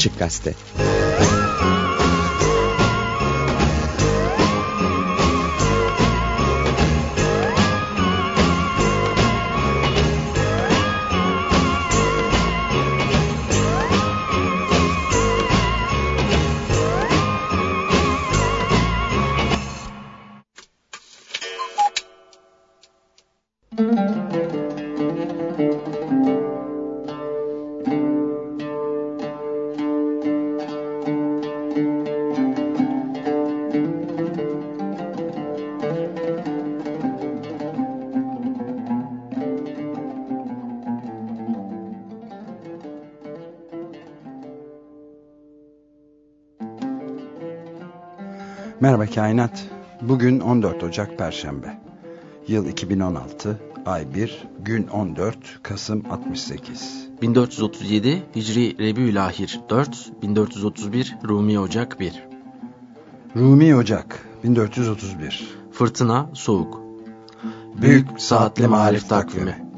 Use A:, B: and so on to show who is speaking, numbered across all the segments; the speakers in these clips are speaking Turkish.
A: Açık Gazete Kainat. Bugün 14 Ocak Perşembe. Yıl 2016, ay 1, gün 14, Kasım 68.
B: 1437 Hicri Rebiülahir 4, 1431 Rumi Ocak 1.
A: Rumi Ocak 1431.
B: Fırtına, soğuk.
A: Büyük Saatli Marif Takvimi.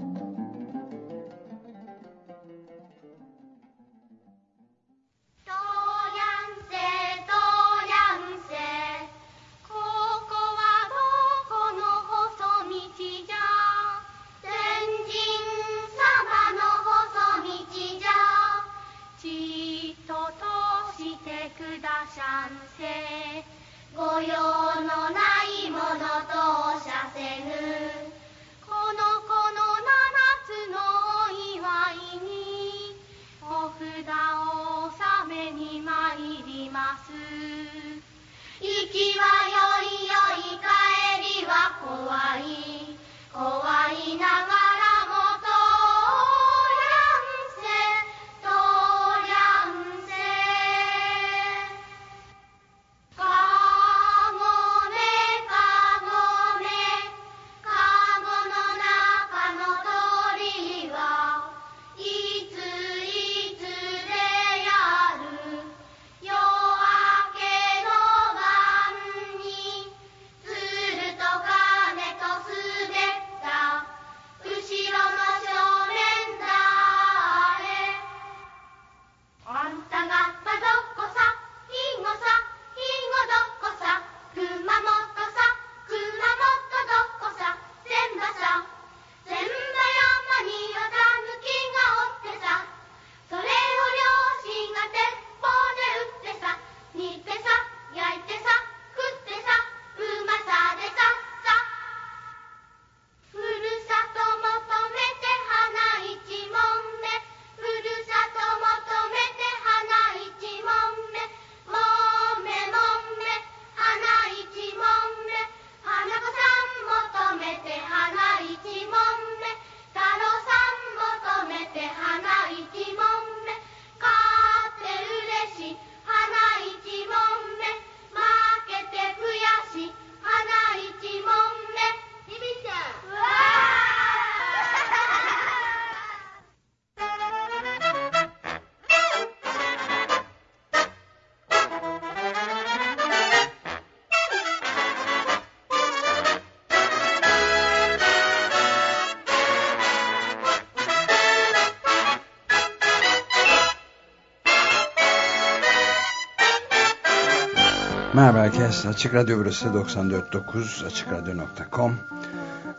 A: Herkes. Açık Radyo burası 94.9 AçıkRadyo.com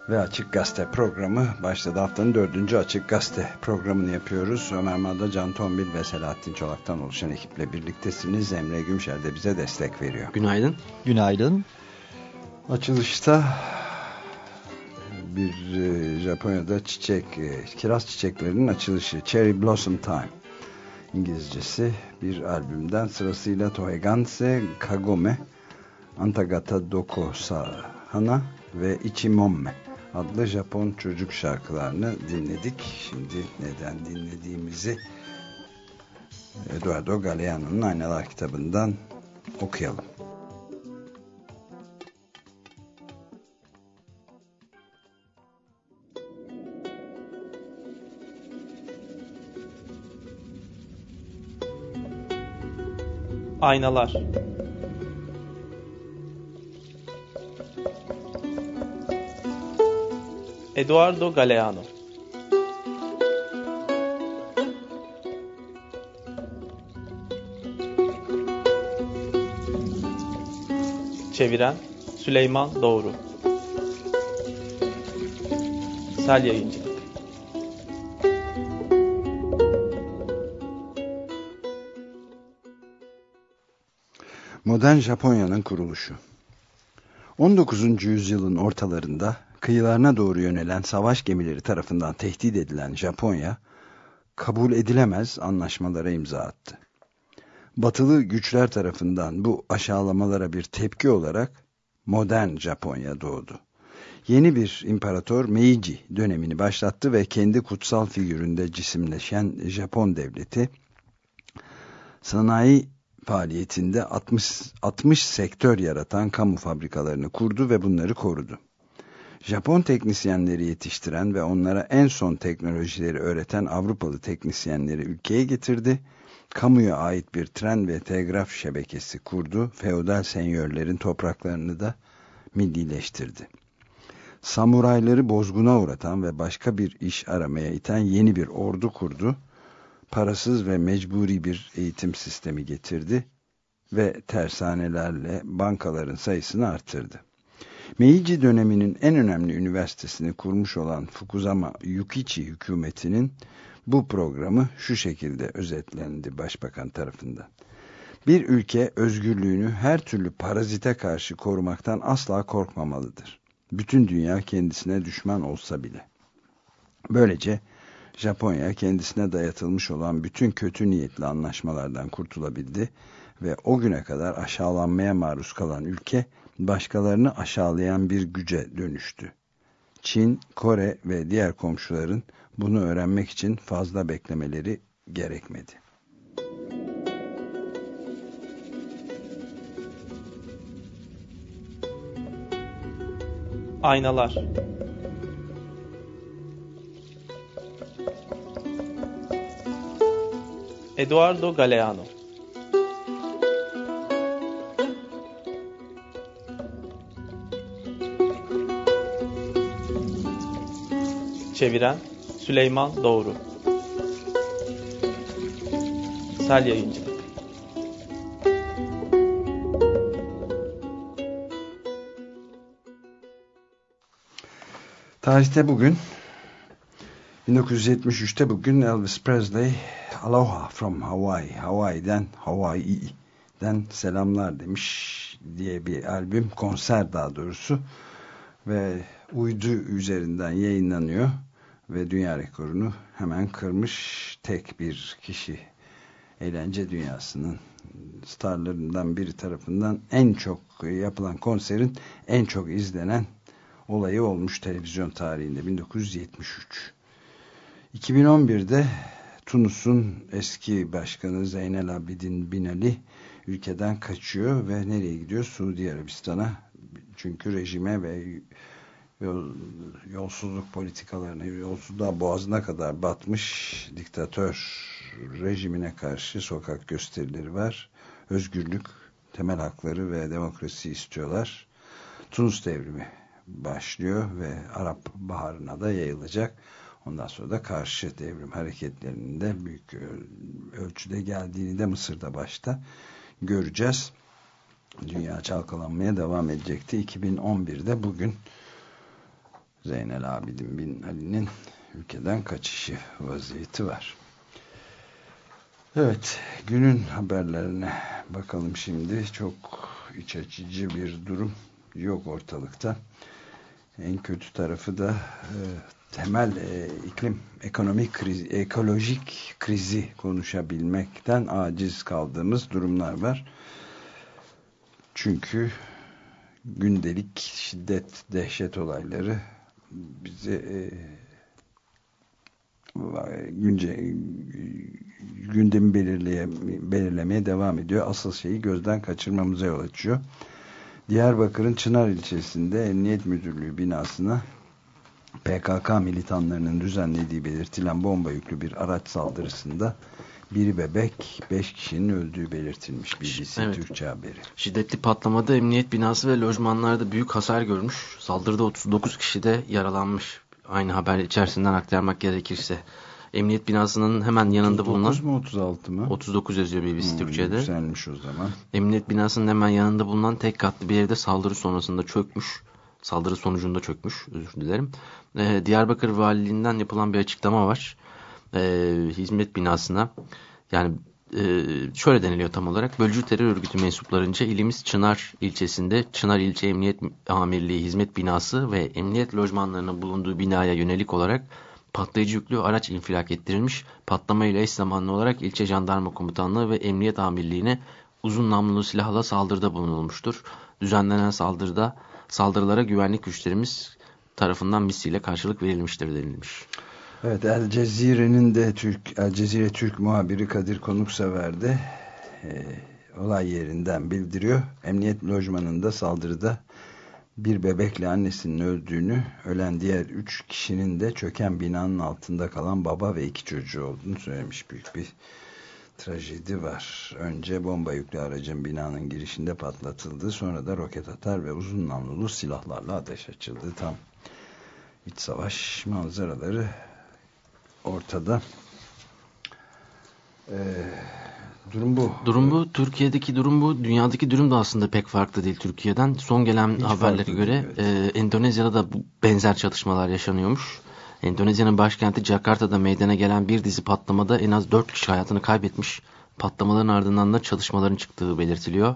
A: ve Açık Gazete programı başladı. Haftanın dördüncü Açık Gazete programını yapıyoruz. Ömer Madra, Can Tombil ve Selahattin Çolak'tan oluşan ekiple birliktesiniz. Emre Gümşer de bize destek veriyor.
B: Günaydın.
C: Günaydın.
A: Açılışta bir e, Japonya'da çiçek, e, kiraz çiçeklerinin açılışı. Cherry Blossom Time. İngilizcesi bir albümden sırasıyla Toheganse Kagome, Antagata Doko Sahana ve Ichimomme adlı Japon çocuk şarkılarını dinledik. Şimdi neden dinlediğimizi Eduardo Galeano'nun Aynalar kitabından okuyalım.
D: Aynalar Eduardo Galeano. Çeviren Süleyman Doğru. Sel Yayıncı.
E: Modern Japonya'nın kuruluşu. 19. yüzyılın ortalarında kıyılarına doğru yönelen savaş gemileri tarafından tehdit edilen Japonya, kabul edilemez anlaşmalara imza attı. Batılı güçler tarafından bu aşağılamalara bir tepki olarak modern Japonya doğdu. Yeni bir imparator Meiji dönemini başlattı ve kendi kutsal figüründe cisimleşen Japon devleti sanayi faaliyetinde 60, 60 sektör yaratan kamu fabrikalarını kurdu ve bunları korudu. Japon teknisyenleri yetiştiren ve onlara en son teknolojileri öğreten Avrupalı teknisyenleri ülkeye getirdi. Kamuya ait bir tren ve telgraf şebekesi kurdu. Feodal senyörlerin topraklarını da millileştirdi. Samurayları bozguna uğratan ve başka bir iş aramaya iten yeni bir ordu kurdu. Parasız ve mecburi bir eğitim sistemi getirdi ve tersanelerle bankaların sayısını arttırdı. Meiji döneminin en önemli üniversitesini kurmuş olan Fukuzama Yukichi hükümetinin bu programı şu şekilde özetlendi başbakan tarafından. Bir ülke özgürlüğünü her türlü parazite karşı korumaktan asla korkmamalıdır. Bütün dünya kendisine düşman olsa bile. Böylece Japonya kendisine dayatılmış olan bütün kötü niyetli anlaşmalardan kurtulabildi ve o güne kadar aşağılanmaya maruz kalan ülke başkalarını aşağılayan bir güce dönüştü. Çin, Kore ve diğer komşuların bunu öğrenmek için fazla beklemeleri gerekmedi.
D: Aynalar Eduardo Galeano Çeviren Süleyman Doğru. Sel Yayıncı
E: Tarihte bugün 1973'te bugün Elvis Presley Aloha from Hawaii Hawaii'den Hawaii'den selamlar demiş diye bir albüm konser daha doğrusu ve uydu üzerinden yayınlanıyor ve dünya rekorunu hemen kırmış tek bir kişi eğlence dünyasının starlarından biri tarafından en çok yapılan konserin en çok izlenen olayı olmuş televizyon tarihinde 1973. 2011'de Tunus'un eski başkanı Zeynel Abidin Bin Ali ülkeden kaçıyor ve nereye gidiyor? Suudi Arabistan'a. Çünkü rejime ve yol, yolsuzluk politikalarına, yolsuzluğa boğazına kadar batmış diktatör rejimine karşı sokak gösterileri var. Özgürlük, temel hakları ve demokrasi istiyorlar. Tunus devrimi başlıyor ve Arap Baharı'na da yayılacak. Ondan sonra da karşı devrim hareketlerinin de büyük ölçüde geldiğini de Mısır'da başta göreceğiz. Dünya çalkalanmaya devam edecekti. 2011'de bugün Zeynel Abidin Bin Ali'nin ülkeden kaçışı vaziyeti var. Evet, günün haberlerine bakalım şimdi. Çok iç açıcı bir durum yok ortalıkta. En kötü tarafı da e, temel e, iklim, ekonomik kriz, ekolojik krizi konuşabilmekten aciz kaldığımız durumlar var. Çünkü gündelik şiddet, dehşet olayları bize e, günce, gündemi belirleye, belirlemeye devam ediyor. Asıl şeyi gözden kaçırmamıza yol açıyor. Diyarbakır'ın Çınar ilçesinde Emniyet Müdürlüğü binasına PKK militanlarının düzenlediği belirtilen bomba yüklü bir araç saldırısında biri bebek, beş kişinin öldüğü belirtilmiş BBC evet. Türkçe haberi.
B: Şiddetli patlamada emniyet binası ve lojmanlarda büyük hasar görmüş. Saldırıda 39 kişi de yaralanmış. Aynı haber içerisinden aktarmak gerekirse. Emniyet binasının hemen yanında bulunan
E: 39 mu 36 mı?
B: 39 yazıyor BBC
E: Hmm,
B: Türkçe'de.
E: Yükselmiş o zaman.
B: Emniyet binasının hemen yanında bulunan tek katlı bir evde saldırı sonrasında çökmüş. Saldırı sonucunda çökmüş. Özür dilerim. Ee, Diyarbakır Valiliğinden yapılan bir açıklama var. Ee, hizmet binasına yani e, şöyle deniliyor tam olarak. Bölücü terör örgütü mensuplarınca ilimiz Çınar ilçesinde Çınar İlçe Emniyet Amirliği hizmet binası ve emniyet lojmanlarının bulunduğu binaya yönelik olarak patlayıcı yüklü araç infilak ettirilmiş. Patlamayla eş zamanlı olarak ilçe jandarma komutanlığı ve emniyet amirliğine uzun namlulu silahla saldırıda bulunulmuştur. Düzenlenen saldırıda saldırılara güvenlik güçlerimiz tarafından misliyle karşılık verilmiştir denilmiş.
E: Evet El Cezire'nin de Türk El Cezire Türk muhabiri Kadir Konuksever de e, olay yerinden bildiriyor. Emniyet lojmanında saldırıda bir bebekle annesinin öldüğünü, ölen diğer üç kişinin de çöken binanın altında kalan baba ve iki çocuğu olduğunu söylemiş. Büyük bir trajedi var. Önce bomba yüklü aracın binanın girişinde patlatıldı. Sonra da roket atar ve uzun namlulu silahlarla ateş açıldı. Tam iç savaş manzaraları ortada. Ee, durum bu.
B: Durum bu. Türkiye'deki durum bu. Dünyadaki durum da aslında pek farklı değil Türkiye'den. Son gelen
E: Hiç
B: haberlere göre
E: değil,
B: e, Endonezya'da da benzer çatışmalar yaşanıyormuş. Endonezya'nın başkenti Jakarta'da meydana gelen bir dizi patlamada en az 4 kişi hayatını kaybetmiş. Patlamaların ardından da çatışmaların çıktığı belirtiliyor.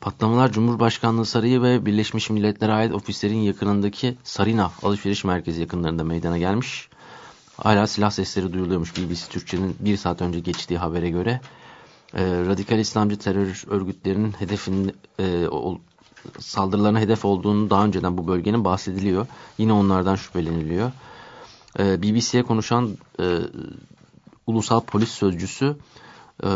B: Patlamalar Cumhurbaşkanlığı Sarayı ve Birleşmiş Milletler'e ait ofislerin yakınındaki Sarina alışveriş merkezi yakınlarında meydana gelmiş. Hala silah sesleri duyuluyormuş BBC Türkçe'nin bir saat önce geçtiği habere göre. Ee, radikal İslamcı terör örgütlerinin hedefin e, saldırılarına hedef olduğunu daha önceden bu bölgenin bahsediliyor. Yine onlardan şüpheleniliyor. Ee, BBC'ye konuşan e, ulusal polis sözcüsü e,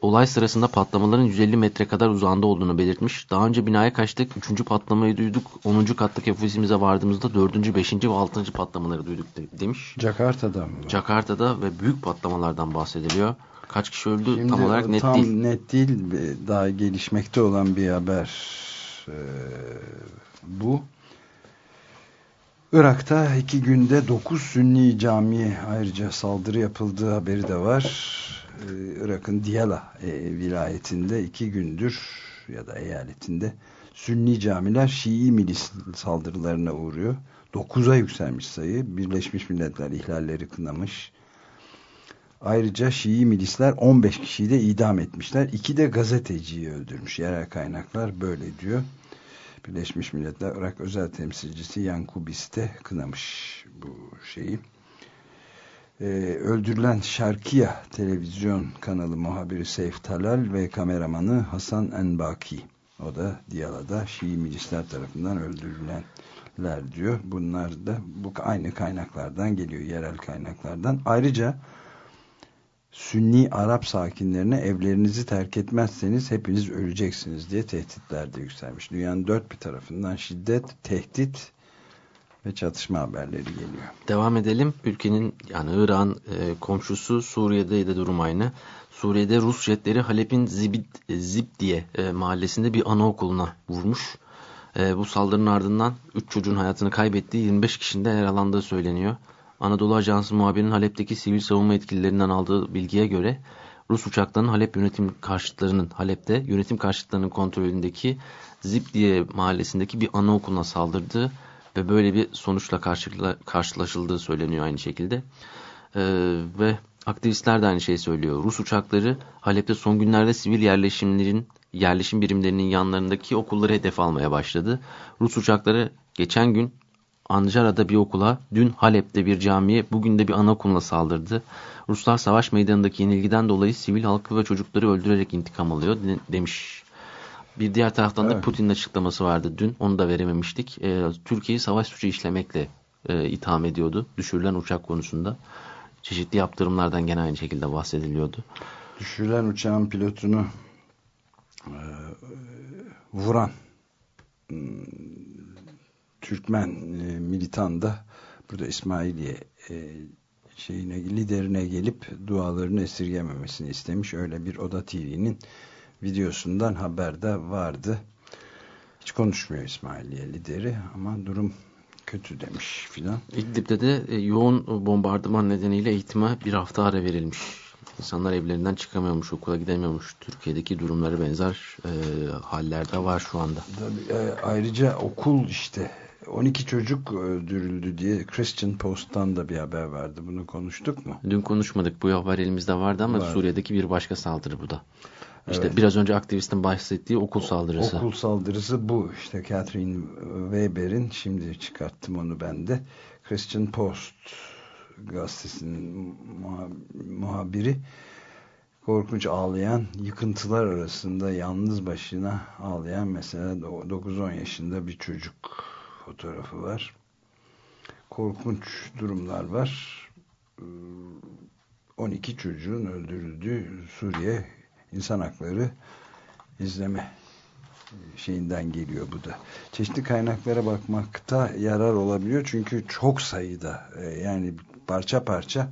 B: olay sırasında patlamaların 150 metre kadar uzağında olduğunu belirtmiş. Daha önce binaya kaçtık. 3. patlamayı duyduk. 10. kattaki ofisimize vardığımızda 4. 5. ve 6. patlamaları duyduk de, demiş.
E: Jakarta'da mı?
B: Jakarta'da ve büyük patlamalardan bahsediliyor. Kaç kişi öldü
E: Şimdi
B: tam olarak net
E: tam
B: değil.
E: net değil. Daha gelişmekte olan bir haber ee, bu. Irak'ta iki günde 9 Sünni camiye ayrıca saldırı yapıldığı haberi de var. Ee, Irak'ın Diyala e, vilayetinde iki gündür ya da eyaletinde Sünni camiler Şii milis saldırılarına uğruyor. 9'a yükselmiş sayı. Birleşmiş Milletler ihlalleri kınamış. Ayrıca Şii milisler 15 kişiyi de idam etmişler. İki de gazeteciyi öldürmüş. Yerel kaynaklar böyle diyor. Birleşmiş Milletler Irak özel temsilcisi Yankubis de kınamış bu şeyi. Ee, öldürülen Şarkiya televizyon kanalı muhabiri Seyf Talal ve kameramanı Hasan Enbaki. O da Diyala'da Şii milisler tarafından öldürülenler diyor. Bunlar da bu aynı kaynaklardan geliyor, yerel kaynaklardan. Ayrıca Sünni Arap sakinlerine evlerinizi terk etmezseniz hepiniz öleceksiniz diye tehditler de yükselmiş. Dünyanın dört bir tarafından şiddet, tehdit ve çatışma haberleri geliyor.
B: Devam edelim. Ülkenin yani İran e, komşusu Suriye'de de durum aynı. Suriye'de Rus jetleri Halep'in Zibid, Zib diye e, mahallesinde bir anaokuluna vurmuş. E, bu saldırının ardından 3 çocuğun hayatını kaybettiği 25 kişinin de yaralandığı söyleniyor. Anadolu Ajansı muhabirinin Halep'teki sivil savunma yetkililerinden aldığı bilgiye göre Rus uçaklarının Halep yönetim karşıtlarının Halep'te yönetim karşıtlarının kontrolündeki Zibdiye mahallesindeki bir anaokuluna saldırdığı ve böyle bir sonuçla karşılaşıldığı söyleniyor aynı şekilde. Ee, ve aktivistler de aynı şeyi söylüyor. Rus uçakları Halep'te son günlerde sivil yerleşimlerin yerleşim birimlerinin yanlarındaki okulları hedef almaya başladı. Rus uçakları geçen gün Anjara'da bir okula, dün Halep'te bir camiye, bugün de bir anaokuluna saldırdı. Ruslar savaş meydanındaki yenilgiden dolayı sivil halkı ve çocukları öldürerek intikam alıyor demiş. Bir diğer taraftan evet. da Putin'in açıklaması vardı dün. Onu da verememiştik. E, Türkiye'yi savaş suçu işlemekle e, itham ediyordu. Düşürülen uçak konusunda. Çeşitli yaptırımlardan gene aynı şekilde bahsediliyordu.
E: Düşürülen uçağın pilotunu e, vuran Türkmen e, militan da burada İsmailiye e, şeyine liderine gelip dualarını esirgememesini istemiş. Öyle bir Oda TV'nin videosundan haberde vardı. Hiç konuşmuyor İsmailiye lideri ama durum kötü demiş filan.
B: İdlib'de de e, yoğun bombardıman nedeniyle eğitime bir hafta ara verilmiş. İnsanlar evlerinden çıkamıyormuş, okula gidemiyormuş. Türkiye'deki durumları benzer e, haller de var şu anda.
E: Tabii, e, ayrıca okul işte 12 çocuk öldürüldü diye Christian Post'tan da bir haber vardı. Bunu konuştuk mu?
B: Dün konuşmadık. Bu haber elimizde vardı ama
E: Var.
B: Suriye'deki bir başka saldırı bu da. İşte
E: Evet.
B: biraz önce aktivistin bahsettiği okul saldırısı.
E: Okul saldırısı bu. İşte Catherine Weber'in şimdi çıkarttım onu ben de. Christian Post gazetesinin muha- muhabiri korkunç ağlayan yıkıntılar arasında yalnız başına ağlayan mesela 9-10 yaşında bir çocuk fotoğrafı var. Korkunç durumlar var. Ee, 12 çocuğun öldürüldüğü Suriye insan hakları izleme şeyinden geliyor bu da. Çeşitli kaynaklara bakmakta yarar olabiliyor çünkü çok sayıda e, yani parça parça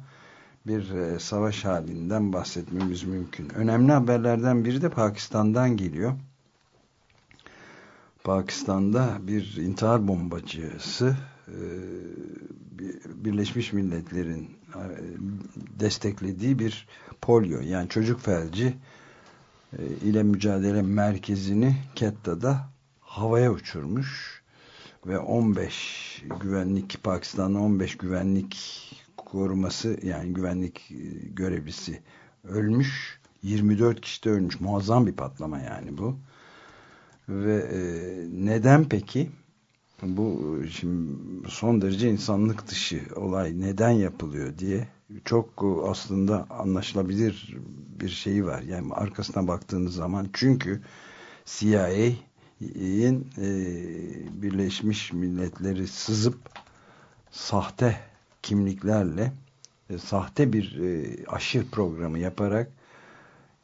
E: bir e, savaş halinden bahsetmemiz mümkün. Önemli haberlerden biri de Pakistan'dan geliyor. Pakistan'da bir intihar bombacısı e, Birleşmiş Milletler'in e, desteklediği bir polio yani çocuk felci e, ile mücadele merkezini Ketta'da havaya uçurmuş ve 15 güvenlik Pakistan'ın 15 güvenlik koruması yani güvenlik görevlisi ölmüş 24 kişi de ölmüş. Muazzam bir patlama yani bu ve e, neden peki bu şimdi son derece insanlık dışı olay neden yapılıyor diye çok e, aslında anlaşılabilir bir şeyi var. Yani arkasına baktığınız zaman çünkü CIA'in e, Birleşmiş Milletleri sızıp sahte kimliklerle sahte bir e, aşı programı yaparak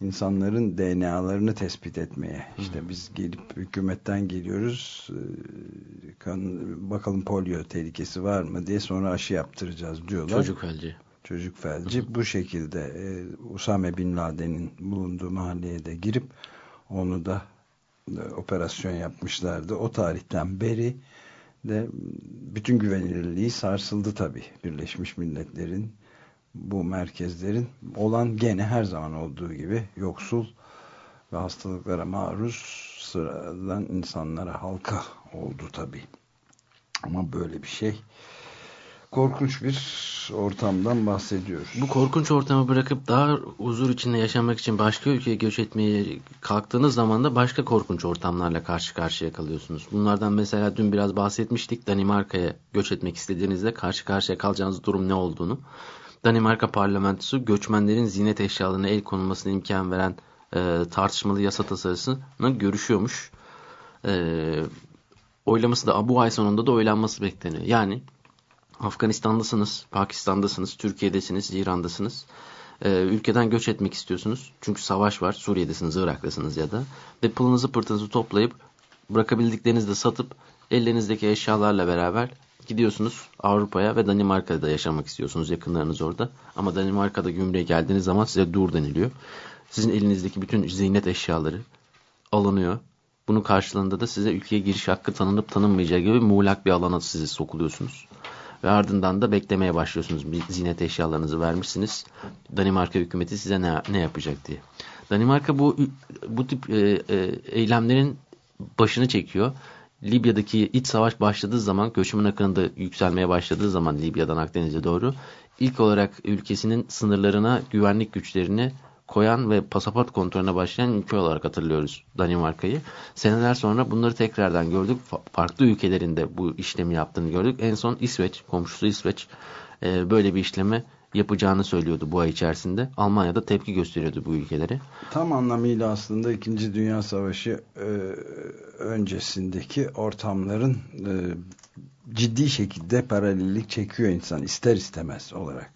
E: insanların DNA'larını tespit etmeye. İşte biz gelip hükümetten geliyoruz e, kan, bakalım polio tehlikesi var mı diye sonra aşı yaptıracağız diyorlar.
B: Çocuk felci.
E: Çocuk felci. Bu şekilde e, Usame Bin Laden'in bulunduğu mahalleye de girip onu da e, operasyon yapmışlardı. O tarihten beri de bütün güvenilirliği sarsıldı tabii. Birleşmiş Milletler'in bu merkezlerin olan gene her zaman olduğu gibi yoksul ve hastalıklara maruz sıradan insanlara halka oldu tabii. Ama böyle bir şey korkunç bir ortamdan bahsediyoruz.
B: Bu korkunç ortamı bırakıp daha huzur içinde yaşamak için başka ülkeye göç etmeye kalktığınız zaman da başka korkunç ortamlarla karşı karşıya kalıyorsunuz. Bunlardan mesela dün biraz bahsetmiştik. Danimarka'ya göç etmek istediğinizde karşı karşıya kalacağınız durum ne olduğunu. Danimarka parlamentosu göçmenlerin zinet eşyalarına el konulmasına imkan veren e, tartışmalı yasa tasarısını görüşüyormuş. E, oylaması da bu ay sonunda da oylanması bekleniyor. Yani Afganistan'dasınız, Pakistan'dasınız, Türkiye'desiniz, İran'dasınız. Ee, ülkeden göç etmek istiyorsunuz. Çünkü savaş var. Suriye'desiniz, Irak'tasınız ya da. Ve pılınızı pırtınızı toplayıp bırakabildiklerinizi de satıp ellerinizdeki eşyalarla beraber gidiyorsunuz Avrupa'ya ve Danimarka'da yaşamak istiyorsunuz. Yakınlarınız orada. Ama Danimarka'da gümrüğe geldiğiniz zaman size dur deniliyor. Sizin elinizdeki bütün ziynet eşyaları alınıyor. Bunun karşılığında da size ülkeye giriş hakkı tanınıp tanınmayacağı gibi muğlak bir alana sizi sokuluyorsunuz. Ve ardından da beklemeye başlıyorsunuz. Bir zinet eşyalarınızı vermişsiniz. Danimarka hükümeti size ne, ne yapacak diye. Danimarka bu bu tip e, e, eylemlerin başını çekiyor. Libya'daki iç savaş başladığı zaman, göçmen akını da yükselmeye başladığı zaman Libya'dan Akdeniz'e doğru ilk olarak ülkesinin sınırlarına güvenlik güçlerini koyan ve pasaport kontrolüne başlayan ülke olarak hatırlıyoruz Danimarka'yı. Seneler sonra bunları tekrardan gördük. Farklı ülkelerinde bu işlemi yaptığını gördük. En son İsveç, komşusu İsveç böyle bir işlemi yapacağını söylüyordu bu ay içerisinde. Almanya'da tepki gösteriyordu bu ülkelere.
E: Tam anlamıyla aslında 2. Dünya Savaşı e, öncesindeki ortamların e, ciddi şekilde paralellik çekiyor insan ister istemez olarak.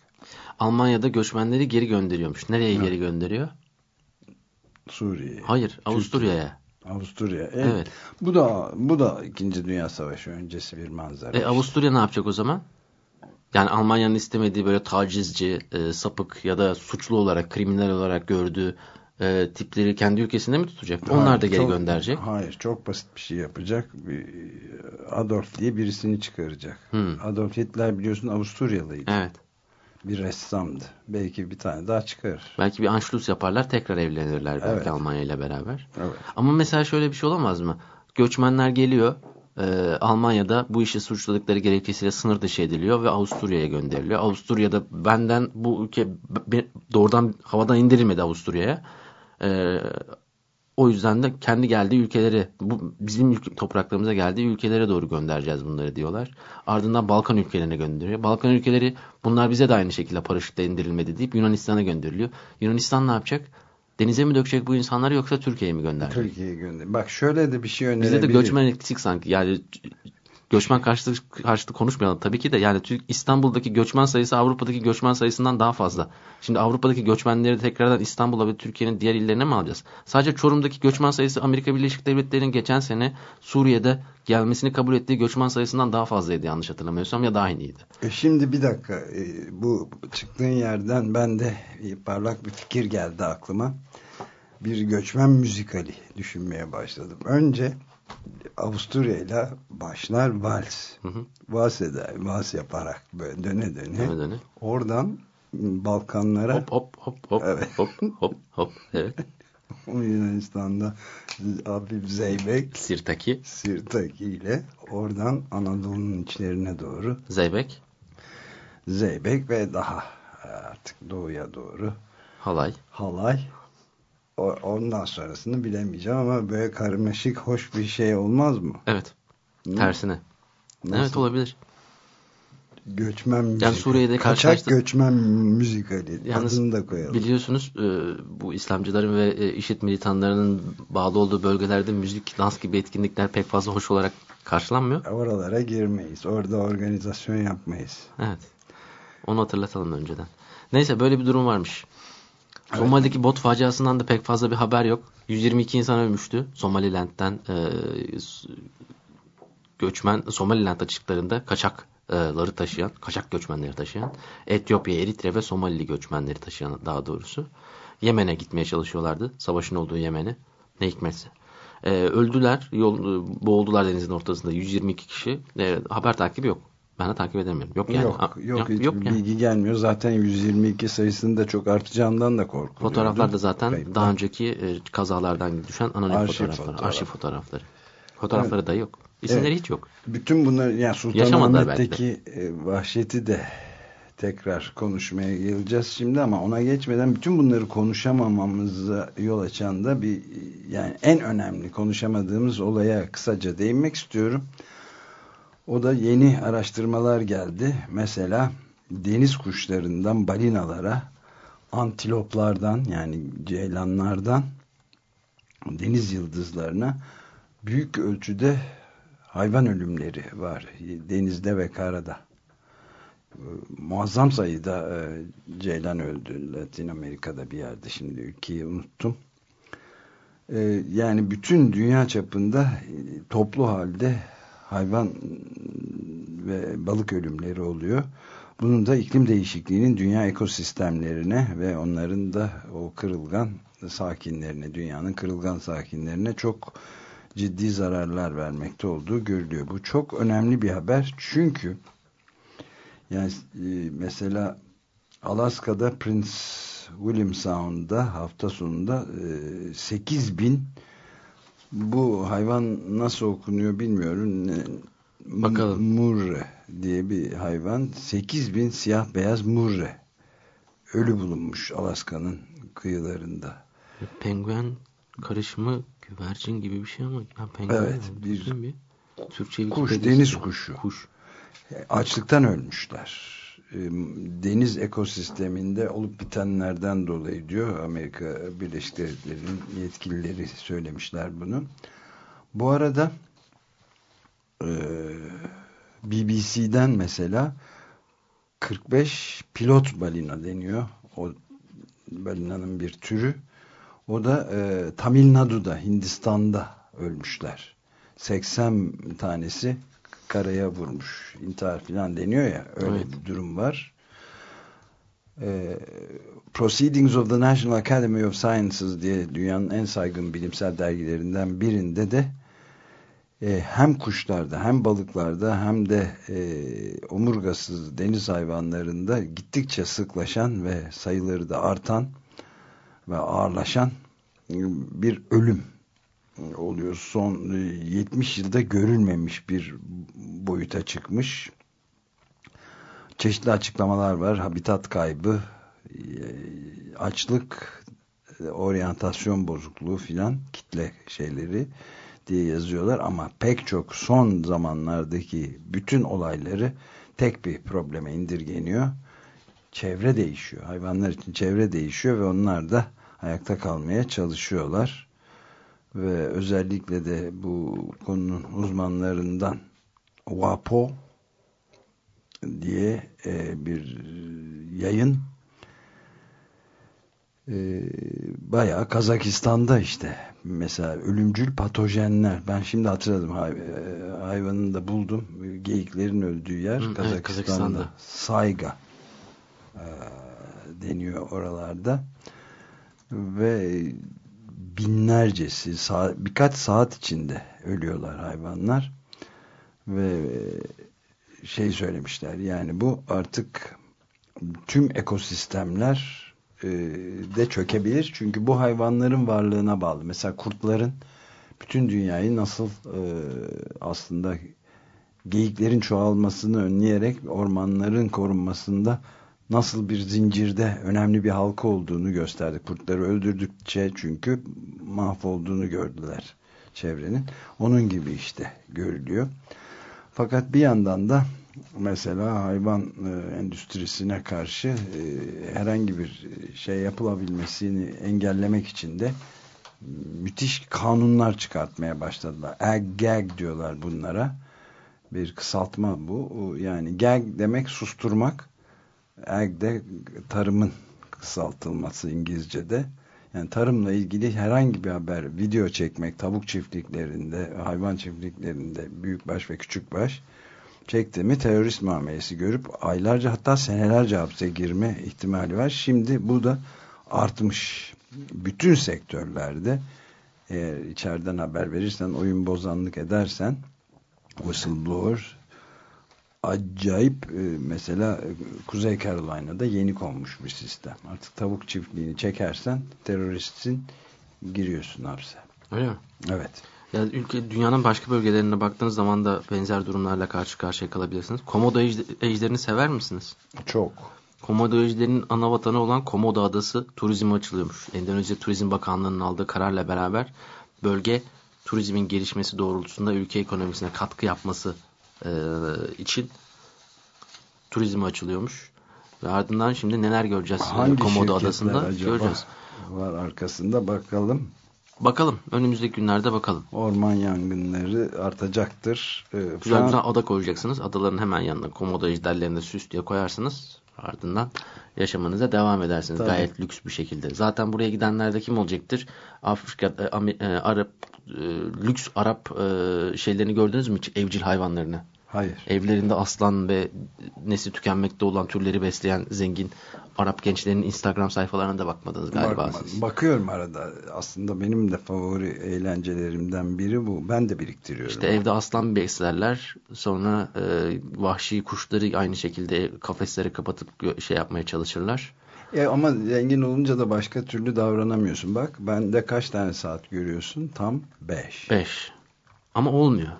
B: Almanya'da göçmenleri geri gönderiyormuş. Nereye evet. geri gönderiyor?
E: Suriye.
B: Hayır, Avusturya'ya.
E: Avusturya. Evet.
B: evet.
E: Bu da bu da 2. Dünya Savaşı öncesi bir manzara.
B: E, Avusturya ne yapacak o zaman? Yani Almanya'nın istemediği böyle tacizci, e, sapık ya da suçlu olarak, kriminal olarak gördüğü e, tipleri kendi ülkesinde mi tutacak? Onlar
E: Hayır,
B: da geri
E: çok-
B: gönderecek.
E: Hayır çok basit bir şey yapacak. Bir, Adolf diye birisini çıkaracak.
B: Hmm.
E: Adolf Hitler biliyorsun Avusturyalıydı.
B: Evet.
E: Bir ressamdı. Belki bir tane daha çıkarır.
B: Belki bir Anschluss yaparlar tekrar evlenirler belki
E: Evet.
B: Almanya ile beraber.
E: Evet.
B: Ama mesela şöyle bir şey olamaz mı? Göçmenler geliyor. E, Almanya'da bu işi suçladıkları gerekçesiyle sınır dışı ediliyor ve Avusturya'ya gönderiliyor. Avusturya'da benden bu ülke doğrudan havadan indirilmedi Avusturya'ya. E, o yüzden de kendi geldiği ülkeleri, bu bizim ülke, topraklarımıza geldiği ülkelere doğru göndereceğiz bunları diyorlar. Ardından Balkan ülkelerine gönderiyor. Balkan ülkeleri bunlar bize de aynı şekilde paraşütle indirilmedi deyip Yunanistan'a gönderiliyor. Yunanistan ne yapacak? Denize mi dökecek bu insanları yoksa Türkiye'ye mi gönderecek?
E: Türkiye'ye gönder. Bak şöyle de bir şey
B: Bizde de
E: önerebilirim.
B: göçmen eksik sanki. Yani göçmen karşıtı, karşıtı konuşmayalım tabii ki de. Yani İstanbul'daki göçmen sayısı Avrupa'daki göçmen sayısından daha fazla. Şimdi Avrupa'daki göçmenleri tekrardan İstanbul'a ve Türkiye'nin diğer illerine mi alacağız? Sadece Çorum'daki göçmen sayısı Amerika Birleşik Devletleri'nin geçen sene Suriye'de gelmesini kabul ettiği göçmen sayısından daha fazlaydı yanlış hatırlamıyorsam ya da aynıydı.
E: E şimdi bir dakika e, bu çıktığın yerden ben de parlak bir fikir geldi aklıma. Bir göçmen müzikali düşünmeye başladım. Önce Avusturya ile başlar vals.
B: Hı hı.
E: Vals eder, vals yaparak böyle döne döne.
B: Döne döne.
E: Oradan Balkanlara
B: Hop hop hop hop
E: Evet.
B: hop hop hop. Evet.
E: Yunanistan'da hafif zeybek
B: Sirtaki,
E: Sirtaki ile oradan Anadolu'nun içlerine doğru
B: Zeybek,
E: zeybek ve daha artık doğuya doğru
B: Halay.
E: halay. Ondan sonrasını bilemeyeceğim ama böyle karmaşık hoş bir şey olmaz mı?
B: Evet.
E: Hı?
B: Tersine.
E: Nasıl?
B: Evet olabilir.
E: Göçmen müzik.
B: Suriye'de
E: Kaçak
B: karşılaştı-
E: göçmen müzikali.
B: Yalnız
E: Adını da koyalım.
B: Biliyorsunuz e, bu İslamcıların ve e, IŞİD militanlarının bağlı olduğu bölgelerde müzik, dans gibi etkinlikler pek fazla hoş olarak karşılanmıyor.
E: Oralara girmeyiz. Orada organizasyon yapmayız.
B: Evet. Onu hatırlatalım önceden. Neyse böyle bir durum varmış. Somali'deki bot faciasından da pek fazla bir haber yok. 122 insan ölmüştü. Somaliland'den e, göçmen Somaliland açıklarında kaçakları taşıyan, kaçak göçmenleri taşıyan, Etiyopya, Eritre ve Somalili göçmenleri taşıyan daha doğrusu Yemen'e gitmeye çalışıyorlardı. Savaşın olduğu Yemen'e. Ne hikmetse. E, öldüler, yol, boğuldular denizin ortasında 122 kişi. E, haber takibi yok. Ben de takip edemiyorum. Yok yani.
E: yok,
B: A-
E: yok, hiç
B: yok yani.
E: bilgi gelmiyor. Zaten 122 sayısının da çok artacağından da korkuluyordu.
B: Fotoğraflar da zaten
E: Kayıplar.
B: daha önceki e, kazalardan düşen anonim
E: Arşiv
B: fotoğrafları,
E: fotoğraf.
B: arşiv fotoğrafları. Fotoğrafları da yok. İsimleri hiç yok.
E: Bütün bunlar yani Sultanahmet'teki e, vahşeti de tekrar konuşmaya geleceğiz şimdi ama ona geçmeden bütün bunları konuşamamamıza yol açan da bir yani en önemli konuşamadığımız olaya kısaca değinmek istiyorum. O da yeni araştırmalar geldi. Mesela deniz kuşlarından balinalara, antiloplardan yani ceylanlardan deniz yıldızlarına büyük ölçüde hayvan ölümleri var denizde ve karada. Ee, Muazzam sayıda e, ceylan öldü Latin Amerika'da bir yerde şimdi ülkeyi unuttum. Ee, Yani bütün dünya çapında e, toplu halde hayvan ve balık ölümleri oluyor. Bunun da iklim değişikliğinin dünya ekosistemlerine ve onların da o kırılgan sakinlerine, dünyanın kırılgan sakinlerine çok ciddi zararlar vermekte olduğu görülüyor. Bu çok önemli bir haber çünkü yani e, mesela Alaska'da Prince William Sound'da hafta sonunda e, 8 bin bu hayvan nasıl okunuyor bilmiyorum.
B: Bakalım.
E: Murre diye bir hayvan. 8 bin siyah beyaz murre ölü bulunmuş Alaska'nın kıyılarında.
B: Penguen karışımı güvercin gibi bir şey ama ben penguen
E: Evet, bir
B: bir Türkçe
E: kuş,
B: Wikipedia'sı
E: deniz kuşu.
B: Kuş.
E: açlıktan ölmüşler. Deniz ekosisteminde olup bitenlerden dolayı diyor Amerika Birleşik Devletleri'nin yetkilileri söylemişler bunu. Bu arada e, BBC'den mesela 45 pilot balina deniyor. O balinanın bir türü. O da e, Tamil Nadu'da, Hindistan'da ölmüşler. 80 tanesi karaya vurmuş. İntihar falan deniyor ya. Öyle
B: Evet.
E: bir durum var. e, Proceedings of the National Academy of Sciences diye dünyanın en saygın bilimsel dergilerinden birinde de e, hem kuşlarda hem balıklarda hem de e, omurgasız deniz hayvanlarında gittikçe sıklaşan ve sayıları da artan ve ağırlaşan bir ölüm oluyor. Son 70 yılda görülmemiş bir boyuta çıkmış. Çeşitli açıklamalar var. Habitat kaybı, açlık, oryantasyon bozukluğu filan kitle şeyleri diye yazıyorlar ama pek çok son zamanlardaki bütün olayları tek bir probleme indirgeniyor. Çevre değişiyor. Hayvanlar için çevre değişiyor ve onlar da ayakta kalmaya çalışıyorlar. Ve özellikle de bu konunun uzmanlarından WAPO diye e, bir yayın. E, bayağı Kazakistan'da işte. Mesela ölümcül patojenler. Ben şimdi hatırladım. Hay, e, hayvanını da buldum. Geyiklerin öldüğü yer Hı, Kazakistan'da, evet, Kazakistan'da. Sayga e, deniyor oralarda. Ve binlercesi saat, birkaç saat içinde ölüyorlar hayvanlar ve şey söylemişler yani bu artık tüm ekosistemler e, de çökebilir. Çünkü bu hayvanların varlığına bağlı. Mesela kurtların bütün dünyayı nasıl e, aslında geyiklerin çoğalmasını önleyerek ormanların korunmasında nasıl bir zincirde önemli bir halka olduğunu gösterdi. Kurtları öldürdükçe çünkü mahvolduğunu gördüler çevrenin. Onun gibi işte görülüyor. Fakat bir yandan da mesela hayvan e, endüstrisine karşı e, herhangi bir şey yapılabilmesini engellemek için de müthiş kanunlar çıkartmaya başladılar. Ag-gag diyorlar bunlara. Bir kısaltma bu. Yani gag demek susturmak. Ag de tarımın kısaltılması İngilizce'de. Yani tarımla ilgili herhangi bir haber, video çekmek, tavuk çiftliklerinde, hayvan çiftliklerinde, büyükbaş ve küçükbaş çekti mi terörist muamelesi görüp aylarca hatta senelerce hapse girme ihtimali var. Şimdi bu da artmış. Bütün sektörlerde eğer içeriden haber verirsen, oyun bozanlık edersen whistleblower acayip e, mesela e, Kuzey Carolina'da yeni konmuş bir sistem. Artık tavuk çiftliğini çekersen teröristin giriyorsun hapse.
B: Öyle mi?
E: Evet.
B: Yani ülke dünyanın başka bölgelerine baktığınız zaman da benzer durumlarla karşı karşıya kalabilirsiniz. Komodo ejderini sever misiniz?
E: Çok.
B: Komodo ejderinin ana vatanı olan Komodo Adası turizme açılıyormuş. Endonezya Turizm Bakanlığı'nın aldığı kararla beraber bölge turizmin gelişmesi doğrultusunda ülke ekonomisine katkı yapması e, için turizme açılıyormuş. Ve ardından şimdi neler göreceğiz
E: Hangi
B: Komodo Adası'nda göreceğiz.
E: Var arkasında bakalım.
B: Bakalım. Önümüzdeki günlerde bakalım.
E: Orman yangınları artacaktır.
B: Ee, güzel güzel ada koyacaksınız. Adaların hemen yanına komodo ejderlerini süs diye koyarsınız. Ardından yaşamınıza devam edersiniz. Tabii. Gayet lüks bir şekilde. Zaten buraya gidenler de kim olacaktır? Afrika, e, e, Arap, e, lüks Arap e, şeylerini gördünüz mü? Evcil hayvanlarını.
E: Hayır.
B: Evlerinde aslan ve nesli tükenmekte olan türleri besleyen zengin Arap gençlerinin Instagram sayfalarına da bakmadınız galiba Bakma, siz.
E: Bakıyorum arada. Aslında benim de favori eğlencelerimden biri bu. Ben de biriktiriyorum.
B: İşte evde aslan beslerler. Sonra e, vahşi kuşları aynı şekilde kafeslere kapatıp şey yapmaya çalışırlar.
E: E ama zengin olunca da başka türlü davranamıyorsun. Bak bende kaç tane saat görüyorsun? Tam 5.
B: 5. Ama olmuyor.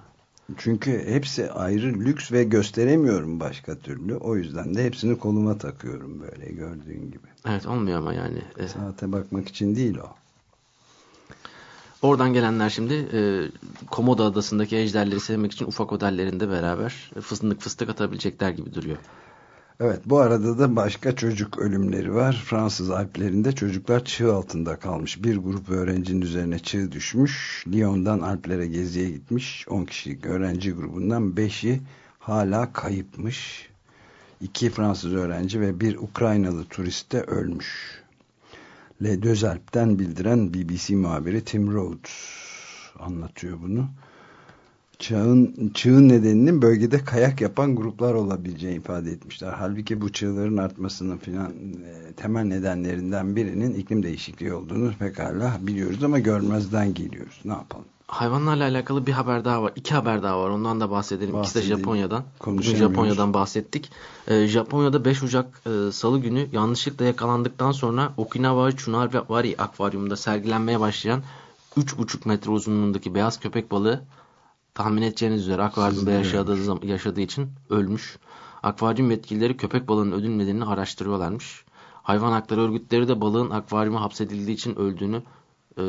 E: Çünkü hepsi ayrı lüks ve gösteremiyorum başka türlü. O yüzden de hepsini koluma takıyorum böyle gördüğün gibi.
B: Evet olmuyor ama yani.
E: E, Saate bakmak için değil o.
B: Oradan gelenler şimdi e, Komodo adasındaki ejderleri sevmek için ufak otellerinde beraber fıstık fıstık atabilecekler gibi duruyor.
E: Evet bu arada da başka çocuk ölümleri var. Fransız Alplerinde çocuklar çığ altında kalmış. Bir grup öğrencinin üzerine çığ düşmüş. Lyon'dan Alplere geziye gitmiş. 10 kişilik öğrenci grubundan 5'i hala kayıpmış. İki Fransız öğrenci ve bir Ukraynalı turist de ölmüş. Le Deux Alp'ten bildiren BBC muhabiri Tim Rhodes anlatıyor bunu. Çağın, çığın nedeninin bölgede kayak yapan gruplar olabileceğini ifade etmişler. Halbuki bu çığların artmasının filan e, temel nedenlerinden birinin iklim değişikliği olduğunu pekala biliyoruz ama görmezden geliyoruz. Ne yapalım?
B: Hayvanlarla alakalı bir haber daha var. İki haber daha var. Ondan da bahsedelim. İkisi de Japonya'dan. Bugün Japonya'dan bahsettik. Ee, Japonya'da 5 Ocak e, Salı günü yanlışlıkla yakalandıktan sonra Okinawa Chunarwari akvaryumunda sergilenmeye başlayan 3,5 metre uzunluğundaki beyaz köpek balığı tahmin edeceğiniz üzere akvaryumda yaşadığı, yaşadığı için ölmüş. Akvaryum yetkilileri köpek balığının ölüm nedenini araştırıyorlarmış. Hayvan hakları örgütleri de balığın akvaryuma hapsedildiği için öldüğünü e,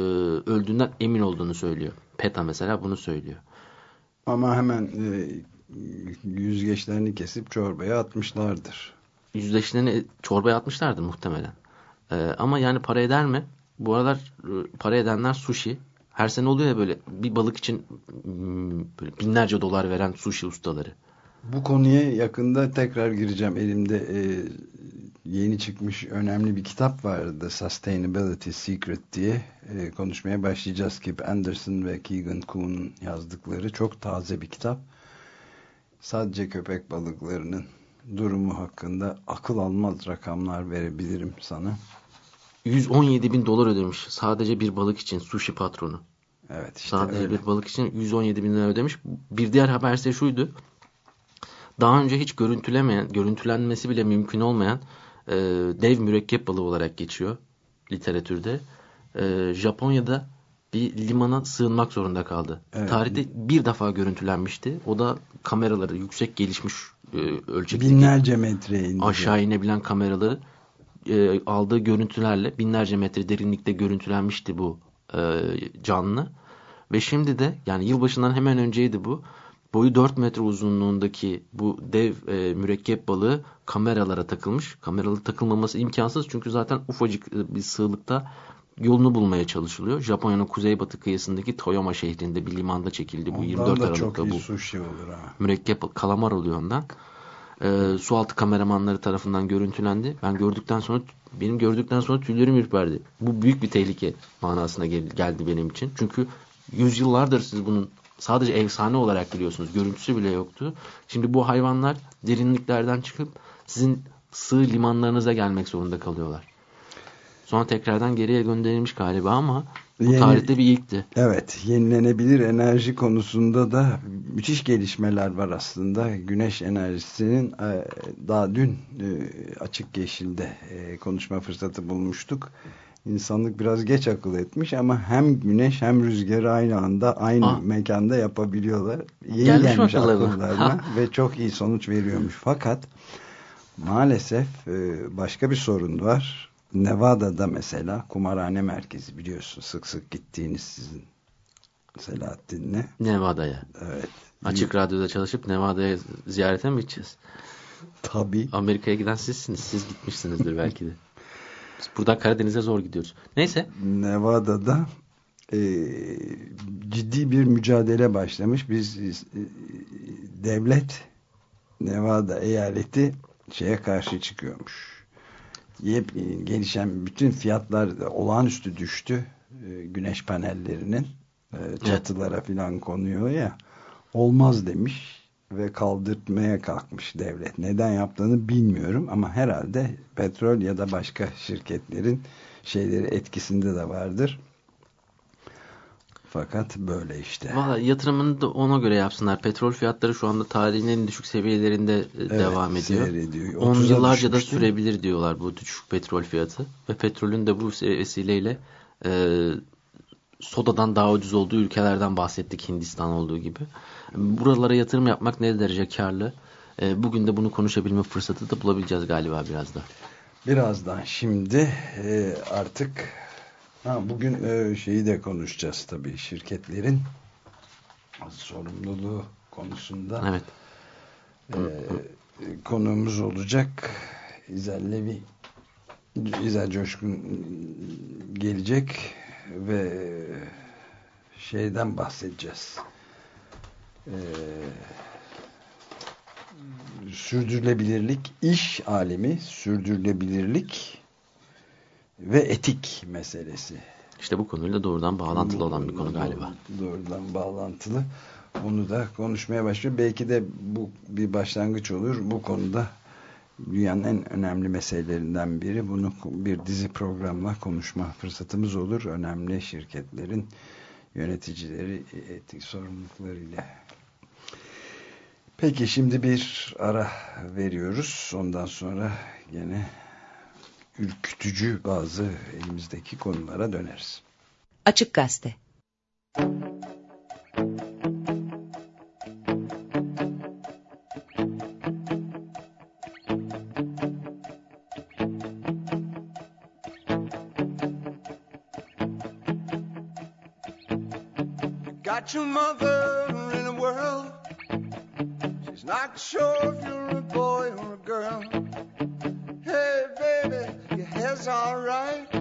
B: öldüğünden emin olduğunu söylüyor. PETA mesela bunu söylüyor.
E: Ama hemen e, yüzgeçlerini kesip çorbaya atmışlardır.
B: Yüzgeçlerini çorbaya atmışlardır muhtemelen. E, ama yani para eder mi? Bu aralar e, para edenler sushi. Her sene oluyor ya böyle bir balık için hmm, böyle binlerce dolar veren sushi ustaları.
E: Bu konuya yakında tekrar gireceğim. Elimde e, yeni çıkmış önemli bir kitap vardı. Sustainability Secret diye e, konuşmaya başlayacağız. Kip Anderson ve Keegan Kuhn'un yazdıkları çok taze bir kitap. Sadece köpek balıklarının durumu hakkında akıl almaz rakamlar verebilirim sana.
B: 117 bin dolar ödemiş sadece bir balık için sushi patronu.
E: Evet işte
B: Sadece
E: öyle.
B: bir balık için 117 bin lira ödemiş. Bir diğer haber ise şuydu. Daha önce hiç görüntülemeyen, görüntülenmesi bile mümkün olmayan e, dev mürekkep balığı olarak geçiyor literatürde. E, Japonya'da bir limana sığınmak zorunda kaldı.
E: Evet.
B: Tarihte bir defa görüntülenmişti. O da kameraları yüksek gelişmiş e, ölçekli
E: Binlerce metre indi.
B: aşağı inebilen kameraları e, aldığı görüntülerle binlerce metre derinlikte görüntülenmişti bu e, canlı. Ve şimdi de yani yılbaşından hemen önceydi bu. Boyu 4 metre uzunluğundaki bu dev e, mürekkep balığı kameralara takılmış. Kameralı takılmaması imkansız çünkü zaten ufacık e, bir sığlıkta yolunu bulmaya çalışılıyor. Japonya'nın kuzeybatı kıyısındaki Toyama şehrinde bir limanda çekildi bu
E: Ondan
B: 24
E: da
B: Aralık'ta
E: çok iyi
B: bu
E: sushi olur ha.
B: mürekkep kalamar oluyor ondan. Ee, sualtı kameramanları tarafından görüntülendi. Ben gördükten sonra benim gördükten sonra tüylerim ürperdi. Bu büyük bir tehlike manasına gel- geldi benim için. Çünkü yüzyıllardır siz bunun sadece efsane olarak biliyorsunuz. Görüntüsü bile yoktu. Şimdi bu hayvanlar derinliklerden çıkıp sizin sığ limanlarınıza gelmek zorunda kalıyorlar. Sonra tekrardan geriye gönderilmiş galiba ama bu
E: Yeni-
B: tarihte bir ilkti.
E: Evet, yenilenebilir enerji konusunda da müthiş gelişmeler var aslında. Güneş enerjisinin e, daha dün e, açık yeşilde e, konuşma fırsatı bulmuştuk. İnsanlık biraz geç akıl etmiş ama hem güneş hem rüzgarı aynı anda aynı
B: Ah.
E: mekanda yapabiliyorlar. Yeni
B: Gelmiş
E: gelmiş
B: akıllarına.
E: ve çok iyi sonuç veriyormuş. Fakat maalesef başka bir sorun var. Nevada'da mesela kumarhane merkezi biliyorsun sık sık gittiğiniz sizin Selahattin'le.
B: Nevada'ya.
E: Evet.
B: Açık radyoda çalışıp Nevada'ya ziyarete mi gideceğiz?
E: Tabii.
B: Amerika'ya giden sizsiniz. Siz gitmişsinizdir belki de. Biz buradan Karadeniz'e zor gidiyoruz. Neyse.
E: Nevada'da e, ciddi bir mücadele başlamış. Biz e, devlet Nevada eyaleti şeye karşı çıkıyormuş. Yep, gelişen bütün fiyatlar olağanüstü düştü. E, güneş panellerinin e, çatılara filan konuyor ya. Olmaz demiş ve kaldırtmaya kalkmış devlet. Neden yaptığını bilmiyorum ama herhalde petrol ya da başka şirketlerin şeyleri etkisinde de vardır. Fakat böyle işte.
B: Valla yatırımını da ona göre yapsınlar. Petrol fiyatları şu anda tarihin en düşük seviyelerinde e,
E: Evet,
B: devam ediyor.
E: seyrediyor.
B: 10
E: 30'a
B: yıllarca da sürebilir diyorlar bu düşük petrol fiyatı. Ve petrolün de bu vesileyle e, sodadan daha ucuz olduğu ülkelerden bahsettik Hindistan olduğu gibi. Buralara yatırım yapmak ne derece karlı? E, bugün de bunu konuşabilme fırsatı da bulabileceğiz galiba biraz da.
E: Birazdan şimdi e, artık ha, bugün e, şeyi de konuşacağız tabii şirketlerin sorumluluğu konusunda
B: Evet.
E: e, konuğumuz olacak. İzel Levi İzel Coşkun gelecek ve şeyden bahsedeceğiz. E, sürdürülebilirlik, iş alemi, sürdürülebilirlik ve etik meselesi.
B: İşte bu konuyla doğrudan bağlantılı olan bir konu galiba.
E: Doğrudan bağlantılı. onu da konuşmaya başlıyor. Belki de bu bir başlangıç olur. Bu konuda dünyanın en önemli meselelerinden biri. Bunu bir dizi programla konuşma fırsatımız olur. Önemli şirketlerin yöneticileri etik sorumluluklarıyla. Peki şimdi bir ara veriyoruz. Ondan sonra yine ürkütücü bazı elimizdeki konulara döneriz.
F: Açık Gazete. Got your mother in the world. She's not sure if you're a boy or a girl all right.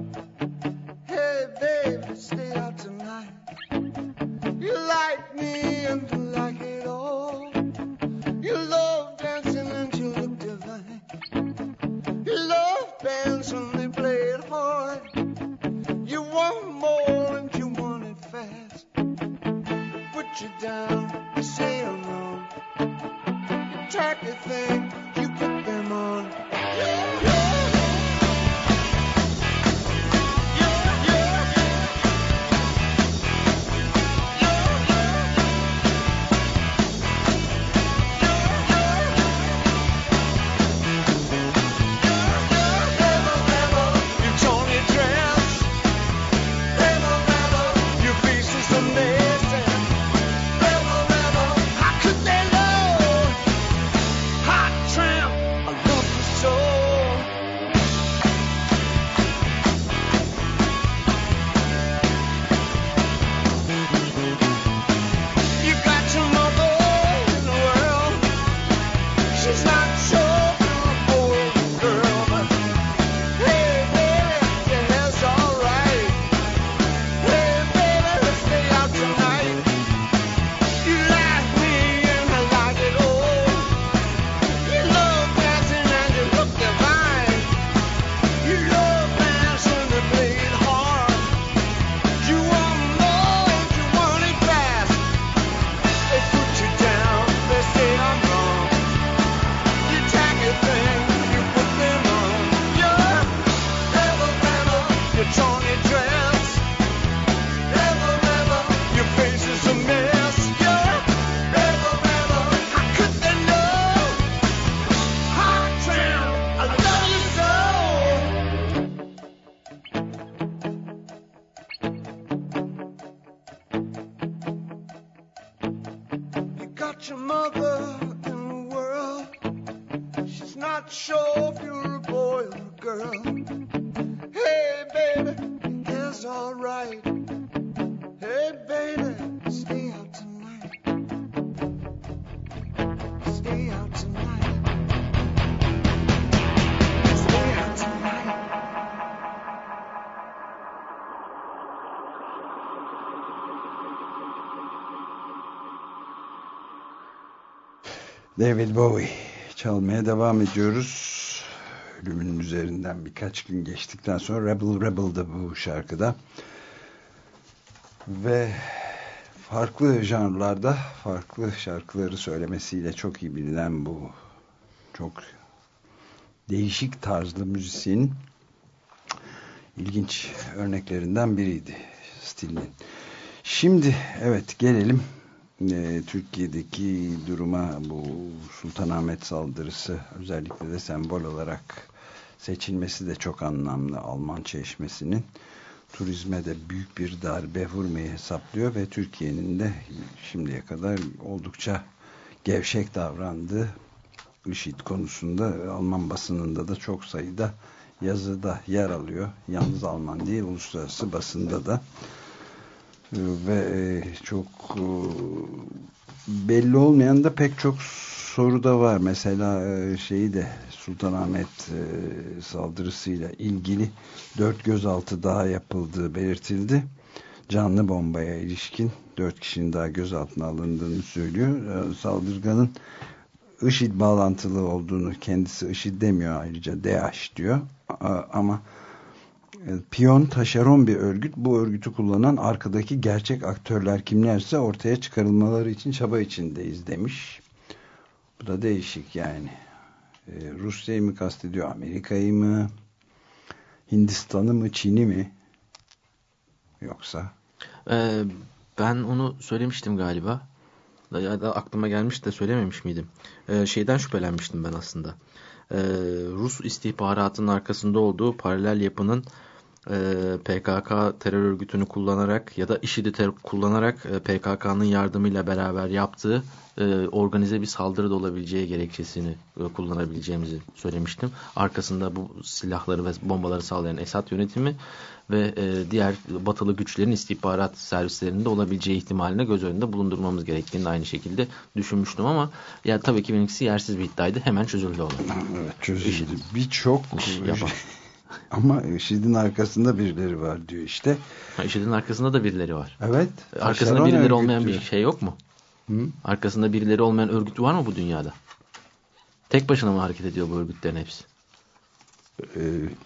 E: David Bowie çalmaya devam ediyoruz. Ölümünün üzerinden birkaç gün geçtikten sonra Rebel Rebel'da bu şarkıda. Ve farklı janrlarda farklı şarkıları söylemesiyle çok iyi bilinen bu çok değişik tarzlı müzisyenin ilginç örneklerinden biriydi stilinin. Şimdi evet gelelim e, Türkiye'deki duruma bu Sultanahmet saldırısı özellikle de sembol olarak seçilmesi de çok anlamlı Alman çeşmesinin turizme de büyük bir darbe vurmayı hesaplıyor ve Türkiye'nin de şimdiye kadar oldukça gevşek davrandığı IŞİD konusunda Alman basınında da çok sayıda yazıda yer alıyor. Yalnız Alman değil uluslararası basında da ve çok belli olmayan da pek çok soru da var. Mesela şeyi de Sultanahmet saldırısıyla ilgili dört gözaltı daha yapıldığı belirtildi. Canlı bombaya ilişkin dört kişinin daha gözaltına alındığını söylüyor. Saldırganın IŞİD bağlantılı olduğunu kendisi IŞİD demiyor ayrıca DAEŞ diyor. Ama E, piyon, taşeron bir örgüt. Bu örgütü kullanan arkadaki gerçek aktörler kimlerse ortaya çıkarılmaları için çaba içindeyiz demiş. Bu da değişik yani. Ee, Rusya'yı mı kastediyor, Amerika'yı mı, Hindistan'ı mı, Çin'i mi? Yoksa?
B: Ee, ben onu söylemiştim galiba. Ya da aklıma gelmiş de söylememiş miydim? Ee, şeyden şüphelenmiştim ben aslında. Ee, Rus istihbaratının arkasında olduğu paralel yapının PKK terör örgütünü kullanarak ya da IŞİD'i kullanarak e, PKK'nın yardımıyla beraber yaptığı e, organize bir saldırı da olabileceği gerekçesini e, kullanabileceğimizi söylemiştim. Arkasında bu silahları ve bombaları sağlayan Esad yönetimi ve diğer batılı güçlerin istihbarat servislerinde olabileceği ihtimaline göz önünde bulundurmamız gerektiğini aynı şekilde düşünmüştüm ama ya tabii ki benimkisi yersiz bir iddiaydı. Hemen çözüldü olan.
E: Evet çözüldü. Birçok ama IŞİD'in arkasında birileri var diyor işte.
B: IŞİD'in arkasında da birileri var.
E: Evet.
B: Arkasında birileri olmayan bir şey yok mu? Hı? Arkasında birileri olmayan örgüt var mı bu dünyada? Tek başına mı hareket ediyor bu örgütlerin hepsi? Ee,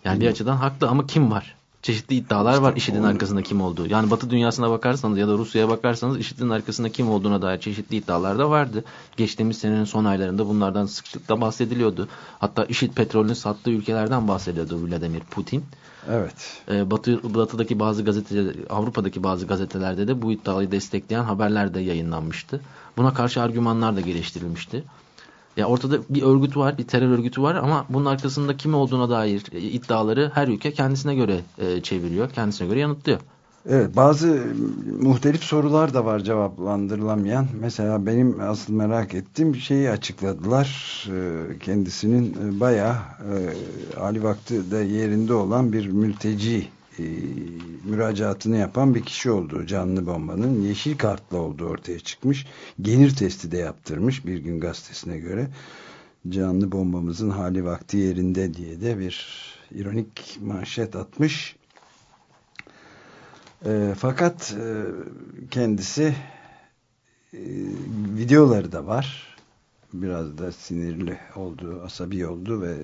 B: yani bir açıdan haklı ama kim var? Çeşitli iddialar var IŞİD'in arkasında kim olduğu. Yani Batı dünyasına bakarsanız ya da Rusya'ya bakarsanız IŞİD'in arkasında kim olduğuna dair çeşitli iddialar da vardı. Geçtiğimiz senenin son aylarında bunlardan sıklıkla bahsediliyordu. Hatta IŞİD petrolünü sattığı ülkelerden bahsediyordu Vladimir Putin.
E: Evet.
B: Ee, Batı, Batı'daki bazı gazeteler, Avrupa'daki bazı gazetelerde de bu iddiayı destekleyen haberler de yayınlanmıştı. Buna karşı argümanlar da geliştirilmişti. Ya ortada bir örgüt var, bir terör örgütü var ama bunun arkasında kim olduğuna dair e, iddiaları her ülke kendisine göre e, çeviriyor, kendisine göre yanıtlıyor.
E: Evet bazı muhtelif sorular da var cevaplandırılamayan. Mesela benim asıl merak ettiğim şeyi açıkladılar. Ee, kendisinin e, bayağı e, hali vakti de yerinde olan bir mülteci e, müracaatını yapan bir kişi olduğu canlı bombanın yeşil kartlı olduğu ortaya çıkmış. Genir testi de yaptırmış bir gün gazetesine göre. Canlı bombamızın hali vakti yerinde diye de bir ironik manşet atmış. E, fakat e, kendisi e, videoları da var. Biraz da sinirli oldu, asabi oldu ve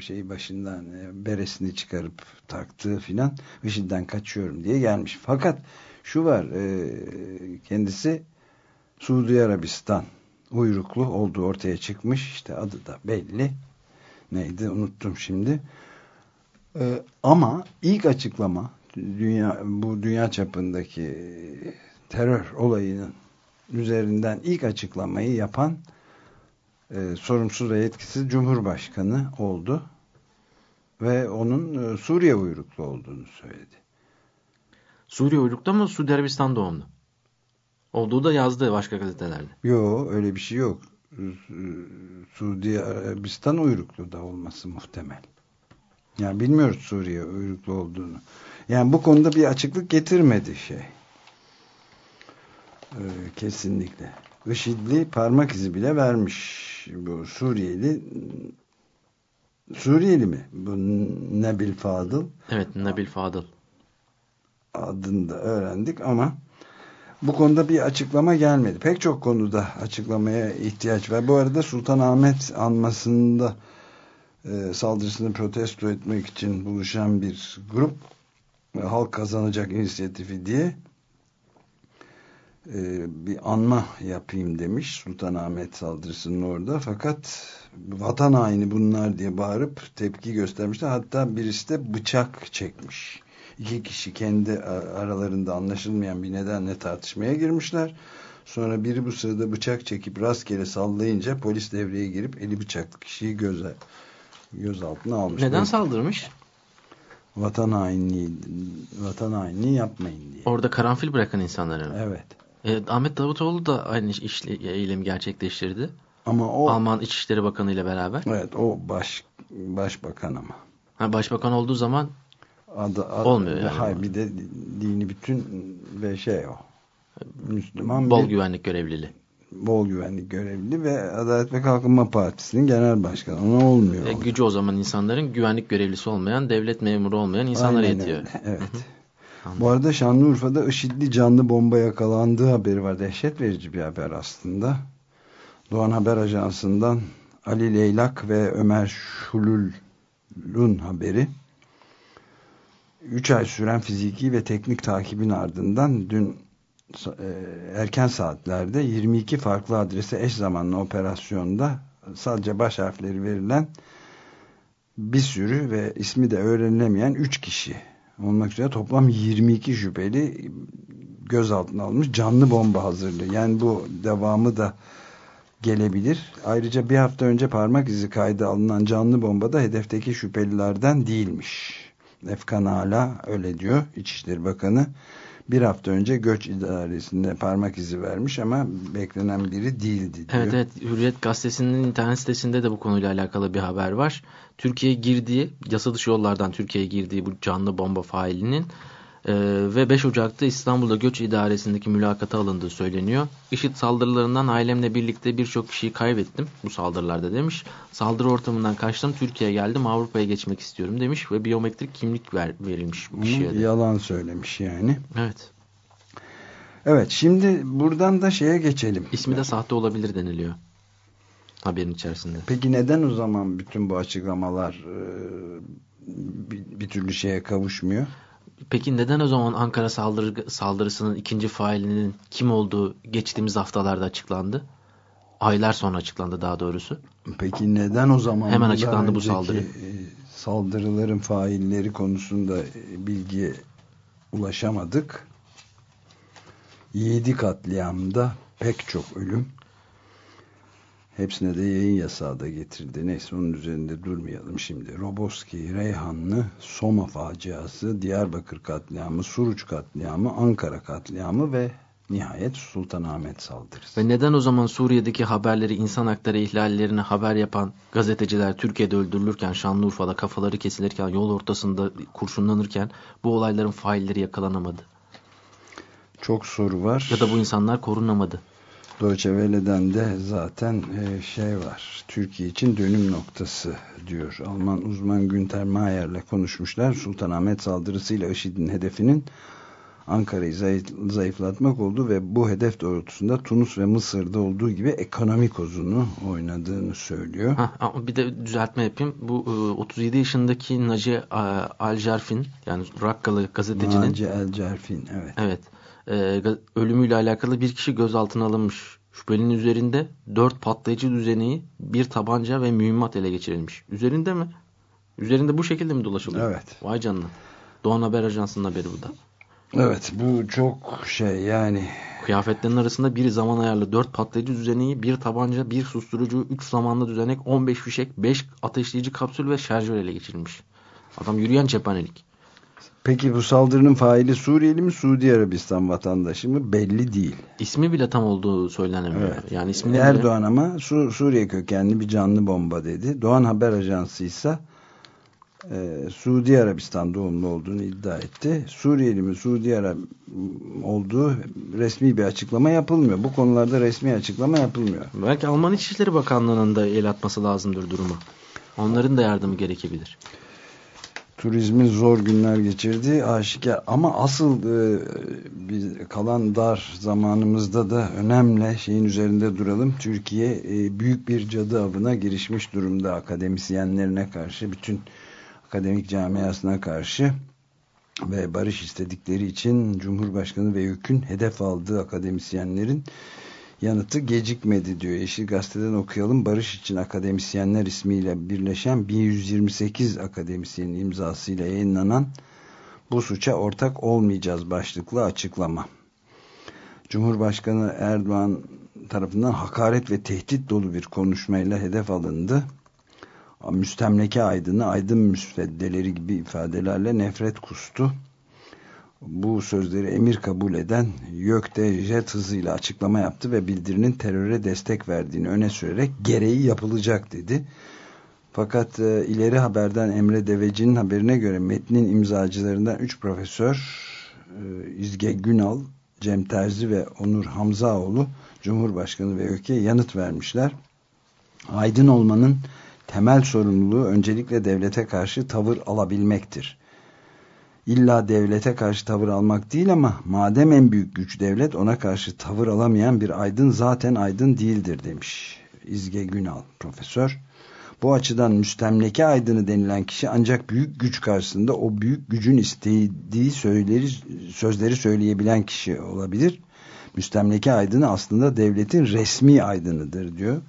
E: şeyi başından e, beresini çıkarıp taktığı filan IŞİD'den kaçıyorum diye gelmiş. Fakat şu var, e, kendisi Suudi Arabistan uyruklu olduğu ortaya çıkmış. İşte adı da belli. Neydi unuttum şimdi. E, ama ilk açıklama dünya bu dünya çapındaki terör olayının üzerinden ilk açıklamayı yapan e, sorumsuz ve yetkisiz Cumhurbaşkanı oldu ve onun e, Suriye uyruklu olduğunu söyledi.
B: Suriye uyruklu mı Suudi Arabistan doğumlu? Olduğu da yazdı başka gazetelerde.
E: Yok öyle bir şey yok. Suudi Arabistan uyruklu da olması muhtemel. Yani bilmiyoruz Suriye uyruklu olduğunu. Yani bu konuda bir açıklık getirmedi şey. Ee, kesinlikle. IŞİD'li parmak izi bile vermiş. Bu Suriyeli Suriyeli mi? Bu Nabil Fadıl.
B: Evet Nabil Fadıl.
E: Adını da öğrendik ama bu konuda bir açıklama gelmedi. Pek çok konuda açıklamaya ihtiyaç var. Bu arada Sultanahmet anmasında e, saldırısını protesto etmek için buluşan bir grup halk kazanacak inisiyatifi diye e, bir anma yapayım demiş Sultanahmet saldırısının orada fakat vatan haini bunlar diye bağırıp tepki göstermişler hatta birisi de bıçak çekmiş iki kişi kendi aralarında anlaşılmayan bir nedenle tartışmaya girmişler sonra biri bu sırada bıçak çekip rastgele sallayınca polis devreye girip eli bıçaklı kişiyi göze gözaltına almış.
B: Neden saldırmış?
E: Vatan hainliği, vatan hainliği yapmayın diye.
B: Orada karanfil bırakan insanlara mı?
E: Evet.
B: E, Ahmet Davutoğlu da aynı işle, eylemi gerçekleştirdi.
E: Ama o
B: Alman İçişleri Bakanı ile beraber.
E: Evet o baş başbakan ama.
B: Ha, başbakan olduğu zaman adı, adı olmuyor yani.
E: Hayır bir de dini bütün ve şey o. Müslüman
B: bol bir, güvenlik görevlili
E: bol güvenlik görevli ve Adalet ve Kalkınma Partisi'nin genel başkanı. Ona olmuyor.
B: E, gücü o zaman insanların güvenlik görevlisi olmayan, devlet memuru olmayan insanlara Aynen yetiyor.
E: Öyle. Bu arada Şanlıurfa'da IŞİD'li canlı bomba yakalandığı haberi var. Dehşet verici bir haber aslında. Doğan Haber Ajansı'ndan Ali Leylak ve Ömer Şulul'un haberi. 3 ay süren fiziki ve teknik takibin ardından dün e, erken saatlerde 22 farklı adrese eş zamanlı operasyonda sadece baş harfleri verilen bir sürü ve ismi de öğrenilemeyen 3 kişi olmak üzere toplam 22 şüpheli gözaltına alınmış canlı bomba hazırlığı. Yani bu devamı da gelebilir. Ayrıca bir hafta önce parmak izi kaydı alınan canlı bomba da hedefteki şüphelilerden değilmiş. Efkan hala öyle diyor İçişleri Bakanı. Bir hafta önce göç idaresinde parmak izi vermiş ama beklenen biri değildi diyor.
B: Evet evet Hürriyet Gazetesi'nin internet sitesinde de bu konuyla alakalı bir haber var. Türkiye'ye girdiği, yasa dışı yollardan Türkiye'ye girdiği bu canlı bomba failinin e, ve 5 Ocak'ta İstanbul'da Göç İdaresi'ndeki mülakata alındığı söyleniyor. IŞİD saldırılarından ailemle birlikte birçok kişiyi kaybettim bu saldırılarda demiş. Saldırı ortamından kaçtım Türkiye'ye geldim Avrupa'ya geçmek istiyorum demiş ve biyometrik kimlik ver, verilmiş bu kişiye de.
E: Yalan söylemiş yani.
B: Evet.
E: Evet şimdi buradan da şeye geçelim.
B: İsmi de sahte olabilir deniliyor haberin içerisinde.
E: Peki neden o zaman bütün bu açıklamalar e, bir, bir türlü şeye kavuşmuyor?
B: Peki neden o zaman Ankara saldırı, saldırısının ikinci failinin kim olduğu geçtiğimiz haftalarda açıklandı? Aylar sonra açıklandı daha doğrusu.
E: Peki neden o zaman
B: Hemen açıklandı bu saldırı.
E: e, Saldırıların failleri konusunda e, bilgiye ulaşamadık. 7 katliamda pek çok ölüm. Hepsine de yayın yasağı da getirdi. Neyse onun üzerinde durmayalım şimdi. Roboski, Reyhanlı, Soma faciası, Diyarbakır katliamı, Suruç katliamı, Ankara katliamı ve nihayet Sultanahmet saldırısı.
B: Ve neden o zaman Suriye'deki haberleri insan hakları ihlallerine haber yapan gazeteciler Türkiye'de öldürülürken, Şanlıurfa'da kafaları kesilirken, yol ortasında kurşunlanırken bu olayların failleri yakalanamadı?
E: Çok soru var.
B: Ya da bu insanlar korunamadı.
E: Deutsche Welle'den de zaten e, şey var. Türkiye için dönüm noktası diyor. Alman uzman Günter Mayer'le konuşmuşlar. Sultanahmet saldırısıyla IŞİD'in hedefinin Ankara'yı zayıf, zayıflatmak oldu ve bu hedef doğrultusunda Tunus ve Mısır'da olduğu gibi ekonomik kozunu oynadığını söylüyor.
B: Ama bir de düzeltme yapayım. Bu e, 37 yaşındaki Naci e, Alcerfin yani Rakkalı gazetecinin
E: Naci El Cerfin evet.
B: Evet. E, ölümüyle alakalı bir kişi gözaltına alınmış. Şüphelinin üzerinde dört patlayıcı düzeneği, bir tabanca ve mühimmat ele geçirilmiş. Üzerinde mi? Üzerinde bu şekilde mi dolaşılıyor?
E: Evet.
B: Vay canına. Doğan Haber Ajansı'nın haberi bu da.
E: Evet bu çok şey yani.
B: Kıyafetlerin arasında bir zaman ayarlı dört patlayıcı düzeneği, bir tabanca, bir susturucu, üç zamanlı düzenek, 15 fişek, 5 ateşleyici kapsül ve şarjör ele geçirilmiş. Adam yürüyen cephanelik.
E: Peki bu saldırının faili Suriyeli mi Suudi Arabistan vatandaşı mı belli değil.
B: İsmi bile tam olduğu söylenemiyor.
E: Evet.
B: Yani ismini
E: Erdoğan bile... ama Su Suriye kökenli bir canlı bomba dedi. Doğan Haber Ajansı ise e, Suudi Arabistan doğumlu olduğunu iddia etti. Suriyeli mi Suudi Arab olduğu resmi bir açıklama yapılmıyor. Bu konularda resmi açıklama yapılmıyor.
B: Belki Alman İçişleri Bakanlığı'nın da el atması lazımdır duruma. Onların da yardımı gerekebilir.
E: Turizmin zor günler geçirdiği aşikar. Ama asıl e, bir kalan dar zamanımızda da önemli şeyin üzerinde duralım. Türkiye e, büyük bir cadı avına girişmiş durumda akademisyenlerine karşı bütün akademik camiasına karşı ve barış istedikleri için Cumhurbaşkanı ve YÖK'ün hedef aldığı akademisyenlerin yanıtı gecikmedi diyor. Yeşil Gazete'den okuyalım. Barış için akademisyenler ismiyle birleşen 1128 akademisyenin imzasıyla yayınlanan bu suça ortak olmayacağız başlıklı açıklama. Cumhurbaşkanı Erdoğan tarafından hakaret ve tehdit dolu bir konuşmayla hedef alındı müstemleke aydını, aydın müsveddeleri gibi ifadelerle nefret kustu. Bu sözleri emir kabul eden YÖK'te jet hızıyla açıklama yaptı ve bildirinin teröre destek verdiğini öne sürerek gereği yapılacak dedi. Fakat e, ileri haberden Emre Deveci'nin haberine göre metnin imzacılarından 3 profesör e, İzge Günal, Cem Terzi ve Onur Hamzaoğlu Cumhurbaşkanı ve YÖK'e yanıt vermişler. Aydın olmanın temel sorumluluğu öncelikle devlete karşı tavır alabilmektir. İlla devlete karşı tavır almak değil ama madem en büyük güç devlet ona karşı tavır alamayan bir aydın zaten aydın değildir demiş İzge Günal profesör. Bu açıdan müstemleke aydını denilen kişi ancak büyük güç karşısında o büyük gücün istediği söyleri, sözleri söyleyebilen kişi olabilir. Müstemleke aydını aslında devletin resmi aydınıdır diyor.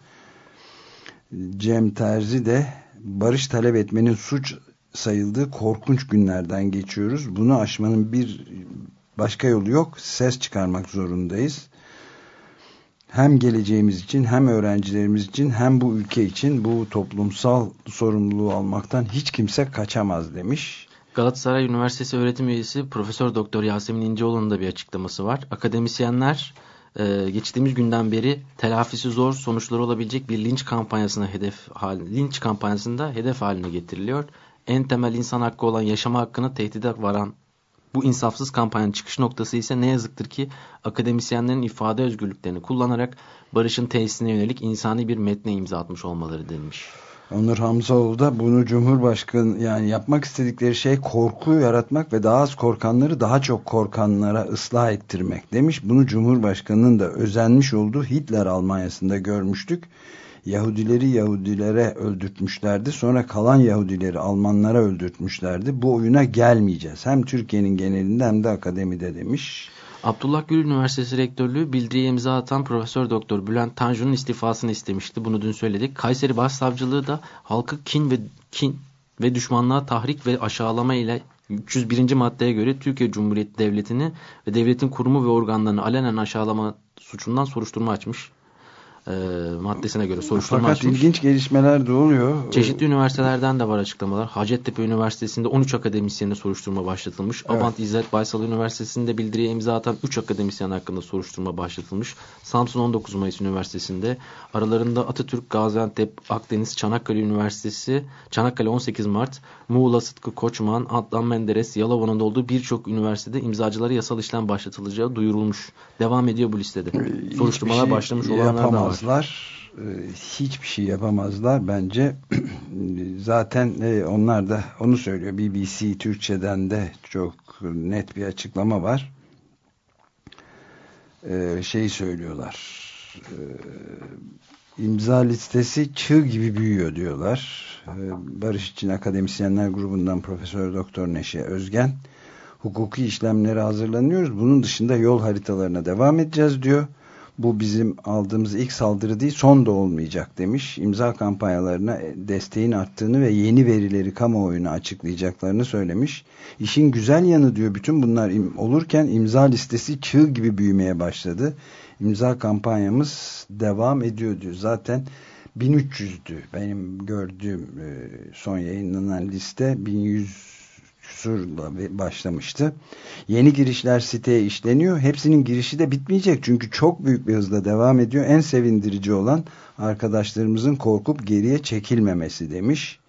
E: Cem Terzi de barış talep etmenin suç sayıldığı korkunç günlerden geçiyoruz. Bunu aşmanın bir başka yolu yok. Ses çıkarmak zorundayız. Hem geleceğimiz için hem öğrencilerimiz için hem bu ülke için bu toplumsal sorumluluğu almaktan hiç kimse kaçamaz demiş.
B: Galatasaray Üniversitesi öğretim üyesi Profesör Doktor Yasemin İnceoğlu'nun da bir açıklaması var. Akademisyenler e, geçtiğimiz günden beri telafisi zor sonuçları olabilecek bir linç kampanyasına hedef linç kampanyasında hedef haline getiriliyor. En temel insan hakkı olan yaşama hakkını tehdide varan bu insafsız kampanyanın çıkış noktası ise ne yazıktır ki akademisyenlerin ifade özgürlüklerini kullanarak barışın tesisine yönelik insani bir metne imza atmış olmaları denilmiş.
E: Onur Hamzaoğlu da bunu Cumhurbaşkanı yani yapmak istedikleri şey korku yaratmak ve daha az korkanları daha çok korkanlara ıslah ettirmek demiş. Bunu Cumhurbaşkanı'nın da özenmiş olduğu Hitler Almanya'sında görmüştük. Yahudileri Yahudilere öldürtmüşlerdi. Sonra kalan Yahudileri Almanlara öldürtmüşlerdi. Bu oyuna gelmeyeceğiz. Hem Türkiye'nin genelinde hem de akademide demiş.
B: Abdullah Gül Üniversitesi Rektörlüğü bildiriye imza atan Profesör Doktor Bülent Tanju'nun istifasını istemişti. Bunu dün söyledik. Kayseri Başsavcılığı da halkı kin ve kin ve düşmanlığa tahrik ve aşağılama ile 301. maddeye göre Türkiye Cumhuriyeti Devleti'ni ve devletin kurumu ve organlarını alenen aşağılama suçundan soruşturma açmış e, maddesine göre soruşturma
E: Fakat
B: açmış.
E: ilginç gelişmeler de oluyor.
B: Çeşitli üniversitelerden de var açıklamalar. Hacettepe Üniversitesi'nde 13 akademisyenine soruşturma başlatılmış. Evet. Abant İzzet Baysal Üniversitesi'nde bildiriye imza atan 3 akademisyen hakkında soruşturma başlatılmış. Samsun 19 Mayıs Üniversitesi'nde aralarında Atatürk, Gaziantep, Akdeniz, Çanakkale Üniversitesi, Çanakkale 18 Mart, Muğla Sıtkı Koçman, Adnan Menderes, Yalova'nın olduğu birçok üniversitede imzacılara yasal işlem başlatılacağı duyurulmuş. Devam ediyor bu listede. Soruşturmalar şey başlamış olanlar da var
E: yapamazlar. Hiçbir şey yapamazlar bence. Zaten e, onlar da onu söylüyor. BBC Türkçe'den de çok net bir açıklama var. Şey söylüyorlar. İmza listesi çığ gibi büyüyor diyorlar. Barış için Akademisyenler grubundan Profesör Doktor Neşe Özgen hukuki işlemlere hazırlanıyoruz. Bunun dışında yol haritalarına devam edeceğiz diyor bu bizim aldığımız ilk saldırı değil son da olmayacak demiş. İmza kampanyalarına desteğin arttığını ve yeni verileri kamuoyuna açıklayacaklarını söylemiş. İşin güzel yanı diyor bütün bunlar olurken imza listesi çığ gibi büyümeye başladı. İmza kampanyamız devam ediyor diyor. Zaten 1300'dü benim gördüğüm e, son yayınlanan liste 1100 küsurla başlamıştı. Yeni girişler siteye işleniyor. Hepsinin girişi de bitmeyecek. Çünkü çok büyük bir hızla devam ediyor. En sevindirici olan arkadaşlarımızın korkup geriye çekilmemesi demiş.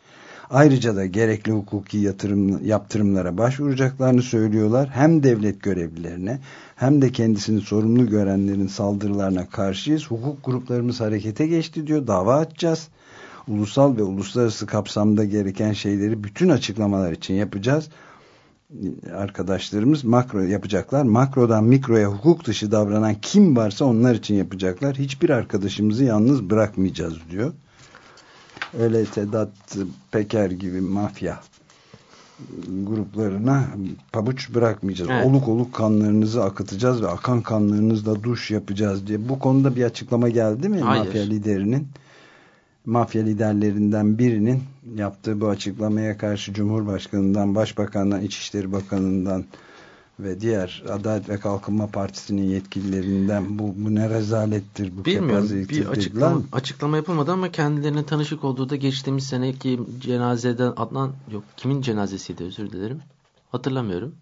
E: Ayrıca da gerekli hukuki yatırım, yaptırımlara başvuracaklarını söylüyorlar. Hem devlet görevlilerine hem de kendisini sorumlu görenlerin saldırılarına karşıyız. Hukuk gruplarımız harekete geçti diyor. Dava açacağız ulusal ve uluslararası kapsamda gereken şeyleri bütün açıklamalar için yapacağız. Arkadaşlarımız makro yapacaklar. Makrodan mikroya hukuk dışı davranan kim varsa onlar için yapacaklar. Hiçbir arkadaşımızı yalnız bırakmayacağız diyor. Öyle Sedat Peker gibi mafya gruplarına pabuç bırakmayacağız. Evet. Oluk oluk kanlarınızı akıtacağız ve akan kanlarınızla duş yapacağız diye. Bu konuda bir açıklama geldi mi Hayır. mafya liderinin? Mafya liderlerinden birinin yaptığı bu açıklamaya karşı Cumhurbaşkanı'ndan, Başbakan'dan, İçişleri Bakanı'ndan ve diğer Adalet ve Kalkınma Partisi'nin yetkililerinden bu, bu ne rezalettir bu
B: Bilmiyorum bir açıklama, açıklama yapılmadı ama kendilerine tanışık olduğu da geçtiğimiz seneki cenazeden Adnan yok kimin cenazesiydi özür dilerim hatırlamıyorum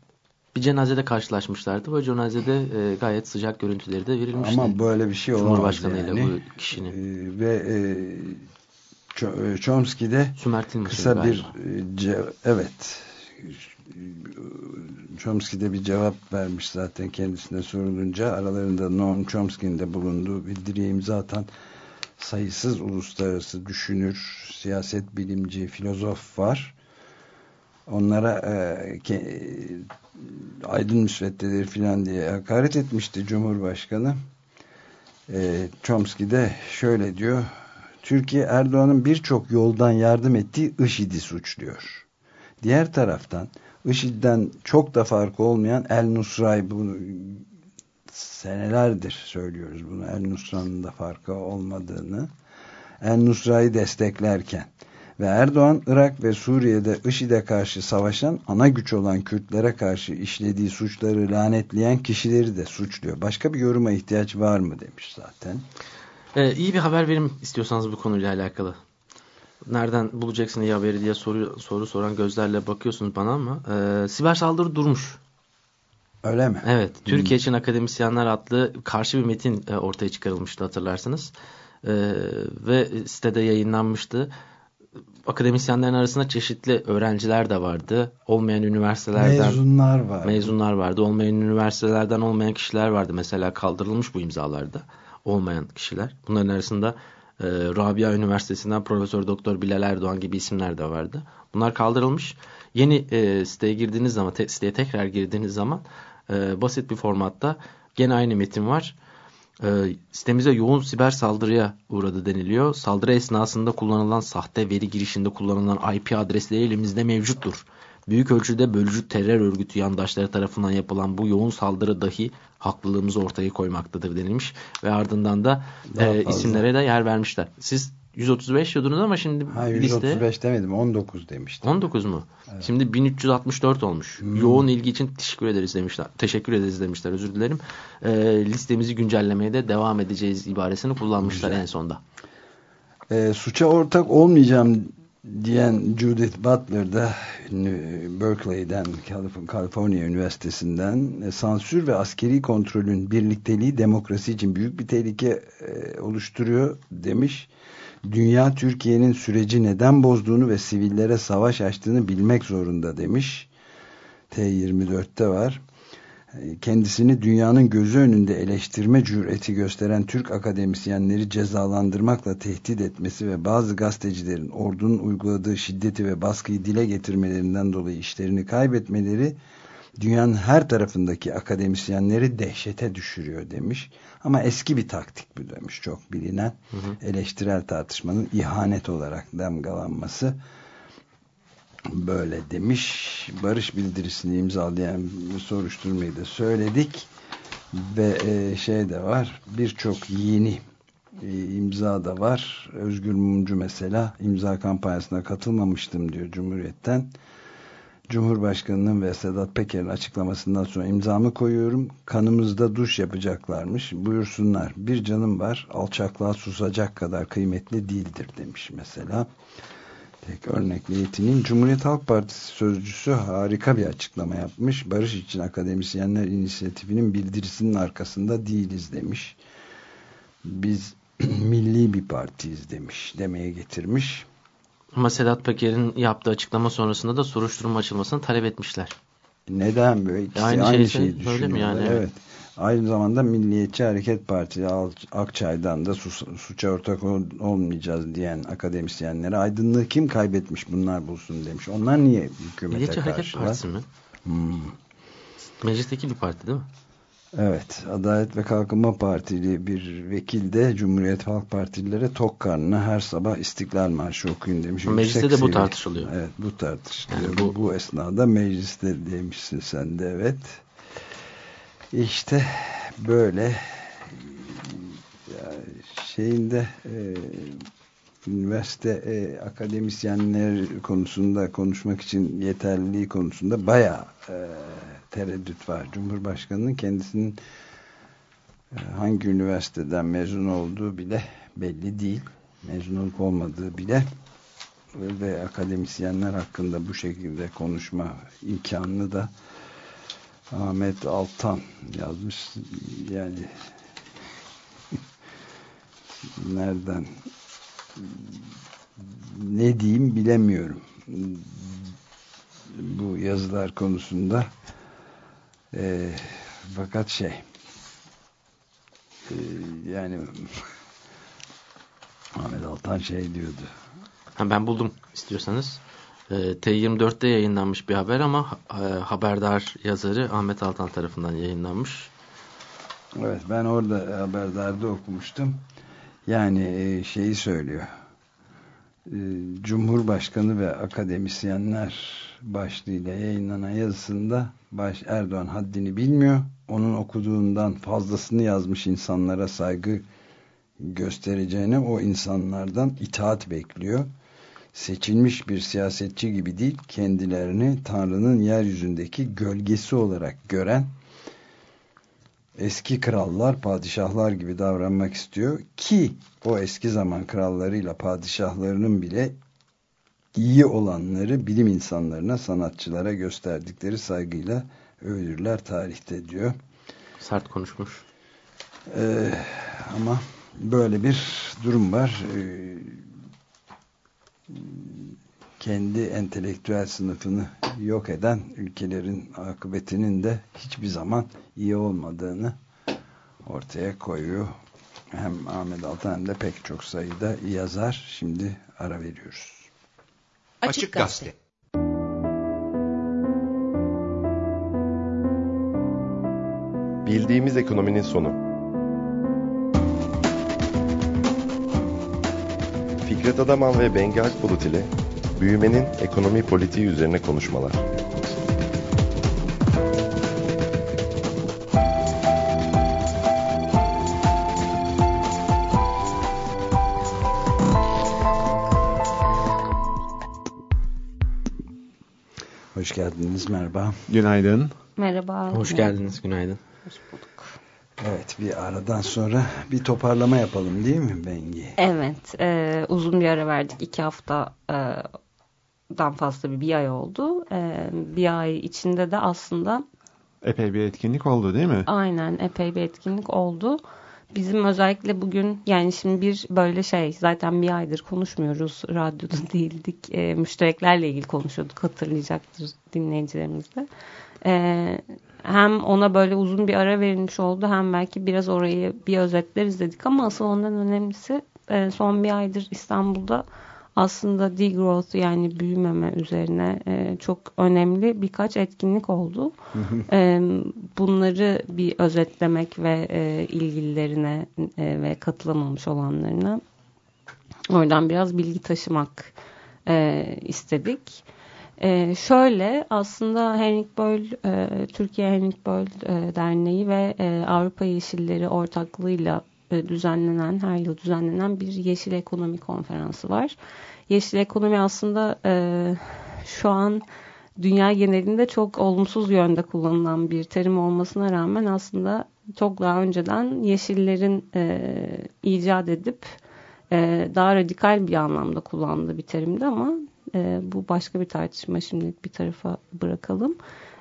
B: bir cenazede karşılaşmışlardı. Bu cenazede e, gayet sıcak görüntüleri de verilmişti.
E: Ama böyle bir şey olamaz
B: Cumhurbaşkanı yani. ile bu kişinin.
E: E, ve e, e, Chomsky'de kısa bir e, evet Chomsky'de bir cevap vermiş zaten kendisine sorulunca aralarında Noam Chomsky'nin de bulunduğu bildiriye imza atan sayısız uluslararası düşünür, siyaset bilimci, filozof var. Onlara e, ke, aydın müsveddeleri filan diye hakaret etmişti Cumhurbaşkanı. E, Chomsky de şöyle diyor Türkiye Erdoğan'ın birçok yoldan yardım ettiği IŞİD'i suçluyor. Diğer taraftan IŞİD'den çok da farkı olmayan El Nusra'yı bunu senelerdir söylüyoruz bunu. El Nusra'nın da farkı olmadığını. El Nusra'yı desteklerken ve Erdoğan Irak ve Suriye'de IŞİD'e karşı savaşan ana güç olan Kürtlere karşı işlediği suçları lanetleyen kişileri de suçluyor. Başka bir yoruma ihtiyaç var mı demiş zaten.
B: Ee, iyi bir haber verim istiyorsanız bu konuyla alakalı. Nereden bulacaksın iyi haberi diye soru, soru soran gözlerle bakıyorsunuz bana ama e, siber saldırı durmuş.
E: Öyle mi?
B: Evet. Türkiye için Akademisyenler adlı karşı bir metin e, ortaya çıkarılmıştı hatırlarsanız. E, ve sitede yayınlanmıştı. Akademisyenlerin arasında çeşitli öğrenciler de vardı. Olmayan üniversitelerden
E: mezunlar var.
B: Mezunlar vardı. Olmayan üniversitelerden olmayan kişiler vardı. Mesela kaldırılmış bu imzalarda olmayan kişiler. Bunların arasında e, Rabia Üniversitesi'nden Profesör Doktor Bilal Erdoğan gibi isimler de vardı. Bunlar kaldırılmış. Yeni e, siteye girdiğiniz zaman, te, siteye tekrar girdiğiniz zaman e, basit bir formatta gene aynı metin var. E, sitemize yoğun siber saldırıya uğradı deniliyor. Saldırı esnasında kullanılan sahte veri girişinde kullanılan IP adresleri elimizde mevcuttur. Büyük ölçüde bölücü terör örgütü yandaşları tarafından yapılan bu yoğun saldırı dahi haklılığımızı ortaya koymaktadır denilmiş. Ve ardından da e, isimlere de yer vermişler. Siz 135 diyordunuz ama şimdi liste...
E: 135 demedim 19 demiştim.
B: 19 mu? Evet. Şimdi 1364 olmuş. Hmm. Yoğun ilgi için teşekkür ederiz demişler. Teşekkür ederiz demişler özür dilerim. E, listemizi güncellemeye de devam edeceğiz ibaresini kullanmışlar Güzel. en sonda.
E: E, suça ortak olmayacağım diyen Judith Butler da Berkeley'den Kaliforniya Üniversitesi'nden e, sansür ve askeri kontrolün birlikteliği demokrasi için büyük bir tehlike e, oluşturuyor demiş. Dünya Türkiye'nin süreci neden bozduğunu ve sivillere savaş açtığını bilmek zorunda demiş. T24'te var kendisini dünyanın gözü önünde eleştirme cüreti gösteren Türk akademisyenleri cezalandırmakla tehdit etmesi ve bazı gazetecilerin ordunun uyguladığı şiddeti ve baskıyı dile getirmelerinden dolayı işlerini kaybetmeleri dünyanın her tarafındaki akademisyenleri dehşete düşürüyor demiş. Ama eski bir taktik bu demiş çok bilinen hı hı. eleştirel tartışmanın ihanet olarak damgalanması böyle demiş. Barış bildirisini imzalayan soruşturmayı da söyledik. Ve e, şey de var birçok yeni e, imza da var. Özgür Mumcu mesela imza kampanyasına katılmamıştım diyor Cumhuriyet'ten. Cumhurbaşkanının ve Sedat Peker'in açıklamasından sonra imzamı koyuyorum. Kanımızda duş yapacaklarmış. Buyursunlar. Bir canım var. Alçaklığa susacak kadar kıymetli değildir demiş mesela. Tek örnek niyetinin Cumhuriyet Halk Partisi sözcüsü harika bir açıklama yapmış. Barış için Akademisyenler İnisiyatifi'nin bildirisinin arkasında değiliz demiş. Biz milli bir partiyiz demiş. Demeye getirmiş.
B: Ama Sedat Peker'in yaptığı açıklama sonrasında da soruşturma açılmasını talep etmişler.
E: Neden böyle? İkisi aynı, aynı şeyi düşünüyorlar. Öyle mi yani? Evet. Aynı zamanda Milliyetçi Hareket Partisi Akçay'dan da suça ortak olmayacağız diyen akademisyenlere aydınlığı kim kaybetmiş bunlar bulsun demiş. Onlar niye hükümete
B: Milliyetçi
E: karşılar?
B: Hareket Partisi mi? Hmm. Meclisteki bir parti değil mi?
E: Evet. Adalet ve Kalkınma Partili bir vekil de Cumhuriyet Halk Partililere tok karnına her sabah İstiklal Marşı okuyun demiş.
B: Mecliste Yüksek de bu tartışılıyor.
E: Evet bu tartışılıyor. Yani bu... bu esnada mecliste demişsin sen de evet. İşte böyle şeyinde e, üniversite e, akademisyenler konusunda konuşmak için yeterliliği konusunda baya e, tereddüt var. Cumhurbaşkanının kendisinin e, hangi üniversiteden mezun olduğu bile belli değil. Mezun olup olmadığı bile ve akademisyenler hakkında bu şekilde konuşma imkanını da Ahmet Altan yazmış. Yani nereden ne diyeyim bilemiyorum. Bu yazılar konusunda e, fakat şey e, yani Ahmet Altan şey diyordu.
B: Ha, ben buldum istiyorsanız T24'te yayınlanmış bir haber ama e, haberdar yazarı Ahmet Altan tarafından yayınlanmış.
E: Evet ben orada haberdarda okumuştum. Yani e, şeyi söylüyor. E, Cumhurbaşkanı ve akademisyenler başlığıyla yayınlanan yazısında baş Erdoğan haddini bilmiyor. Onun okuduğundan fazlasını yazmış insanlara saygı göstereceğine o insanlardan itaat bekliyor. Seçilmiş bir siyasetçi gibi değil, kendilerini Tanrı'nın yeryüzündeki gölgesi olarak gören eski krallar, padişahlar gibi davranmak istiyor ki o eski zaman krallarıyla padişahlarının bile iyi olanları bilim insanlarına, sanatçılara gösterdikleri saygıyla övülürler tarihte diyor.
B: Sert konuşmuş.
E: Ee, ama böyle bir durum var. Ee, kendi entelektüel sınıfını yok eden ülkelerin akıbetinin de hiçbir zaman iyi olmadığını ortaya koyuyor. Hem Ahmet Altan hem de pek çok sayıda yazar. Şimdi ara veriyoruz.
G: Açık Gazete.
H: Bildiğimiz ekonominin sonu. Fikret Adaman ve Bengi Akbulut ile büyümenin ekonomi politiği üzerine konuşmalar.
E: Hoş geldiniz, merhaba.
I: Günaydın.
J: Merhaba.
B: Hoş geldiniz, günaydın.
J: Hoş bulduk.
E: Evet, bir aradan sonra bir toparlama yapalım değil mi Bengi?
J: Evet, e, uzun bir ara verdik. iki hafta e, dan fazla bir, bir ay oldu. E, bir ay içinde de aslında
I: Epey bir etkinlik oldu değil mi?
J: aynen epey bir etkinlik oldu. Bizim özellikle bugün yani şimdi bir böyle şey zaten bir aydır konuşmuyoruz. Radyoda değildik. E, müştereklerle ilgili konuşuyorduk hatırlayacaktır dinleyicilerimiz de. E, hem ona böyle uzun bir ara verilmiş oldu hem belki biraz orayı bir özetleriz dedik ama asıl ondan önemlisi e, son bir aydır İstanbul'da aslında degrowth yani büyümeme üzerine e, çok önemli birkaç etkinlik oldu. e, bunları bir özetlemek ve e, ilgililerine e, ve katılamamış olanlarına oradan biraz bilgi taşımak e, istedik. E, şöyle aslında Henrik Böll, e, Türkiye Henrik Böll e, Derneği ve e, Avrupa Yeşilleri ortaklığıyla e, düzenlenen, her yıl düzenlenen bir Yeşil Ekonomi Konferansı var. Yeşil ekonomi aslında e, şu an dünya genelinde çok olumsuz yönde kullanılan bir terim olmasına rağmen aslında çok daha önceden yeşillerin e, icat edip e, daha radikal bir anlamda kullandığı bir terimdi ama e, bu başka bir tartışma şimdilik bir tarafa bırakalım.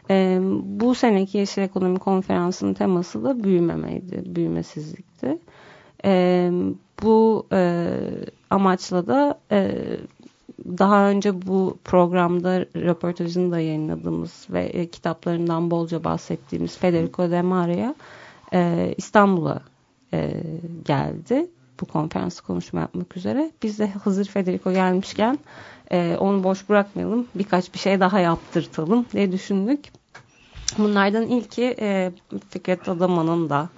J: E, bu seneki Yeşil Ekonomi Konferansı'nın teması da büyümemeydi, büyümesizlikti. E, bu e, amaçla da e, daha önce bu programda röportajını da yayınladığımız ve e, kitaplarından bolca bahsettiğimiz Federico De Maria e, İstanbul'a e, geldi bu konferansı konuşma yapmak üzere. Biz de hazır Federico gelmişken e, onu boş bırakmayalım birkaç bir şey daha yaptırtalım diye düşündük. Bunlardan ilki e, Fikret Adaman'ın da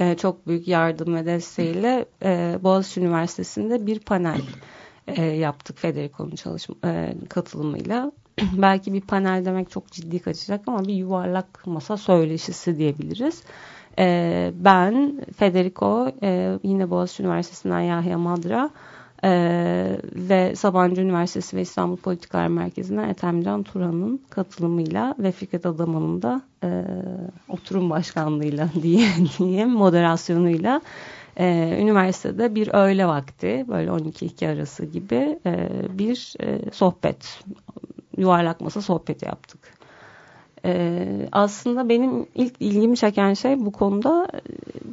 J: e, çok büyük yardım ve desteğiyle e, Boğaziçi Üniversitesi'nde bir panel e, yaptık Federico'nun e, katılımıyla. Belki bir panel demek çok ciddi kaçacak ama bir yuvarlak masa söyleşisi diyebiliriz. E, ben, Federico, e, yine Boğaziçi Üniversitesi'nden Yahya Madra ee, ve Sabancı Üniversitesi ve İstanbul Politikalar Merkezi'nden Ethemcan Turan'ın katılımıyla ve Fikret Adaman'ın da e, oturum başkanlığıyla diye, diye moderasyonuyla e, üniversitede bir öğle vakti böyle 12-2 arası gibi e, bir e, sohbet yuvarlak masa sohbeti yaptık. Ee, aslında benim ilk ilgimi çeken şey bu konuda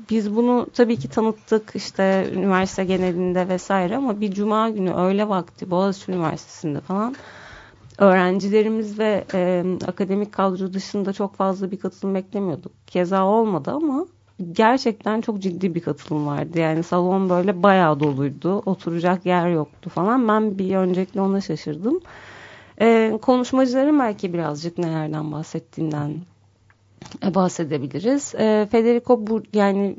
J: biz bunu tabii ki tanıttık işte üniversite genelinde vesaire ama bir cuma günü öğle vakti Boğaziçi Üniversitesi'nde falan öğrencilerimiz ve e, akademik kadro dışında çok fazla bir katılım beklemiyorduk. Keza olmadı ama gerçekten çok ciddi bir katılım vardı. Yani salon böyle bayağı doluydu. Oturacak yer yoktu falan. Ben bir öncelikle ona şaşırdım. E, konuşmacıların belki birazcık nelerden bahsettiğinden bahsedebiliriz. E, Federico bu yani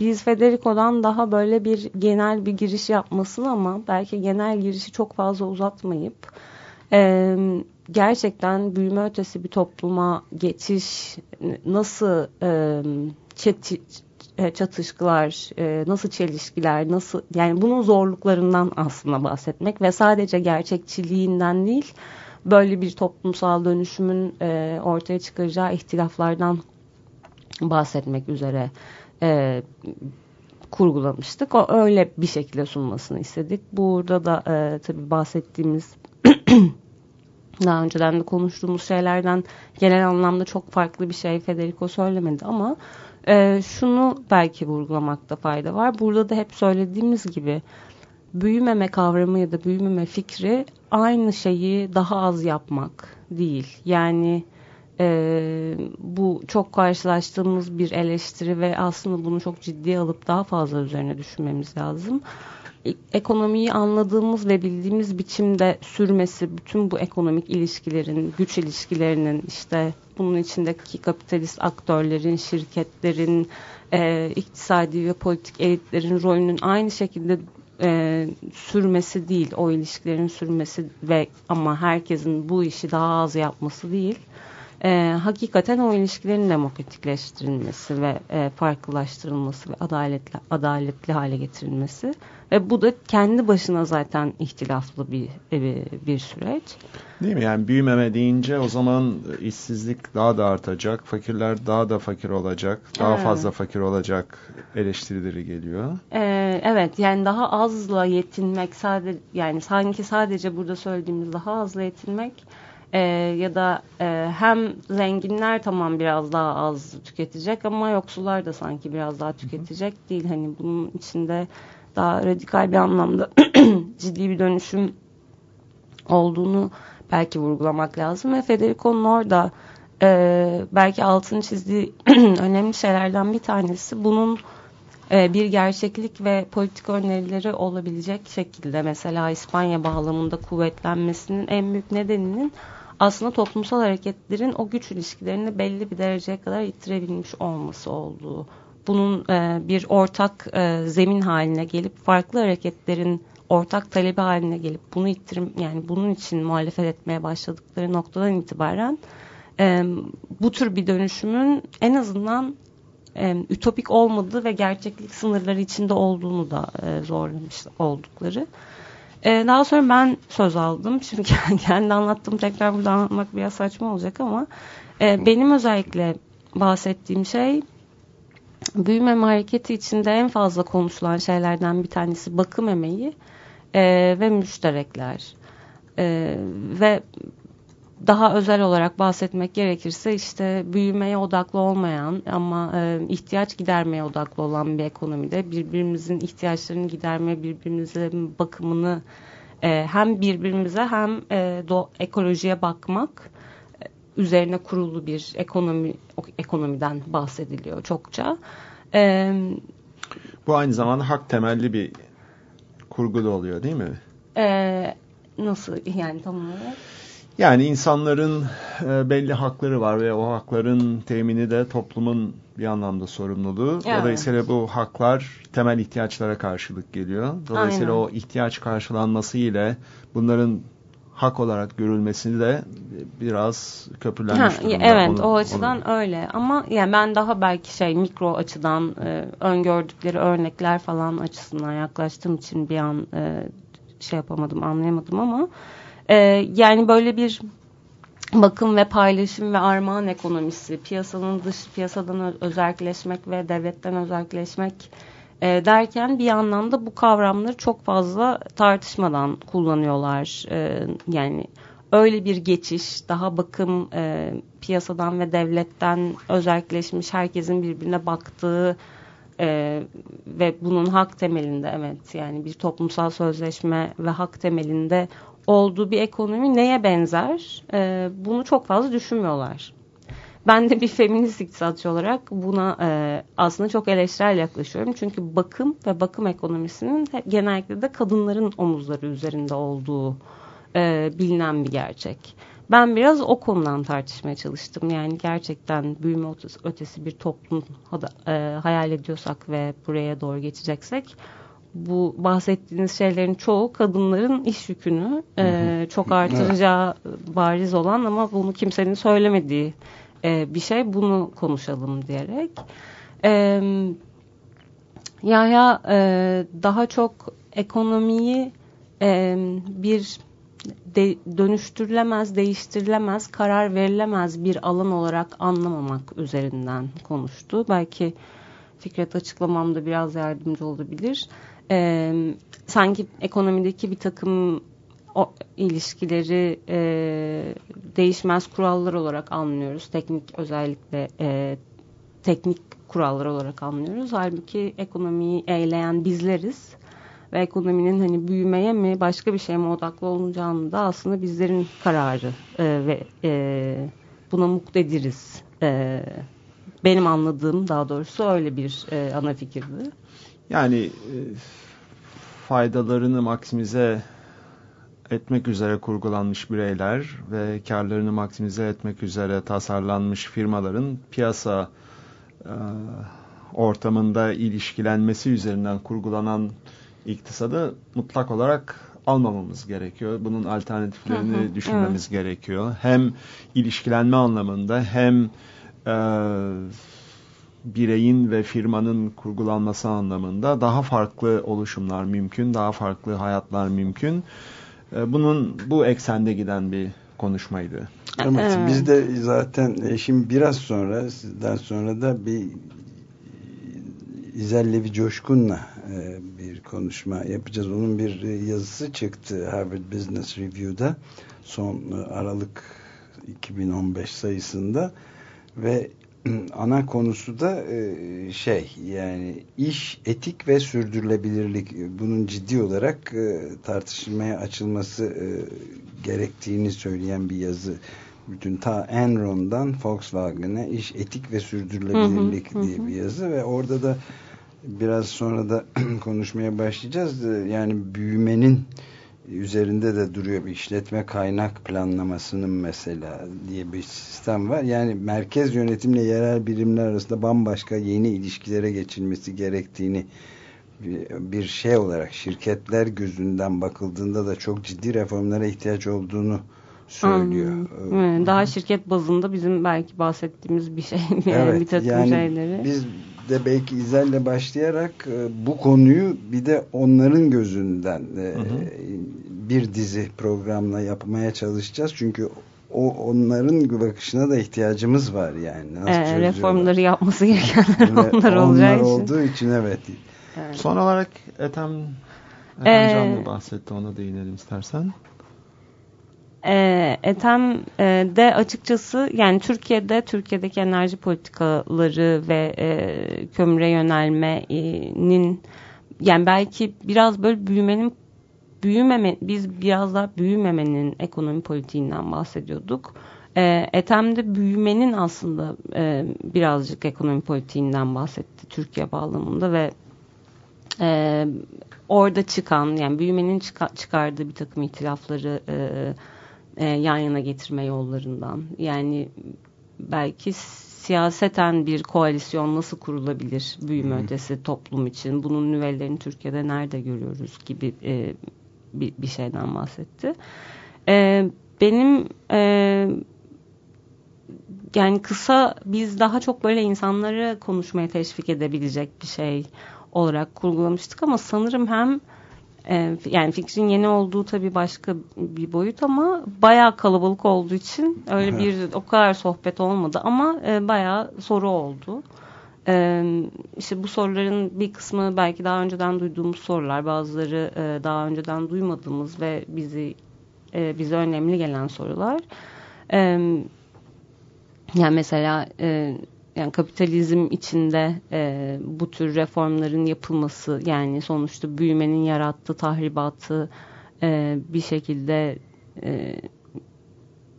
J: biz Federico'dan daha böyle bir genel bir giriş yapmasını ama belki genel girişi çok fazla uzatmayıp e, gerçekten büyüme ötesi bir topluma geçiş nasıl e, çatışkılar, e, nasıl çelişkiler, nasıl yani bunun zorluklarından aslında bahsetmek ve sadece gerçekçiliğinden değil böyle bir toplumsal dönüşümün e, ortaya çıkaracağı ihtilaflardan bahsetmek üzere e, kurgulamıştık. O öyle bir şekilde sunmasını istedik. Burada da e, tabii bahsettiğimiz daha önceden de konuştuğumuz şeylerden genel anlamda çok farklı bir şey Federico söylemedi ama e, şunu belki vurgulamakta fayda var. Burada da hep söylediğimiz gibi büyümeme kavramı ya da büyümeme fikri aynı şeyi daha az yapmak değil. Yani e, bu çok karşılaştığımız bir eleştiri ve aslında bunu çok ciddiye alıp daha fazla üzerine düşünmemiz lazım. Ekonomiyi anladığımız ve bildiğimiz biçimde sürmesi, bütün bu ekonomik ilişkilerin, güç ilişkilerinin işte bunun içindeki kapitalist aktörlerin, şirketlerin, e, iktisadi ve politik elitlerin rolünün aynı şekilde e, sürmesi değil, o ilişkilerin sürmesi ve ama herkesin bu işi daha az yapması değil e, hakikaten o ilişkilerin demokratikleştirilmesi ve e, farklılaştırılması ve adaletli, adaletli hale getirilmesi ve bu da kendi başına zaten ihtilaflı bir bir, bir süreç.
I: Değil mi? Yani büyümeme deyince o zaman işsizlik daha da artacak, fakirler daha da fakir olacak, daha evet. fazla fakir olacak eleştirileri geliyor.
J: Ee, evet, yani daha azla yetinmek sadece yani sanki sadece burada söylediğimiz daha azla yetinmek e, ya da e, hem zenginler tamam biraz daha az tüketecek ama yoksullar da sanki biraz daha tüketecek Hı. değil. Hani bunun içinde daha radikal bir anlamda ciddi bir dönüşüm olduğunu belki vurgulamak lazım ve Federico'nun orada e, belki altını çizdiği önemli şeylerden bir tanesi bunun e, bir gerçeklik ve politik önerileri olabilecek şekilde mesela İspanya bağlamında kuvvetlenmesinin en büyük nedeninin aslında toplumsal hareketlerin o güç ilişkilerini belli bir dereceye kadar ittirebilmiş olması olduğu. Bunun e, bir ortak e, zemin haline gelip farklı hareketlerin ortak talebi haline gelip bunu ittirim yani bunun için muhalefet etmeye başladıkları noktadan itibaren e, bu tür bir dönüşümün en azından e, ütopik olmadığı ve gerçeklik sınırları içinde olduğunu da e, zorlamış oldukları. Ee, daha sonra ben söz aldım. Çünkü kendi anlattım tekrar burada anlatmak biraz saçma olacak ama e, benim özellikle bahsettiğim şey büyüme hareketi içinde en fazla konuşulan şeylerden bir tanesi bakım emeği e, ve müşterekler. E, ve daha özel olarak bahsetmek gerekirse işte büyümeye odaklı olmayan ama e, ihtiyaç gidermeye odaklı olan bir ekonomide birbirimizin ihtiyaçlarını giderme, birbirimizin bakımını e, hem birbirimize hem e, do, ekolojiye bakmak e, üzerine kurulu bir ekonomi ekonomiden bahsediliyor çokça. E,
I: Bu aynı zamanda hak temelli bir kurgu da oluyor değil mi?
J: E, nasıl yani tam olarak?
I: Yani insanların e, belli hakları var ve o hakların temini de toplumun bir anlamda sorumluluğu. Evet. Dolayısıyla bu haklar temel ihtiyaçlara karşılık geliyor. Dolayısıyla Aynen. o ihtiyaç karşılanması ile bunların hak olarak görülmesini de biraz köprülenmiş ha, durumda.
J: Evet onu, o açıdan onu... öyle ama yani ben daha belki şey mikro açıdan e, öngördükleri örnekler falan açısından yaklaştığım için bir an e, şey yapamadım anlayamadım ama e, yani böyle bir bakım ve paylaşım ve armağan ekonomisi, piyasanın dış piyasadan özelleşmek ve devletten özelleşmek e, derken bir anlamda bu kavramları çok fazla tartışmadan kullanıyorlar. E, yani öyle bir geçiş, daha bakım e, piyasadan ve devletten özelleşmiş, herkesin birbirine baktığı e, ve bunun hak temelinde evet yani bir toplumsal sözleşme ve hak temelinde olduğu bir ekonomi neye benzer? E, bunu çok fazla düşünmüyorlar. Ben de bir feminist iktisatçı olarak buna e, aslında çok eleştirel yaklaşıyorum. Çünkü bakım ve bakım ekonomisinin genellikle de kadınların omuzları üzerinde olduğu e, bilinen bir gerçek. ben biraz o konudan tartışmaya çalıştım. Yani gerçekten büyüme ötesi bir toplum e, hayal ediyorsak ve buraya doğru geçeceksek bu bahsettiğiniz şeylerin çoğu kadınların iş yükünü e, çok artıracağı evet. bariz olan ama bunu kimsenin söylemediği e, bir şey. Bunu konuşalım diyerek. E, Yahya e, daha çok ekonomiyi e, bir de, dönüştürülemez, değiştirilemez, karar verilemez bir alan olarak anlamamak üzerinden konuştu. Belki Fikret açıklamamda biraz yardımcı olabilir. Ee, sanki ekonomideki bir takım o ilişkileri e, değişmez kurallar olarak anlıyoruz. Teknik özellikle e, teknik kurallar olarak anlıyoruz. Halbuki ekonomiyi eğleyen bizleriz ve ekonominin hani büyümeye mi başka bir şeye mi odaklı olunacağını da aslında bizlerin kararı e, ve e, buna muktediriz. E, benim anladığım daha doğrusu öyle bir e, ana fikirdi.
I: Yani e, faydalarını maksimize etmek üzere kurgulanmış bireyler ve karlarını maksimize etmek üzere tasarlanmış firmaların piyasa e, ortamında ilişkilenmesi üzerinden kurgulanan iktisadı mutlak olarak almamamız gerekiyor. Bunun alternatiflerini hı hı, düşünmemiz evet. gerekiyor. Hem ilişkilenme anlamında hem e, bireyin ve firmanın kurgulanması anlamında daha farklı oluşumlar mümkün, daha farklı hayatlar mümkün. E, bunun bu eksende giden bir konuşmaydı.
E: Evet, biz de zaten e, şimdi biraz sonra sizden sonra da bir İzel Levi Coşkun'la e, bir konuşma yapacağız. Onun bir yazısı çıktı Harvard Business Review'da son Aralık 2015 sayısında ve ana konusu da e, şey yani iş etik ve sürdürülebilirlik. Bunun ciddi olarak e, tartışılmaya açılması e, gerektiğini söyleyen bir yazı. Bütün ta Enron'dan Volkswagen'e iş etik ve sürdürülebilirlik hı hı, diye hı. bir yazı ve orada da biraz sonra da konuşmaya başlayacağız. Yani büyümenin üzerinde de duruyor bir işletme kaynak planlamasının mesela diye bir sistem var. Yani merkez yönetimle yerel birimler arasında bambaşka yeni ilişkilere geçilmesi gerektiğini bir şey olarak şirketler gözünden bakıldığında da çok ciddi reformlara ihtiyaç olduğunu söylüyor.
J: Hmm. Daha şirket bazında bizim belki bahsettiğimiz bir şey. Evet, bir takım yani şeyleri.
E: Biz de belki İzel'le başlayarak e, bu konuyu bir de onların gözünden e, hı hı. bir dizi programla yapmaya çalışacağız. Çünkü o onların bakışına da ihtiyacımız var yani.
J: Nasıl ee, reformları yapması gerekenler onlar, onlar
E: olacağı için. olduğu için evet.
I: evet. Son olarak Ethem, Ethem ee, Canlı bahsetti ona değinelim istersen.
J: E, Ethem e, de açıkçası yani Türkiye'de Türkiye'deki enerji politikaları ve e, kömüre yönelmenin yani belki biraz böyle büyümenin büyümeme biz biraz daha büyümemenin ekonomi politiğinden bahsediyorduk. E, Ethem büyümenin aslında e, birazcık ekonomi politiğinden bahsetti Türkiye bağlamında ve e, orada çıkan yani büyümenin çıka, çıkardığı bir takım itilafları e, e, yan yana getirme yollarından. Yani belki siyaseten bir koalisyon nasıl kurulabilir büyüme hmm. ötesi toplum için? Bunun nüvelerini Türkiye'de nerede görüyoruz gibi e, bir, bir şeyden bahsetti. E, benim e, yani kısa biz daha çok böyle insanları konuşmaya teşvik edebilecek bir şey olarak kurgulamıştık ama sanırım hem yani fikrin yeni olduğu tabii başka bir boyut ama bayağı kalabalık olduğu için öyle bir o kadar sohbet olmadı ama e, bayağı soru oldu. E, işte bu soruların bir kısmı belki daha önceden duyduğumuz sorular, bazıları e, daha önceden duymadığımız ve bizi e, bize önemli gelen sorular. E, yani mesela yani kapitalizm içinde e, bu tür reformların yapılması yani sonuçta büyümenin yarattığı tahribatı e, bir şekilde e,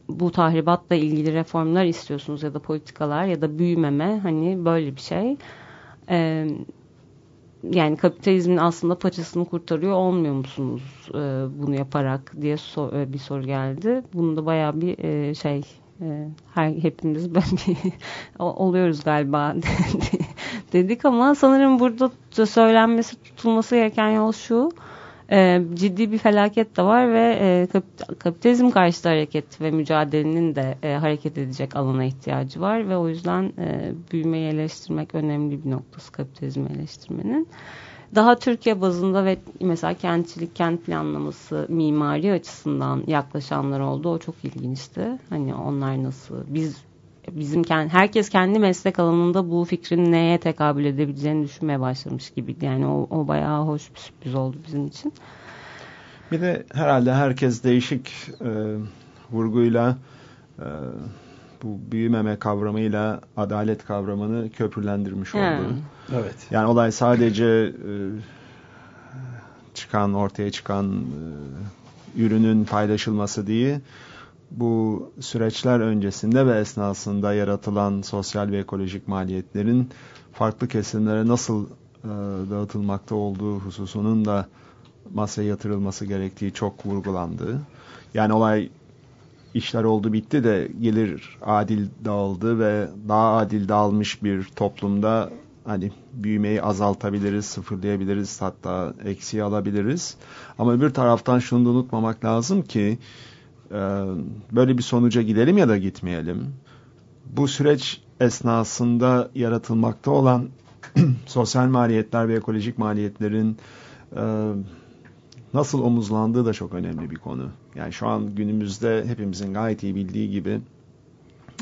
J: bu tahribatla ilgili reformlar istiyorsunuz ya da politikalar ya da büyümeme hani böyle bir şey. E, yani kapitalizmin aslında paçasını kurtarıyor olmuyor musunuz e, bunu yaparak diye sor, e, bir soru geldi. Bunu da bayağı bir e, şey her hepimiz böyle oluyoruz galiba dedik ama sanırım burada söylenmesi tutulması gereken yol şu e, ciddi bir felaket de var ve e, kapitalizm karşıtı hareket ve mücadelenin de e, hareket edecek alana ihtiyacı var ve o yüzden e, büyümeyi eleştirmek önemli bir noktası kapitalizmi eleştirmenin. Daha Türkiye bazında ve mesela kentçilik, kent planlaması, mimari açısından yaklaşanlar oldu. O çok ilginçti. Hani onlar nasıl, biz bizim kendi, herkes kendi meslek alanında bu fikrin neye tekabül edebileceğini düşünmeye başlamış gibi. Yani o, o bayağı hoş bir sürpriz oldu bizim için.
I: Bir de herhalde herkes değişik e, vurguyla e, bu büyümeme kavramıyla adalet kavramını köprülendirmiş oldu. Hmm.
E: Evet.
I: Yani olay sadece e, çıkan ortaya çıkan e, ürünün paylaşılması değil bu süreçler öncesinde ve esnasında yaratılan sosyal ve ekolojik maliyetlerin farklı kesimlere nasıl e, dağıtılmakta olduğu hususunun da masaya yatırılması gerektiği çok vurgulandı. Yani olay işler oldu bitti de gelir adil dağıldı ve daha adil dağılmış bir toplumda hani büyümeyi azaltabiliriz, sıfırlayabiliriz hatta eksiği alabiliriz. Ama bir taraftan şunu da unutmamak lazım ki ee, böyle bir sonuca gidelim ya da gitmeyelim. Bu süreç esnasında yaratılmakta olan sosyal maliyetler ve ekolojik maliyetlerin e, nasıl omuzlandığı da çok önemli bir konu. Yani şu an günümüzde hepimizin gayet iyi bildiği gibi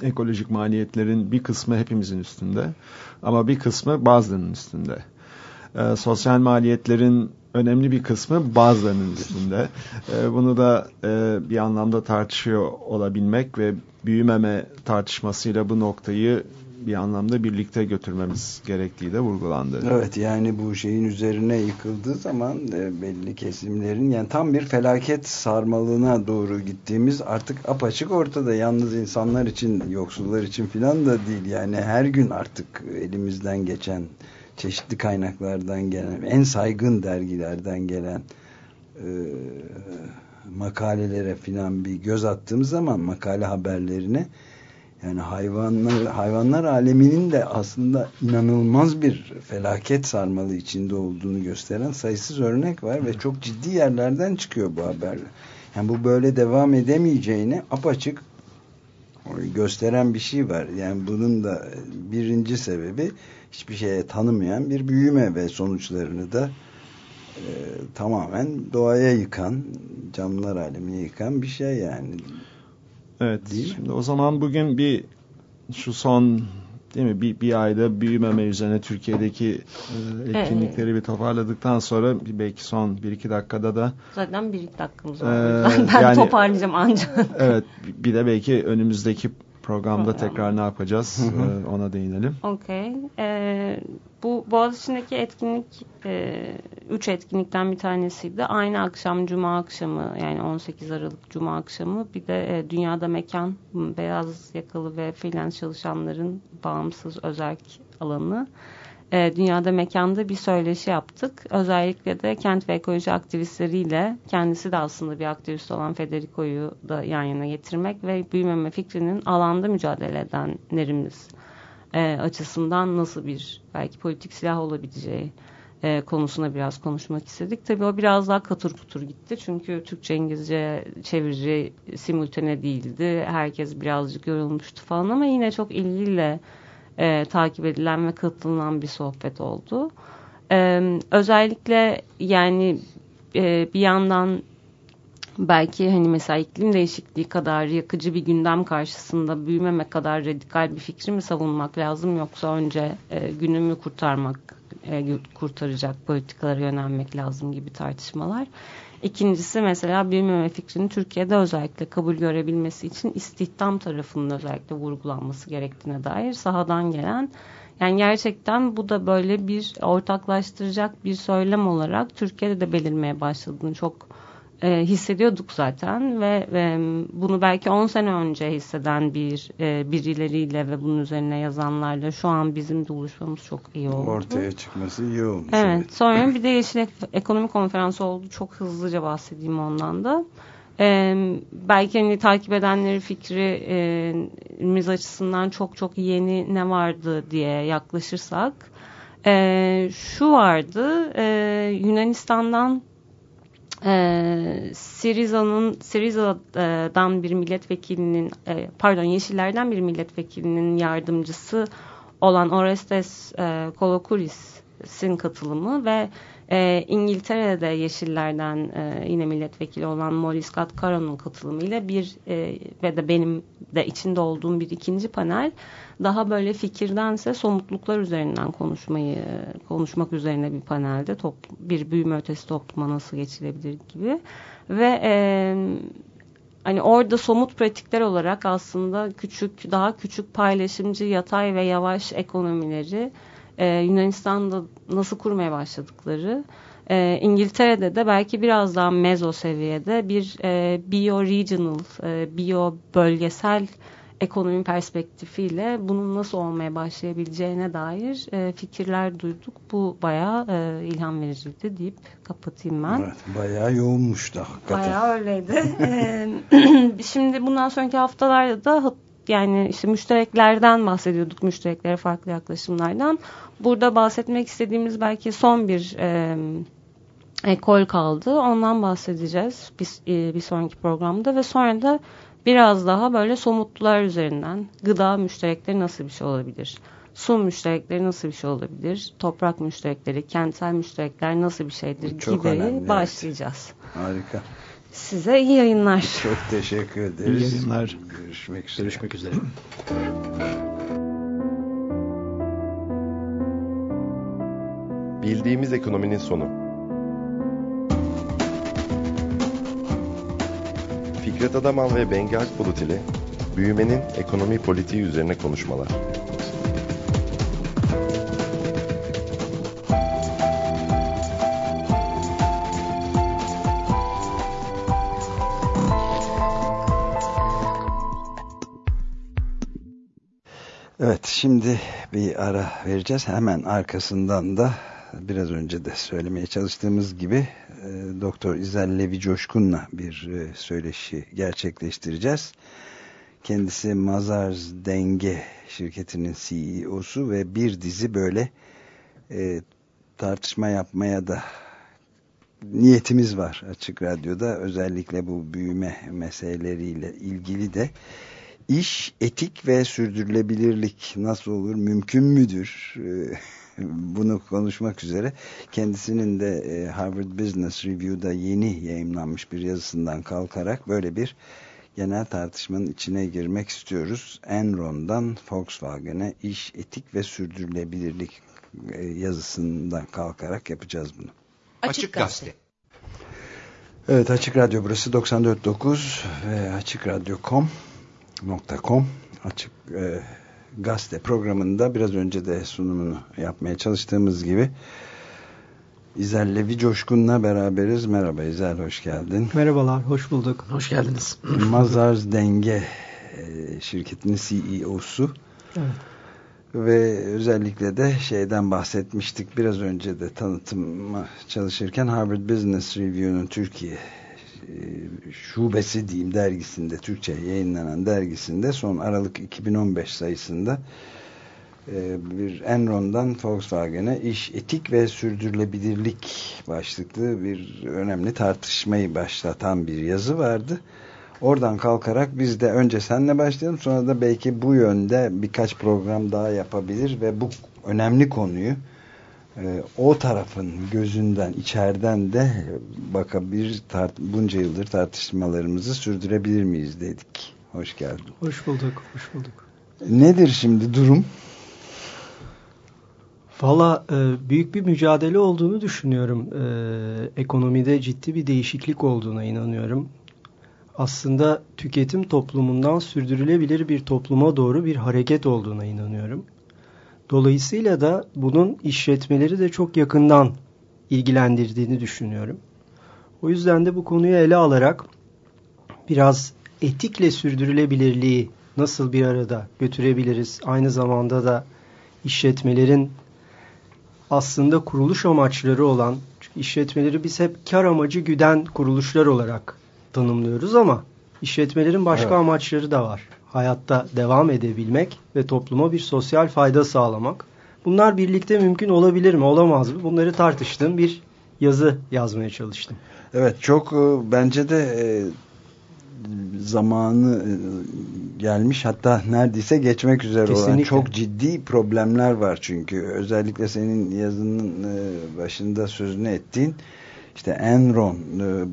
I: ekolojik maliyetlerin bir kısmı hepimizin üstünde ama bir kısmı bazılarının üstünde. E, sosyal maliyetlerin önemli bir kısmı bazılarının üstünde. E, bunu da e, bir anlamda tartışıyor olabilmek ve büyümeme tartışmasıyla bu noktayı bir anlamda birlikte götürmemiz gerektiği de vurgulandı.
E: Evet yani bu şeyin üzerine yıkıldığı zaman e, belli kesimlerin yani tam bir felaket sarmalına doğru gittiğimiz artık apaçık ortada. Yalnız insanlar için, yoksullar için filan da değil. Yani her gün artık elimizden geçen çeşitli kaynaklardan gelen, en saygın dergilerden gelen e, makalelere filan bir göz attığımız zaman makale haberlerine yani hayvanlar hayvanlar aleminin de aslında inanılmaz bir felaket sarmalı içinde olduğunu gösteren sayısız örnek var ve çok ciddi yerlerden çıkıyor bu haberler. Yani bu böyle devam edemeyeceğini apaçık gösteren bir şey var. Yani bunun da birinci sebebi hiçbir şeye tanımayan bir büyüme ve sonuçlarını da e, tamamen doğaya yıkan, canlılar alemini yıkan bir şey yani.
I: Evet. Değil şimdi mi? o zaman bugün bir şu son değil mi bir, bir ayda büyümeme üzerine Türkiye'deki e, etkinlikleri evet. bir toparladıktan sonra belki son bir iki dakikada da
J: zaten bir iki dakikamız var. Ee, ben yani, toparlayacağım ancak.
I: evet bir de belki önümüzdeki programda tekrar ne yapacağız e, ona değinelim.
J: Okey. E, bu Boğaziçi'ndeki etkinlik e, üç etkinlikten bir tanesiydi. Aynı akşam Cuma akşamı yani 18 Aralık Cuma akşamı bir de e, Dünyada Mekan beyaz yakalı ve freelance çalışanların bağımsız özerk alanı e, dünyada mekanda bir söyleşi yaptık. Özellikle de kent ve ekoloji aktivistleriyle kendisi de aslında bir aktivist olan Federico'yu da yan yana getirmek ve büyümeme fikrinin alanda mücadele edenlerimiz e, açısından nasıl bir belki politik silah olabileceği e, konusuna biraz konuşmak istedik. Tabii o biraz daha katır kutur gitti. Çünkü Türkçe İngilizce çevirici simultane değildi. Herkes birazcık yorulmuştu falan ama yine çok ilgiyle e, takip edilen ve katılınan bir sohbet oldu. E, özellikle yani e, bir yandan belki hani mesela iklim değişikliği kadar yakıcı bir gündem karşısında büyümemek kadar radikal bir fikri mi savunmak lazım yoksa önce e, günümü kurtarmak e, kurtaracak politikalara yönelmek lazım gibi tartışmalar. İkincisi mesela büyümeme fikrinin Türkiye'de özellikle kabul görebilmesi için istihdam tarafının özellikle vurgulanması gerektiğine dair sahadan gelen yani gerçekten bu da böyle bir ortaklaştıracak bir söylem olarak Türkiye'de de belirmeye başladığını çok e, hissediyorduk zaten ve e, bunu belki 10 sene önce hisseden bir e, birileriyle ve bunun üzerine yazanlarla şu an bizim buluşmamız çok iyi oldu.
E: Ortaya çıkması iyi olmuş.
J: Evet. evet. Sonra bir de Yeşil Ekonomi Konferansı oldu. Çok hızlıca bahsedeyim ondan da. Ee, belki hani takip edenleri fikrimiz e, açısından çok çok yeni ne vardı diye yaklaşırsak e, şu vardı e, Yunanistan'dan e, Siriza'nın Siriza'dan bir milletvekilinin e, pardon Yeşillerden bir milletvekilinin yardımcısı olan Orestes e, Kolokuris'in katılımı ve e, İngiltere'de Yeşillerden e, yine milletvekili olan Molly Scott Caron'un katılımıyla bir e, ve de benim de içinde olduğum bir ikinci panel daha böyle fikirdense somutluklar üzerinden konuşmayı konuşmak üzerine bir panelde top, bir büyüme ötesi topluma nasıl geçilebilir gibi. Ve e, hani orada somut pratikler olarak aslında küçük daha küçük paylaşımcı yatay ve yavaş ekonomileri e, Yunanistan'da nasıl kurmaya başladıkları e, İngiltere'de de belki biraz daha mezo seviyede bir e, bio-regional, e, bio-bölgesel ekonomi perspektifiyle bunun nasıl olmaya başlayabileceğine dair e, fikirler duyduk. Bu bayağı e, ilham vericiydi deyip kapatayım ben.
E: Evet, bayağı yoğunmuştu hakikaten.
J: Bayağı öyleydi. e, şimdi bundan sonraki haftalarda da yani işte müştereklerden bahsediyorduk. Müştereklere farklı yaklaşımlardan. Burada bahsetmek istediğimiz belki son bir e, ekol kaldı. Ondan bahsedeceğiz bir, e, bir sonraki programda ve sonra da biraz daha böyle somutlular üzerinden gıda müşterekleri nasıl bir şey olabilir? Su müşterekleri nasıl bir şey olabilir? Toprak müşterekleri, kentsel müşterekler nasıl bir şeydir Çok gibi önemli, başlayacağız.
E: Evet. Harika.
J: Size iyi yayınlar.
E: Çok teşekkür ederiz.
I: İyi yayınlar.
E: Görüşmek üzere.
B: Görüşmek üzere.
H: Bildiğimiz ekonominin sonu. Fikret Adaman ve Bengi Akbulut ile büyümenin ekonomi politiği üzerine konuşmalar.
E: Şimdi bir ara vereceğiz. Hemen arkasından da biraz önce de söylemeye çalıştığımız gibi e, Doktor İzel Levi Coşkun'la bir e, söyleşi gerçekleştireceğiz. Kendisi Mazars Denge şirketinin CEO'su ve bir dizi böyle e, tartışma yapmaya da niyetimiz var açık radyoda. Özellikle bu büyüme meseleleriyle ilgili de iş, etik ve sürdürülebilirlik nasıl olur, mümkün müdür? E, bunu konuşmak üzere kendisinin de e, Harvard Business Review'da yeni yayınlanmış bir yazısından kalkarak böyle bir genel tartışmanın içine girmek istiyoruz. Enron'dan Volkswagen'e iş, etik ve sürdürülebilirlik e, yazısından kalkarak yapacağız bunu.
G: Açık Gazete.
E: Evet Açık Radyo burası 94.9 ve açıkradyo.com açık e, gazete programında biraz önce de sunumunu yapmaya çalıştığımız gibi İzel Levi Coşkun'la beraberiz. Merhaba İzel, hoş geldin.
K: Merhabalar, hoş bulduk.
B: Hoş geldiniz.
E: Mazars Denge e, şirketinin CEO'su. Evet. Ve özellikle de şeyden bahsetmiştik biraz önce de tanıtıma çalışırken Harvard Business Review'nun Türkiye şubesi diyeyim dergisinde Türkçe yayınlanan dergisinde son Aralık 2015 sayısında e, bir Enron'dan Volkswagen'e iş etik ve sürdürülebilirlik başlıklı bir önemli tartışmayı başlatan bir yazı vardı. Oradan kalkarak biz de önce senle başlayalım sonra da belki bu yönde birkaç program daha yapabilir ve bu önemli konuyu e, o tarafın gözünden içeriden de bakabilir tart bunca yıldır tartışmalarımızı sürdürebilir miyiz dedik. Hoş geldin.
K: Hoş bulduk. Hoş bulduk.
E: Nedir şimdi durum?
K: Valla e, büyük bir mücadele olduğunu düşünüyorum. E, ekonomide ciddi bir değişiklik olduğuna inanıyorum. Aslında tüketim toplumundan sürdürülebilir bir topluma doğru bir hareket olduğuna inanıyorum. Dolayısıyla da bunun işletmeleri de çok yakından ilgilendirdiğini düşünüyorum. O yüzden de bu konuyu ele alarak biraz etikle sürdürülebilirliği nasıl bir arada götürebiliriz? Aynı zamanda da işletmelerin aslında kuruluş amaçları olan, çünkü işletmeleri biz hep kar amacı güden kuruluşlar olarak tanımlıyoruz ama işletmelerin başka evet. amaçları da var. Hayatta devam edebilmek ve topluma bir sosyal fayda sağlamak. Bunlar birlikte mümkün olabilir mi, olamaz mı? Bunları tartıştığım bir yazı yazmaya çalıştım.
E: Evet, çok e, bence de e, zamanı e, gelmiş hatta neredeyse geçmek üzere Kesinlikle. olan çok ciddi problemler var çünkü özellikle senin yazının başında sözünü ettiğin işte Enron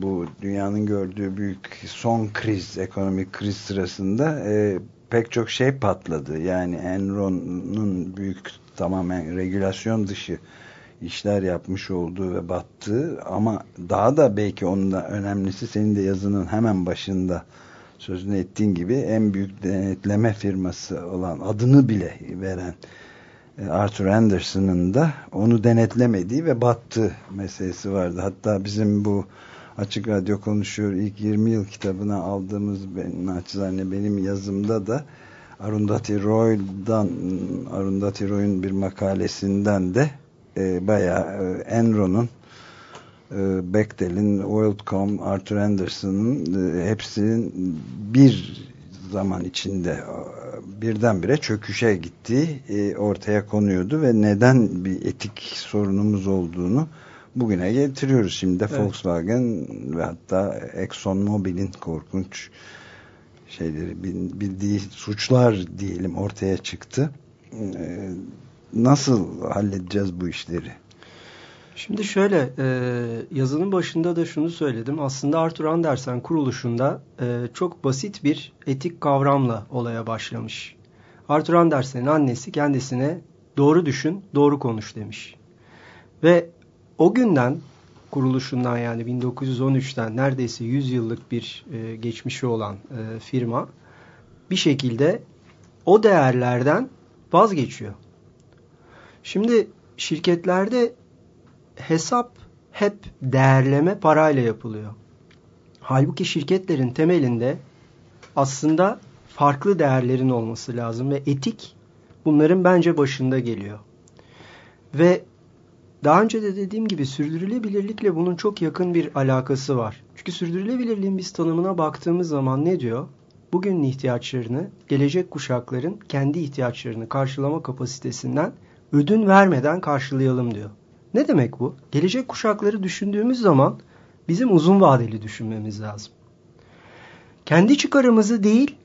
E: bu dünyanın gördüğü büyük son kriz ekonomik kriz sırasında pek çok şey patladı. Yani Enron'un büyük tamamen regülasyon dışı işler yapmış olduğu ve battığı ama daha da belki onun da önemlisi senin de yazının hemen başında sözünü ettiğin gibi en büyük denetleme firması olan adını bile veren e, Arthur Anderson'ın da onu denetlemediği ve battığı meselesi vardı. Hatta bizim bu Açık Radyo konuşuyor ilk 20 yıl kitabına aldığımız naçizane benim yazımda da Arundhati Roy'dan Arundhati Roy'un bir makalesinden de e, bayağı e, Enron'un e, Bechtel'in, WorldCom, Arthur Anderson'ın e, hepsinin bir zaman içinde e, birdenbire çöküşe gittiği e, ortaya konuyordu ve neden bir etik sorunumuz olduğunu bugüne getiriyoruz. Şimdi de evet. Volkswagen ve hatta Exxon Mobil'in korkunç şeyleri bildiği suçlar diyelim ortaya çıktı. E, nasıl halledeceğiz bu işleri?
K: Şimdi şöyle e, yazının başında da şunu söyledim. Aslında Arthur Andersen kuruluşunda e, çok basit bir etik kavramla olaya başlamış. Arthur Andersen'in annesi kendisine doğru düşün, doğru konuş demiş. Ve o günden kuruluşundan yani 1913'ten neredeyse 100 yıllık bir e, geçmişi olan e, firma bir şekilde o değerlerden vazgeçiyor. Şimdi şirketlerde hesap hep değerleme parayla yapılıyor. Halbuki şirketlerin temelinde aslında farklı değerlerin olması lazım ve etik bunların bence başında geliyor. Ve daha önce de dediğim gibi sürdürülebilirlikle bunun çok yakın bir alakası var. Çünkü sürdürülebilirliğin biz tanımına baktığımız zaman ne diyor? Bugünün ihtiyaçlarını, gelecek kuşakların kendi ihtiyaçlarını karşılama kapasitesinden ödün vermeden karşılayalım diyor. Ne demek bu? Gelecek kuşakları düşündüğümüz zaman bizim uzun vadeli düşünmemiz lazım. Kendi çıkarımızı değil,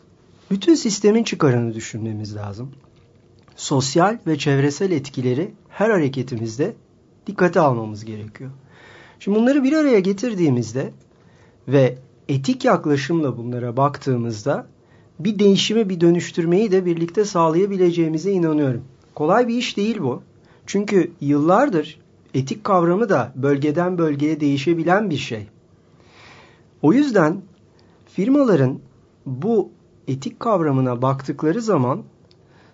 K: bütün sistemin çıkarını düşünmemiz lazım. Sosyal ve çevresel etkileri her hareketimizde dikkate almamız gerekiyor. Şimdi bunları bir araya getirdiğimizde ve etik yaklaşımla bunlara baktığımızda bir değişimi, bir dönüştürmeyi de birlikte sağlayabileceğimize inanıyorum. Kolay bir iş değil bu. Çünkü yıllardır etik kavramı da bölgeden bölgeye değişebilen bir şey. O yüzden firmaların bu etik kavramına baktıkları zaman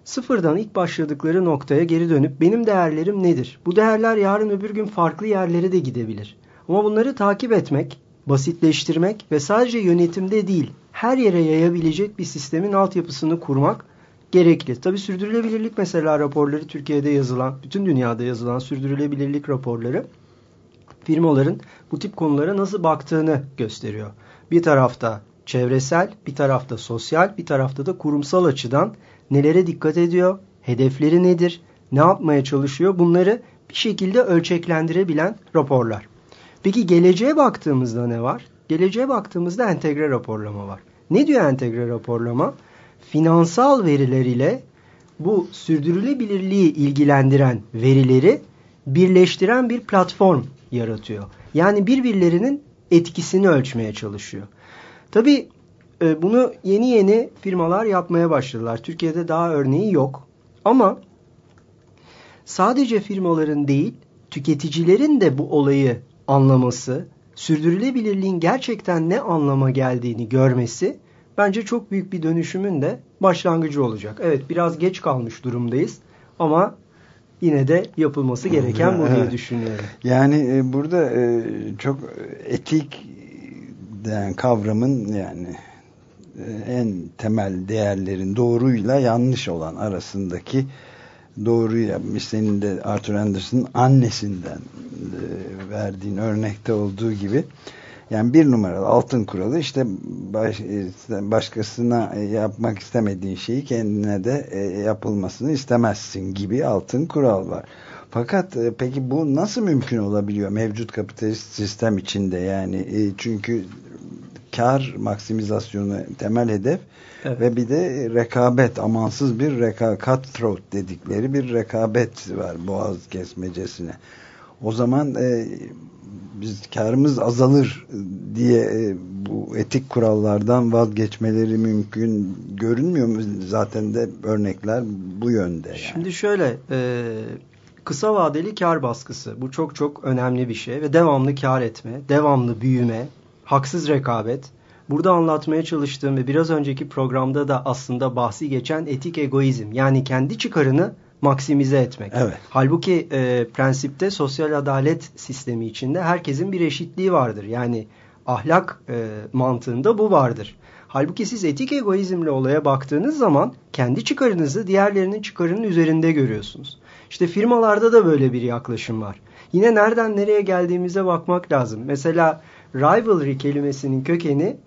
K: sıfırdan ilk başladıkları noktaya geri dönüp benim değerlerim nedir? Bu değerler yarın öbür gün farklı yerlere de gidebilir. Ama bunları takip etmek, basitleştirmek ve sadece yönetimde değil her yere yayabilecek bir sistemin altyapısını kurmak gerekli. Tabi sürdürülebilirlik mesela raporları Türkiye'de yazılan, bütün dünyada yazılan sürdürülebilirlik raporları firmaların bu tip konulara nasıl baktığını gösteriyor. Bir tarafta çevresel, bir tarafta sosyal, bir tarafta da kurumsal açıdan nelere dikkat ediyor, hedefleri nedir, ne yapmaya çalışıyor bunları bir şekilde ölçeklendirebilen raporlar. Peki geleceğe baktığımızda ne var? Geleceğe baktığımızda entegre raporlama var. Ne diyor entegre raporlama? Finansal veriler ile bu sürdürülebilirliği ilgilendiren verileri birleştiren bir platform yaratıyor. Yani birbirlerinin etkisini ölçmeye çalışıyor. Tabi e, bunu yeni yeni firmalar yapmaya başladılar. Türkiye'de daha örneği yok. Ama sadece firmaların değil tüketicilerin de bu olayı anlaması, sürdürülebilirliğin gerçekten ne anlama geldiğini görmesi bence çok büyük bir dönüşümün de başlangıcı olacak. Evet biraz geç kalmış durumdayız ama yine de yapılması gereken bu diye düşünüyorum.
E: Yani e, burada e, çok etik yani kavramın yani e, en temel değerlerin doğruyla yanlış olan arasındaki doğru yapmış. Senin de Arthur Anderson'ın annesinden verdiğin örnekte olduğu gibi yani bir numaralı altın kuralı işte baş, e, başkasına yapmak istemediğin şeyi kendine de yapılmasını istemezsin gibi altın kural var. Fakat peki bu nasıl mümkün olabiliyor mevcut kapitalist sistem içinde yani çünkü kar maksimizasyonu temel hedef evet. ve bir de rekabet amansız bir reka cutthroat dedikleri bir rekabet var boğaz kesmecesine. O zaman e, biz karımız azalır diye e, bu etik kurallardan vazgeçmeleri mümkün görünmüyor mu? Zaten de örnekler bu yönde. Yani.
K: Şimdi şöyle e, kısa vadeli kar baskısı bu çok çok önemli bir şey ve devamlı kar etme, devamlı büyüme, haksız rekabet. Burada anlatmaya çalıştığım ve biraz önceki programda da aslında bahsi geçen etik egoizm. Yani kendi çıkarını maksimize etmek.
E: Evet.
K: Halbuki e, prensipte sosyal adalet sistemi içinde herkesin bir eşitliği vardır. Yani ahlak e, mantığında bu vardır. Halbuki siz etik egoizmle olaya baktığınız zaman kendi çıkarınızı diğerlerinin çıkarının üzerinde görüyorsunuz. İşte firmalarda da böyle bir yaklaşım var. Yine nereden nereye geldiğimize bakmak lazım. Mesela rivalry kelimesinin kökeni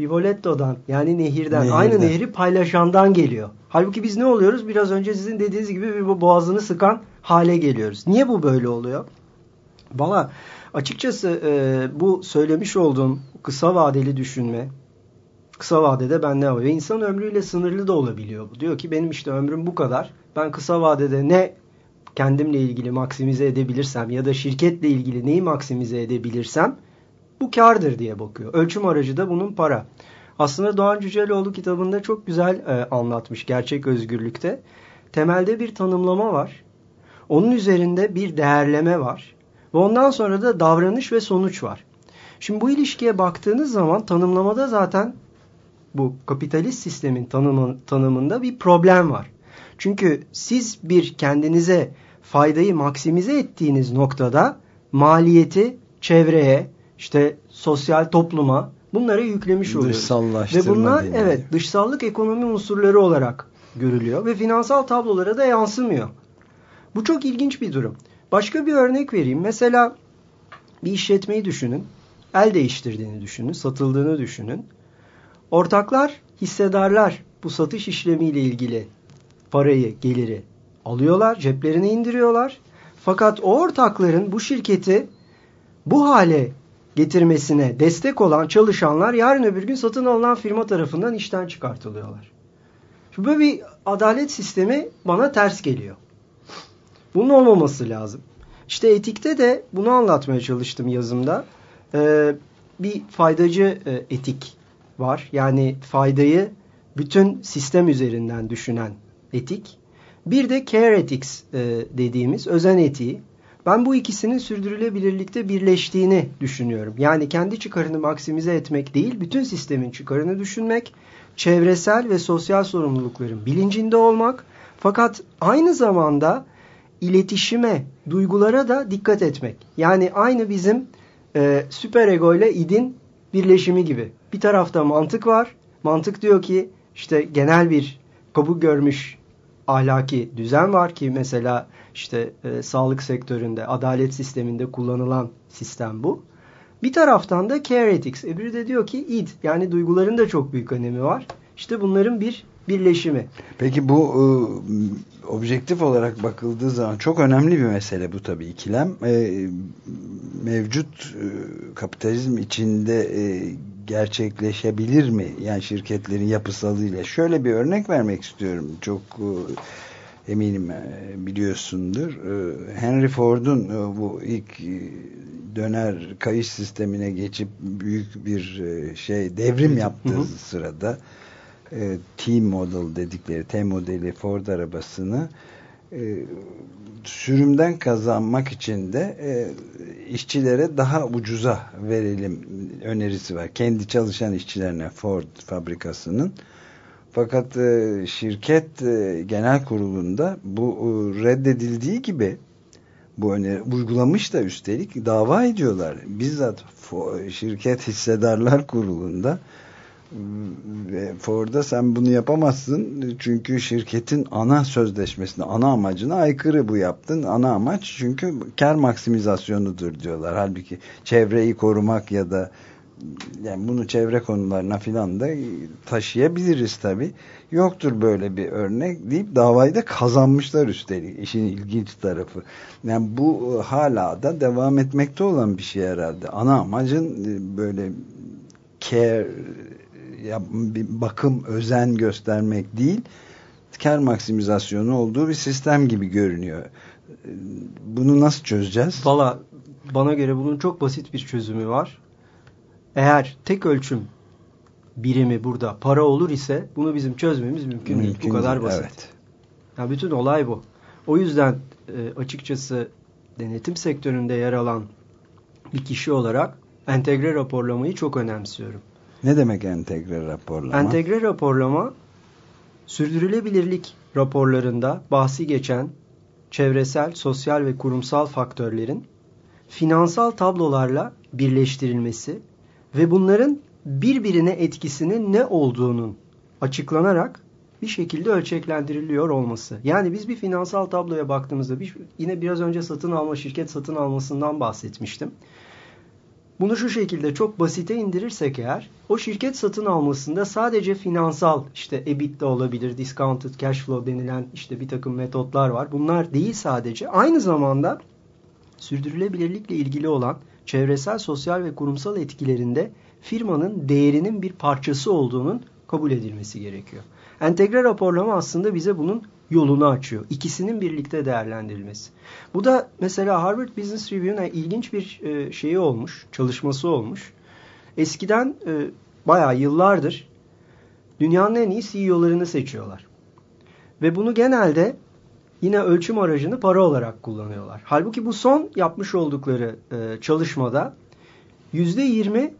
K: Rivoletto'dan yani nehirden, nehirden. aynı nehri paylaşandan geliyor. Halbuki biz ne oluyoruz? Biraz önce sizin dediğiniz gibi bir boğazını sıkan hale geliyoruz. Niye bu böyle oluyor? Valla açıkçası e, bu söylemiş olduğum kısa vadeli düşünme, kısa vadede ben ne var? Ve insan ömrüyle sınırlı da olabiliyor bu. Diyor ki benim işte ömrüm bu kadar. Ben kısa vadede ne kendimle ilgili maksimize edebilirsem ya da şirketle ilgili neyi maksimize edebilirsem bu kardır diye bakıyor. Ölçüm aracı da bunun para. Aslında Doğan Cüceloğlu kitabında çok güzel e, anlatmış gerçek özgürlükte. Temelde bir tanımlama var. Onun üzerinde bir değerleme var. Ve ondan sonra da davranış ve sonuç var. Şimdi bu ilişkiye baktığınız zaman tanımlamada zaten bu kapitalist sistemin tanımı, tanımında bir problem var. Çünkü siz bir kendinize faydayı maksimize ettiğiniz noktada maliyeti çevreye, işte sosyal topluma bunları yüklemiş oluyoruz. Ve bunlar evet dışsallık ekonomi unsurları olarak görülüyor ve finansal tablolara da yansımıyor. Bu çok ilginç bir durum. Başka bir örnek vereyim. Mesela bir işletmeyi düşünün. El değiştirdiğini düşünün, satıldığını düşünün. Ortaklar, hissedarlar bu satış işlemiyle ilgili parayı, geliri alıyorlar, ceplerine indiriyorlar. Fakat o ortakların bu şirketi bu hale getirmesine destek olan çalışanlar yarın öbür gün satın alınan firma tarafından işten çıkartılıyorlar. Şimdi böyle bir adalet sistemi bana ters geliyor. Bunun olmaması lazım. İşte etikte de bunu anlatmaya çalıştım yazımda. Ee, bir faydacı e, etik var. Yani faydayı bütün sistem üzerinden düşünen etik. Bir de care ethics e, dediğimiz özen etiği. Ben bu ikisinin sürdürülebilirlikte birleştiğini düşünüyorum. Yani kendi çıkarını maksimize etmek değil, bütün sistemin çıkarını düşünmek, çevresel ve sosyal sorumlulukların bilincinde olmak, fakat aynı zamanda iletişime, duygulara da dikkat etmek. Yani aynı bizim e, süper ego ile idin birleşimi gibi. Bir tarafta mantık var. Mantık diyor ki işte genel bir kabul görmüş ahlaki düzen var ki mesela işte e, sağlık sektöründe, adalet sisteminde kullanılan sistem bu. Bir taraftan da care ethics. Öbürü de diyor ki id yani duyguların da çok büyük önemi var. İşte bunların bir birleşimi.
E: Peki bu e, objektif olarak bakıldığı zaman çok önemli bir mesele bu tabii ikilem. E, mevcut e, kapitalizm içinde e, gerçekleşebilir mi? Yani şirketlerin yapısalıyla. Şöyle bir örnek vermek istiyorum. Çok e, eminim e, biliyorsundur. E, Henry Ford'un e, bu ilk döner kayış sistemine geçip büyük bir şey devrim yaptığı hı hı. sırada T-model dedikleri T modeli Ford arabasını sürümden kazanmak için de işçilere daha ucuza verelim önerisi var. Kendi çalışan işçilerine Ford fabrikasının Fakat e, şirket e, genel kurulunda bu e, reddedildiği gibi bu öneri uygulamış da üstelik dava ediyorlar. Bizzat şirket hissedarlar kurulunda ve Ford'a sen bunu yapamazsın çünkü şirketin ana sözleşmesine, ana amacına aykırı bu yaptın. Ana amaç çünkü kar maksimizasyonudur diyorlar. Halbuki çevreyi korumak ya da yani bunu çevre konularına filan da taşıyabiliriz tabi. Yoktur böyle bir örnek deyip davayı da kazanmışlar üstelik. işin ilginç tarafı. Yani bu hala da devam etmekte olan bir şey herhalde. Ana amacın böyle care ya, bir bakım, özen göstermek değil, kar maksimizasyonu olduğu bir sistem gibi görünüyor. Bunu nasıl çözeceğiz?
K: Valla bana göre bunun çok basit bir çözümü var. Eğer tek ölçüm birimi burada para olur ise bunu bizim çözmemiz mümkün, mümkün değil. Bu kadar basit. Evet. Yani bütün olay bu. O yüzden e, açıkçası denetim sektöründe yer alan bir kişi olarak entegre raporlamayı çok önemsiyorum.
E: Ne demek entegre raporlama?
K: Entegre raporlama sürdürülebilirlik raporlarında bahsi geçen çevresel, sosyal ve kurumsal faktörlerin finansal tablolarla birleştirilmesi ve bunların birbirine etkisinin ne olduğunun açıklanarak bir şekilde ölçeklendiriliyor olması. Yani biz bir finansal tabloya baktığımızda bir, yine biraz önce satın alma, şirket satın almasından bahsetmiştim. Bunu şu şekilde çok basite indirirsek eğer o şirket satın almasında sadece finansal işte EBITDA olabilir, discounted cash flow denilen işte bir takım metotlar var. Bunlar değil sadece. Aynı zamanda sürdürülebilirlikle ilgili olan çevresel, sosyal ve kurumsal etkilerinde firmanın değerinin bir parçası olduğunun kabul edilmesi gerekiyor. Entegre raporlama aslında bize bunun yolunu açıyor. İkisinin birlikte değerlendirilmesi. Bu da mesela Harvard Business Review'un ilginç bir e, şeyi olmuş, çalışması olmuş. Eskiden e, bayağı yıllardır dünyanın en iyi CEO'larını seçiyorlar. Ve bunu genelde yine ölçüm aracını para olarak kullanıyorlar. Halbuki bu son yapmış oldukları e, çalışmada %20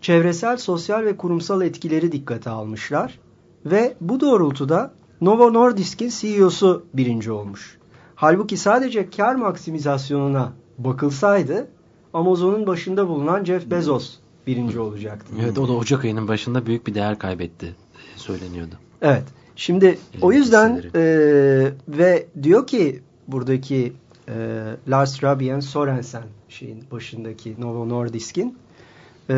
K: çevresel, sosyal ve kurumsal etkileri dikkate almışlar. Ve bu doğrultuda Novo Nordisk'in CEO'su birinci olmuş. Halbuki sadece kar maksimizasyonuna bakılsaydı Amazon'un başında bulunan Jeff Bezos birinci olacaktı.
B: Evet o da Ocak ayının başında büyük bir değer kaybetti söyleniyordu.
K: Evet. Şimdi o yüzden e, ve diyor ki buradaki e, Lars Rabien Sorensen şeyin başındaki Novo Nordisk'in e,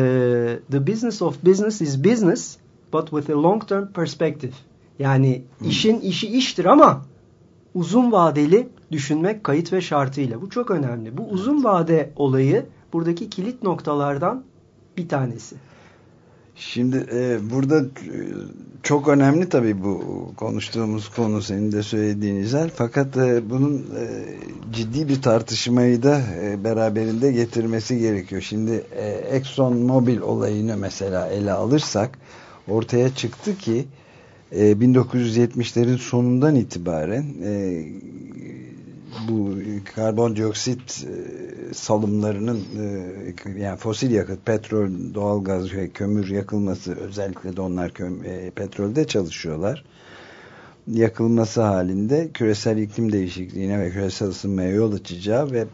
K: The business of business is business but with a long term perspective. Yani hmm. işin işi iştir ama uzun vadeli düşünmek kayıt ve şartıyla. Bu çok önemli. Bu uzun vade olayı buradaki kilit noktalardan bir tanesi.
E: Şimdi e, burada çok önemli tabii bu konuştuğumuz konu senin de söylediğin İzel. Fakat e, bunun e, ciddi bir tartışmayı da e, beraberinde getirmesi gerekiyor. Şimdi e, Exxon Mobil olayını mesela ele alırsak ortaya çıktı ki 1970'lerin sonundan itibaren e, bu karbondioksit e, salımlarının e, yani fosil yakıt, petrol, doğalgaz ve kömür yakılması özellikle de onlar e, petrolde çalışıyorlar. Yakılması halinde küresel iklim değişikliğine ve küresel ısınmaya yol açacağı ve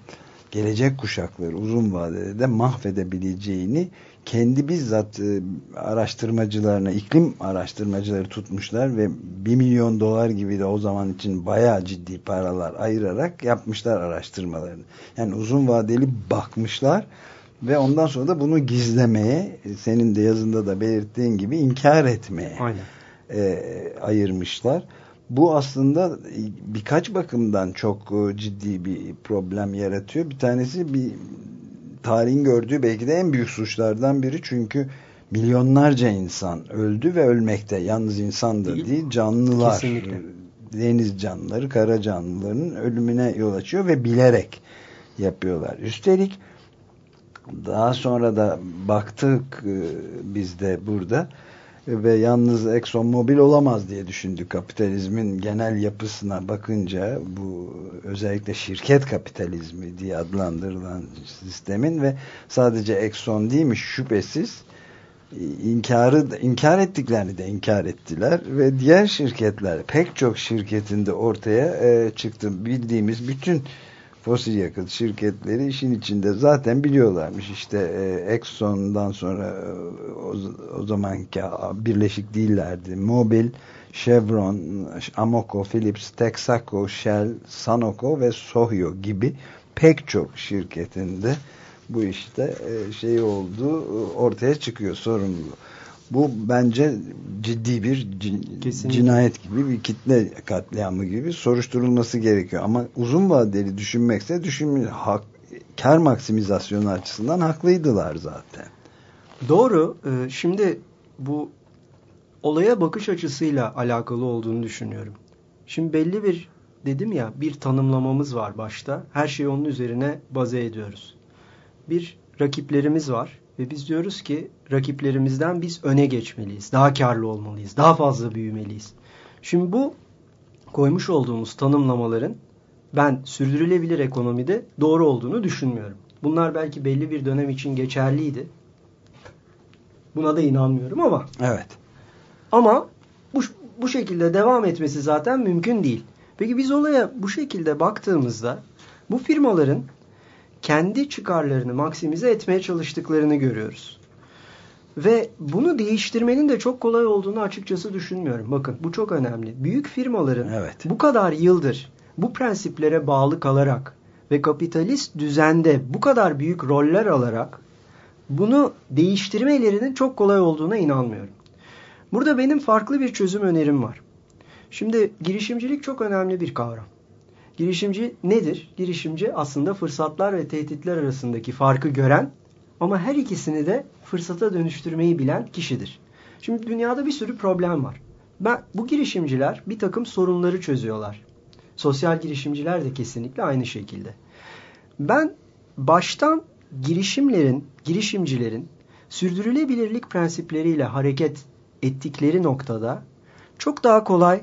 E: gelecek kuşakları uzun vadede de mahvedebileceğini kendi bizzat e, araştırmacılarına, iklim araştırmacıları tutmuşlar ve 1 milyon dolar gibi de o zaman için bayağı ciddi paralar ayırarak yapmışlar araştırmalarını. Yani uzun vadeli bakmışlar ve ondan sonra da bunu gizlemeye, senin de yazında da belirttiğin gibi inkar etmeye Aynen. E, ayırmışlar. Bu aslında birkaç bakımdan çok e, ciddi bir problem yaratıyor. Bir tanesi bir tarihin gördüğü belki de en büyük suçlardan biri çünkü milyonlarca insan öldü ve ölmekte. Yalnız insan da değil, değil canlılar. Kesinlikle. Deniz canlıları, kara canlıların ölümüne yol açıyor ve bilerek yapıyorlar. Üstelik daha sonra da baktık e, biz de burada ve yalnız Exxon Mobil olamaz diye düşündük kapitalizmin genel yapısına bakınca bu özellikle şirket kapitalizmi diye adlandırılan sistemin ve sadece Exxon değil mi şüphesiz inkarı inkar ettiklerini de inkar ettiler ve diğer şirketler pek çok şirketinde ortaya e, çıktı. Bildiğimiz bütün fosil yakıt şirketleri işin içinde zaten biliyorlarmış. İşte e, Exxon'dan sonra e, o, zamanki birleşik değillerdi Mobil, Chevron, Amoco, Philips, Texaco, Shell, Sanoco ve Sohio gibi pek çok şirketinde bu işte e, şey oldu ortaya çıkıyor. Sorumluluğu. Bu bence ciddi bir Kesinlikle. cinayet gibi bir kitle katliamı gibi soruşturulması gerekiyor. Ama uzun vadeli düşünmekse düşün, hak, kar maksimizasyonu açısından haklıydılar zaten.
K: Doğru. Ee, şimdi bu olaya bakış açısıyla alakalı olduğunu düşünüyorum. Şimdi belli bir dedim ya bir tanımlamamız var başta. Her şeyi onun üzerine baze ediyoruz. Bir rakiplerimiz var ve biz diyoruz ki rakiplerimizden biz öne geçmeliyiz. Daha karlı olmalıyız. Daha fazla büyümeliyiz. Şimdi bu koymuş olduğumuz tanımlamaların ben sürdürülebilir ekonomide doğru olduğunu düşünmüyorum. Bunlar belki belli bir dönem için geçerliydi. Buna da inanmıyorum ama.
E: Evet.
K: Ama bu, bu şekilde devam etmesi zaten mümkün değil. Peki biz olaya bu şekilde baktığımızda bu firmaların kendi çıkarlarını maksimize etmeye çalıştıklarını görüyoruz. Ve bunu değiştirmenin de çok kolay olduğunu açıkçası düşünmüyorum. Bakın bu çok önemli. Büyük firmaların evet. bu kadar yıldır bu prensiplere bağlı kalarak ve kapitalist düzende bu kadar büyük roller alarak bunu değiştirmelerinin çok kolay olduğuna inanmıyorum. Burada benim farklı bir çözüm önerim var. Şimdi girişimcilik çok önemli bir kavram. Girişimci nedir? Girişimci aslında fırsatlar ve tehditler arasındaki farkı gören ama her ikisini de fırsata dönüştürmeyi bilen kişidir. Şimdi dünyada bir sürü problem var. Ben, bu girişimciler bir takım sorunları çözüyorlar. Sosyal girişimciler de kesinlikle aynı şekilde. Ben baştan girişimlerin, girişimcilerin sürdürülebilirlik prensipleriyle hareket ettikleri noktada çok daha kolay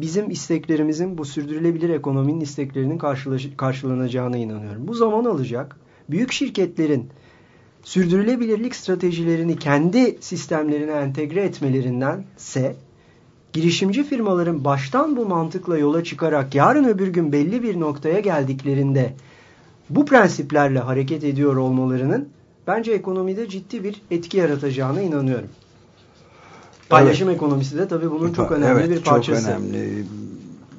K: bizim isteklerimizin bu sürdürülebilir ekonominin isteklerinin karşılanacağına inanıyorum. Bu zaman alacak. Büyük şirketlerin sürdürülebilirlik stratejilerini kendi sistemlerine entegre etmelerindense girişimci firmaların baştan bu mantıkla yola çıkarak yarın öbür gün belli bir noktaya geldiklerinde bu prensiplerle hareket ediyor olmalarının bence ekonomide ciddi bir etki yaratacağına inanıyorum. Paylaşım evet. ekonomisi de tabii bunun çok önemli evet, bir parçası.
E: Çok önemli.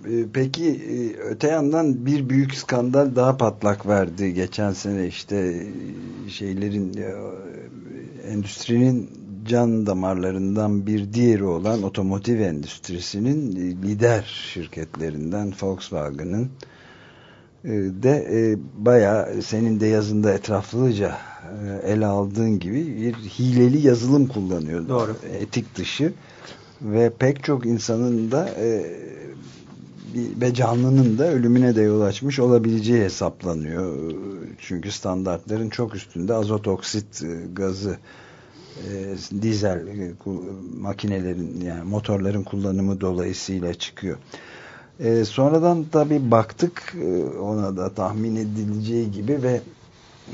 E: Ee, peki e, öte yandan bir büyük skandal daha patlak verdi geçen sene işte e, şeylerin e, endüstrinin can damarlarından bir diğeri olan otomotiv endüstrisinin lider şirketlerinden Volkswagen'ın de bayağı senin de yazında etraflıca e, ele aldığın gibi bir hileli yazılım kullanıyor.
K: Doğru.
E: Etik dışı ve pek çok insanın da e, ve canlının da ölümüne de yol açmış olabileceği hesaplanıyor. Çünkü standartların çok üstünde azot oksit e, gazı e, dizel e, makinelerin yani motorların kullanımı dolayısıyla çıkıyor. E, sonradan tabi baktık e, ona da tahmin edileceği gibi ve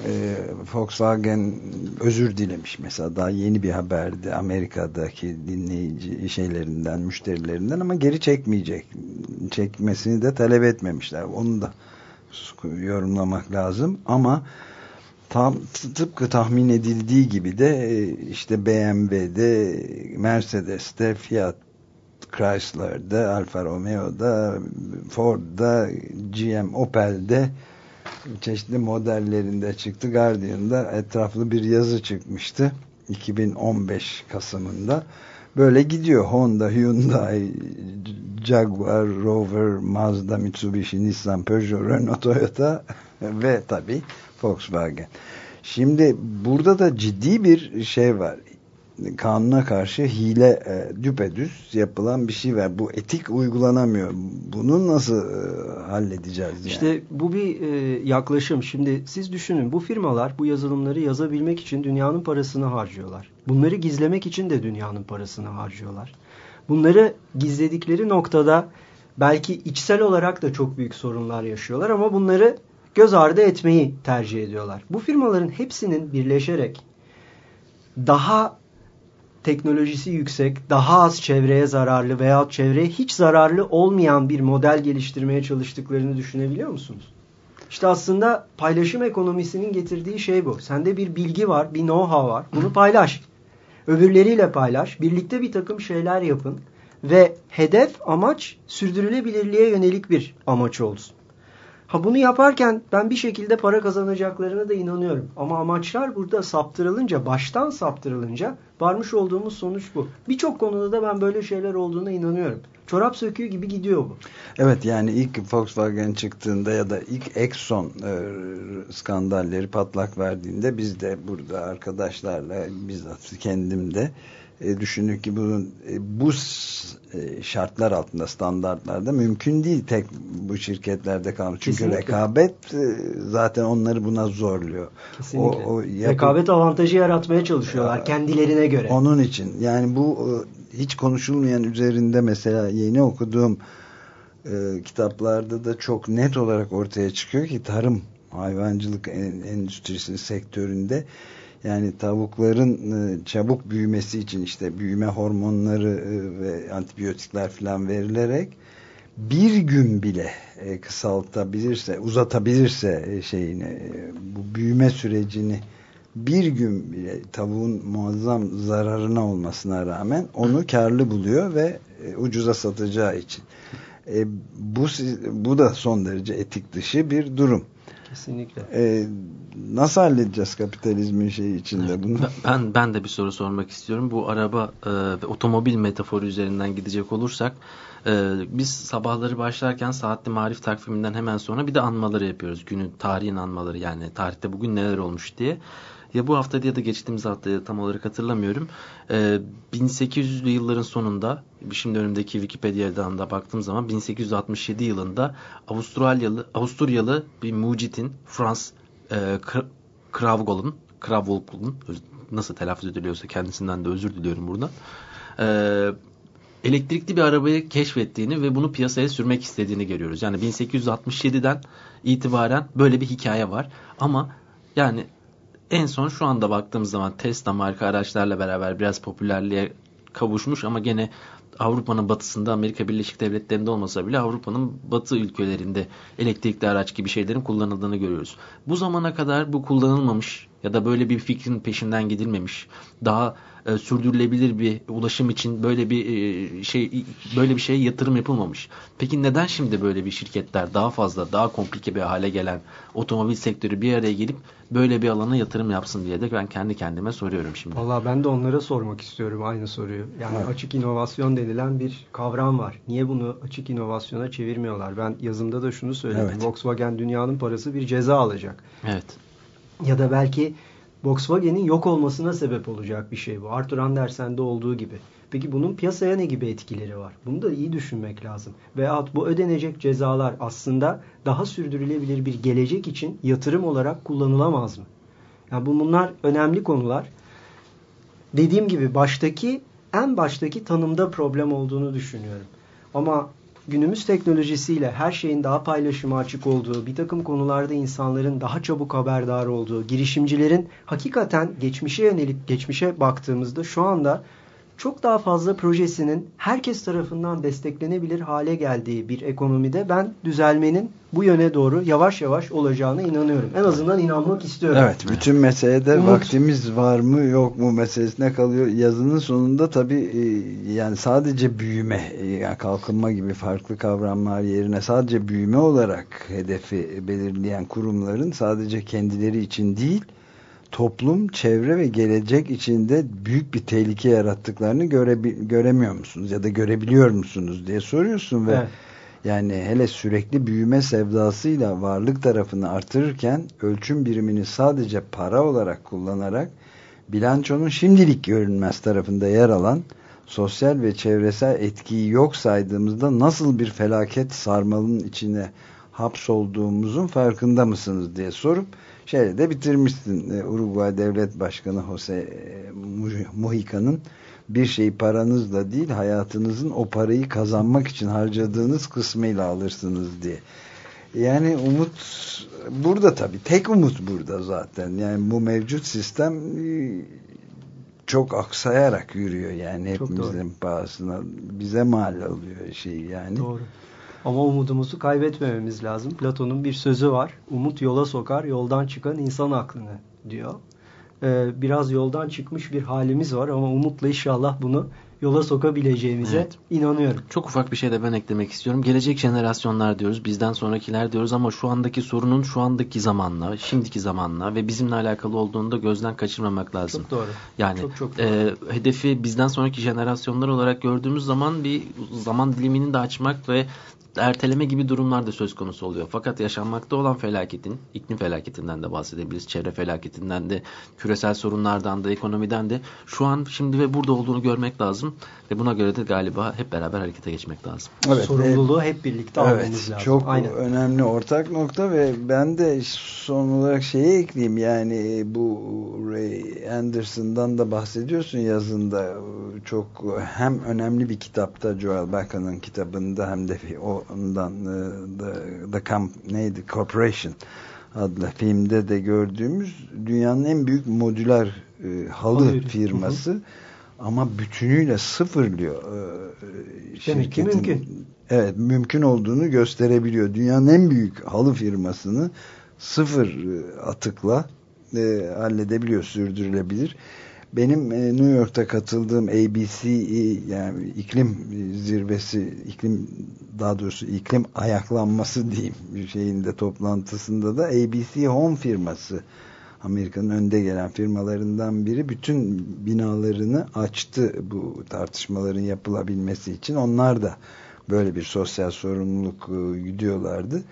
E: e, Volkswagen özür dilemiş mesela. Daha yeni bir haberdi Amerika'daki dinleyici şeylerinden müşterilerinden ama geri çekmeyecek çekmesini de talep etmemişler. Onu da yorumlamak lazım ama tam tıpkı tahmin edildiği gibi de e, işte BMW'de Mercedes'te Fiat Chrysler'de Alfa Romeo'da Ford'da GM Opel'de çeşitli modellerinde çıktı. Guardian'da etraflı bir yazı çıkmıştı. 2015 Kasım'ında. Böyle gidiyor. Honda, Hyundai, Jaguar, Rover, Mazda, Mitsubishi, Nissan, Peugeot, Renault, Toyota ve tabii Volkswagen. Şimdi burada da ciddi bir şey var kanuna karşı hile e, düpedüz yapılan bir şey var. Bu etik uygulanamıyor. Bunu nasıl e, halledeceğiz? Yani?
K: İşte bu bir e, yaklaşım. Şimdi siz düşünün bu firmalar bu yazılımları yazabilmek için dünyanın parasını harcıyorlar. Bunları gizlemek için de dünyanın parasını harcıyorlar. Bunları gizledikleri noktada belki içsel olarak da çok büyük sorunlar yaşıyorlar ama bunları göz ardı etmeyi tercih ediyorlar. Bu firmaların hepsinin birleşerek daha teknolojisi yüksek, daha az çevreye zararlı veya çevreye hiç zararlı olmayan bir model geliştirmeye çalıştıklarını düşünebiliyor musunuz? İşte aslında paylaşım ekonomisinin getirdiği şey bu. Sende bir bilgi var, bir know-how var. Bunu paylaş. Öbürleriyle paylaş. Birlikte bir takım şeyler yapın. Ve hedef, amaç sürdürülebilirliğe yönelik bir amaç olsun. Ha bunu yaparken ben bir şekilde para kazanacaklarına da inanıyorum. Ama amaçlar burada saptırılınca, baştan saptırılınca varmış olduğumuz sonuç bu. Birçok konuda da ben böyle şeyler olduğuna inanıyorum. Çorap söküğü gibi gidiyor bu.
E: Evet yani ilk Volkswagen çıktığında ya da ilk Exxon e, skandalleri patlak verdiğinde biz de burada arkadaşlarla bizzat kendim de e, düşündük ki bunun e, bu e, şartlar altında standartlarda mümkün değil tek bu şirketlerde kalmak. Çünkü Kesinlikle. rekabet e, zaten onları buna zorluyor.
K: Kesinlikle. O, o yapı... Rekabet avantajı yaratmaya çalışıyorlar ya, kendilerine göre.
E: Onun için yani bu e, hiç konuşulmayan üzerinde mesela yeni okuduğum e, kitaplarda da çok net olarak ortaya çıkıyor ki tarım hayvancılık endüstrisinin sektöründe yani tavukların e, çabuk büyümesi için işte büyüme hormonları e, ve antibiyotikler falan verilerek bir gün bile e, kısaltabilirse, uzatabilirse şeyini, bu büyüme sürecini bir gün bile tavuğun muazzam zararına olmasına rağmen onu karlı buluyor ve ucuza satacağı için. bu, bu da son derece etik dışı bir durum.
K: Kesinlikle.
E: Ee, nasıl halledeceğiz kapitalizmin şeyi içinde bunu?
B: Ben ben de bir soru sormak istiyorum. Bu araba e, ve otomobil metaforu üzerinden gidecek olursak e, biz sabahları başlarken saatli marif takviminden hemen sonra bir de anmaları yapıyoruz. Günün tarihin anmaları yani tarihte bugün neler olmuş diye ya bu hafta ya da geçtiğimiz hafta tam olarak hatırlamıyorum. E, 1800'lü yılların sonunda şimdi önümdeki Wikipedia'dan da baktığım zaman 1867 yılında Avustralyalı Avusturyalı bir mucitin Frans e, Kravgol'un Kravgol'un nasıl telaffuz ediliyorsa kendisinden de özür diliyorum burada. E, elektrikli bir arabayı keşfettiğini ve bunu piyasaya sürmek istediğini görüyoruz. Yani 1867'den itibaren böyle bir hikaye var. Ama yani en son şu anda baktığımız zaman Tesla marka araçlarla beraber biraz popülerliğe kavuşmuş ama gene Avrupa'nın batısında Amerika Birleşik Devletleri'nde olmasa bile Avrupa'nın batı ülkelerinde elektrikli araç gibi şeylerin kullanıldığını görüyoruz. Bu zamana kadar bu kullanılmamış ya da böyle bir fikrin peşinden gidilmemiş. Daha e, sürdürülebilir bir ulaşım için böyle bir e, şey böyle bir şey yatırım yapılmamış. Peki neden şimdi böyle bir şirketler daha fazla daha komplike bir hale gelen otomobil sektörü bir araya gelip böyle bir alana yatırım yapsın diye de ben kendi kendime soruyorum şimdi.
K: Valla ben de onlara sormak istiyorum aynı soruyu. Yani evet. açık inovasyon denilen bir kavram var. Niye bunu açık inovasyona çevirmiyorlar? Ben yazımda da şunu söyledim. Evet. Volkswagen dünyanın parası bir ceza alacak.
B: Evet.
K: Ya da belki Volkswagen'in yok olmasına sebep olacak bir şey bu. Arthur Andersen'de olduğu gibi. Peki bunun piyasaya ne gibi etkileri var? Bunu da iyi düşünmek lazım. Veyahut bu ödenecek cezalar aslında daha sürdürülebilir bir gelecek için yatırım olarak kullanılamaz mı? Yani bunlar önemli konular. Dediğim gibi baştaki en baştaki tanımda problem olduğunu düşünüyorum. Ama günümüz teknolojisiyle her şeyin daha paylaşıma açık olduğu, bir takım konularda insanların daha çabuk haberdar olduğu, girişimcilerin hakikaten geçmişe yönelik, geçmişe baktığımızda şu anda çok daha fazla projesinin herkes tarafından desteklenebilir hale geldiği bir ekonomide ben düzelmenin bu yöne doğru yavaş yavaş olacağına inanıyorum. En azından inanmak istiyorum.
E: Evet, bütün meselede Umut. vaktimiz var mı yok mu meselesine kalıyor. Yazının sonunda tabii e, yani sadece büyüme, e, yani kalkınma gibi farklı kavramlar yerine sadece büyüme olarak hedefi belirleyen kurumların sadece kendileri için değil, toplum, çevre ve gelecek içinde büyük bir tehlike yarattıklarını göre, göremiyor musunuz ya da görebiliyor musunuz diye soruyorsun ve evet. yani hele sürekli büyüme sevdasıyla varlık tarafını artırırken ölçüm birimini sadece para olarak kullanarak bilançonun şimdilik görünmez tarafında yer alan sosyal ve çevresel etkiyi yok saydığımızda nasıl bir felaket sarmalının içine hapsolduğumuzun farkında mısınız diye sorup şeyle de bitirmişsin. E, Uruguay Devlet Başkanı Jose e, Mujica'nın bir şeyi paranızla değil hayatınızın o parayı kazanmak için harcadığınız kısmıyla alırsınız diye. Yani umut burada tabii. Tek umut burada zaten. Yani bu mevcut sistem e, çok aksayarak yürüyor yani hepimizin pahasına bize mal oluyor şey yani.
K: Doğru. Ama umudumuzu kaybetmememiz lazım. Platon'un bir sözü var. Umut yola sokar, yoldan çıkan insan aklını diyor. Ee, biraz yoldan çıkmış bir halimiz var ama umutla inşallah bunu yola sokabileceğimize evet. inanıyorum.
B: Çok ufak bir şey de ben eklemek istiyorum. Gelecek jenerasyonlar diyoruz, bizden sonrakiler diyoruz ama şu andaki sorunun şu andaki zamanla, şimdiki zamanla ve bizimle alakalı olduğunu da gözden kaçırmamak lazım.
K: Çok doğru.
B: Yani
K: çok, çok doğru.
B: E, hedefi bizden sonraki jenerasyonlar olarak gördüğümüz zaman bir zaman dilimini de açmak ve erteleme gibi durumlar da söz konusu oluyor. Fakat yaşanmakta olan felaketin, iklim felaketinden de bahsedebiliriz, çevre felaketinden de, küresel sorunlardan da, ekonomiden de şu an, şimdi ve burada olduğunu görmek lazım. Ve buna göre de galiba hep beraber harekete geçmek lazım.
K: Evet, Sorumluluğu e, hep birlikte evet, almamız lazım.
E: Çok Aynen. önemli ortak nokta ve ben de son olarak şeyi ekleyeyim. Yani bu Ray Anderson'dan da bahsediyorsun yazında. Çok hem önemli bir kitapta Joel Bacan'ın kitabında hem de ondan e, The, The Camp, neydi? Corporation adlı filmde de gördüğümüz dünyanın en büyük modüler e, halı Hayır. firması. Hı hı ama bütünüyle sıfırlıyor
K: e, Demek ki mümkün.
E: Evet mümkün olduğunu gösterebiliyor. Dünyanın en büyük halı firmasını sıfır e, atıkla e, halledebiliyor, sürdürülebilir. Benim e, New York'ta katıldığım ABC yani iklim zirvesi, iklim daha doğrusu iklim ayaklanması diyeyim bir şeyinde toplantısında da ABC Home firması Amerika'nın önde gelen firmalarından biri bütün binalarını açtı bu tartışmaların yapılabilmesi için. Onlar da böyle bir sosyal sorumluluk e, gidiyorlardı.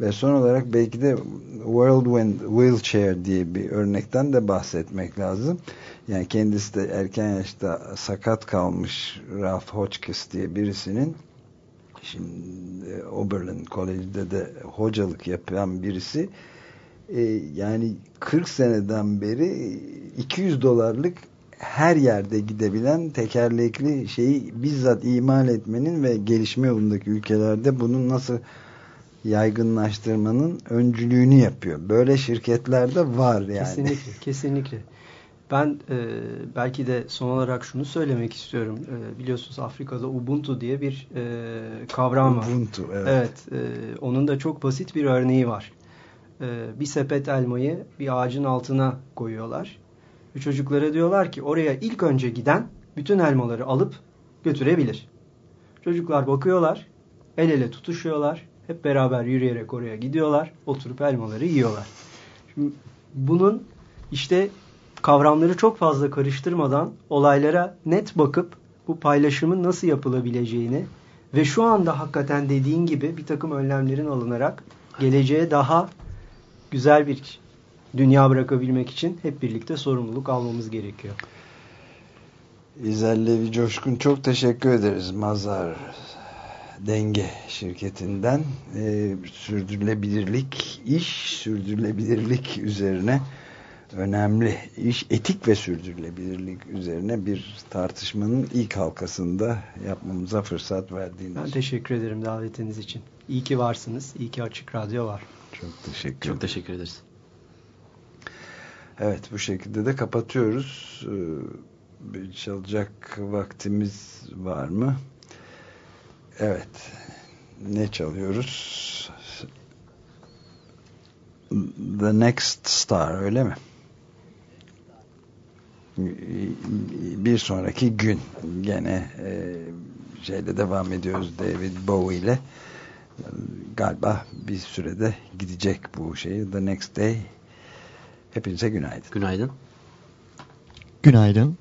E: Ve son olarak belki de Whirlwind Wheelchair diye bir örnekten de bahsetmek lazım. Yani kendisi de erken yaşta sakat kalmış Ralph Hotchkiss diye birisinin şimdi Oberlin College'de de hocalık yapan birisi e, yani 40 seneden beri 200 dolarlık her yerde gidebilen tekerlekli şeyi bizzat imal etmenin ve gelişme yolundaki ülkelerde bunun nasıl yaygınlaştırmanın öncülüğünü yapıyor. Böyle şirketlerde var yani.
K: Kesinlikle, kesinlikle. Ben e, belki de son olarak şunu söylemek istiyorum. E, biliyorsunuz Afrika'da Ubuntu diye bir e, kavram var.
E: Ubuntu, evet.
K: Evet, e, onun da çok basit bir örneği var. E, bir sepet elmayı bir ağacın altına koyuyorlar. Ve çocuklara diyorlar ki oraya ilk önce giden bütün elmaları alıp götürebilir. Çocuklar bakıyorlar, el ele tutuşuyorlar, hep beraber yürüyerek oraya gidiyorlar, oturup elmaları yiyorlar. Şimdi bunun işte kavramları çok fazla karıştırmadan olaylara net bakıp bu paylaşımın nasıl yapılabileceğini ve şu anda hakikaten dediğin gibi bir takım önlemlerin alınarak geleceğe daha güzel bir dünya bırakabilmek için hep birlikte sorumluluk almamız gerekiyor.
E: İzel Levi Coşkun çok teşekkür ederiz Mazar Denge şirketinden e, sürdürülebilirlik iş sürdürülebilirlik üzerine önemli iş etik ve sürdürülebilirlik üzerine bir tartışmanın ilk halkasında yapmamıza fırsat verdiğiniz
K: Ben teşekkür ederim davetiniz için. İyi ki varsınız. İyi ki Açık Radyo var.
E: Çok teşekkür
B: Çok teşekkür ederiz.
E: Evet bu şekilde de kapatıyoruz. Ee, bir çalacak vaktimiz var mı? Evet. Ne çalıyoruz? The Next Star öyle mi? Bir sonraki gün gene e, şeyle devam ediyoruz David Bowie ile galiba bir sürede gidecek bu şey. The Next Day. Hepinize günaydın.
B: Günaydın.
C: Günaydın.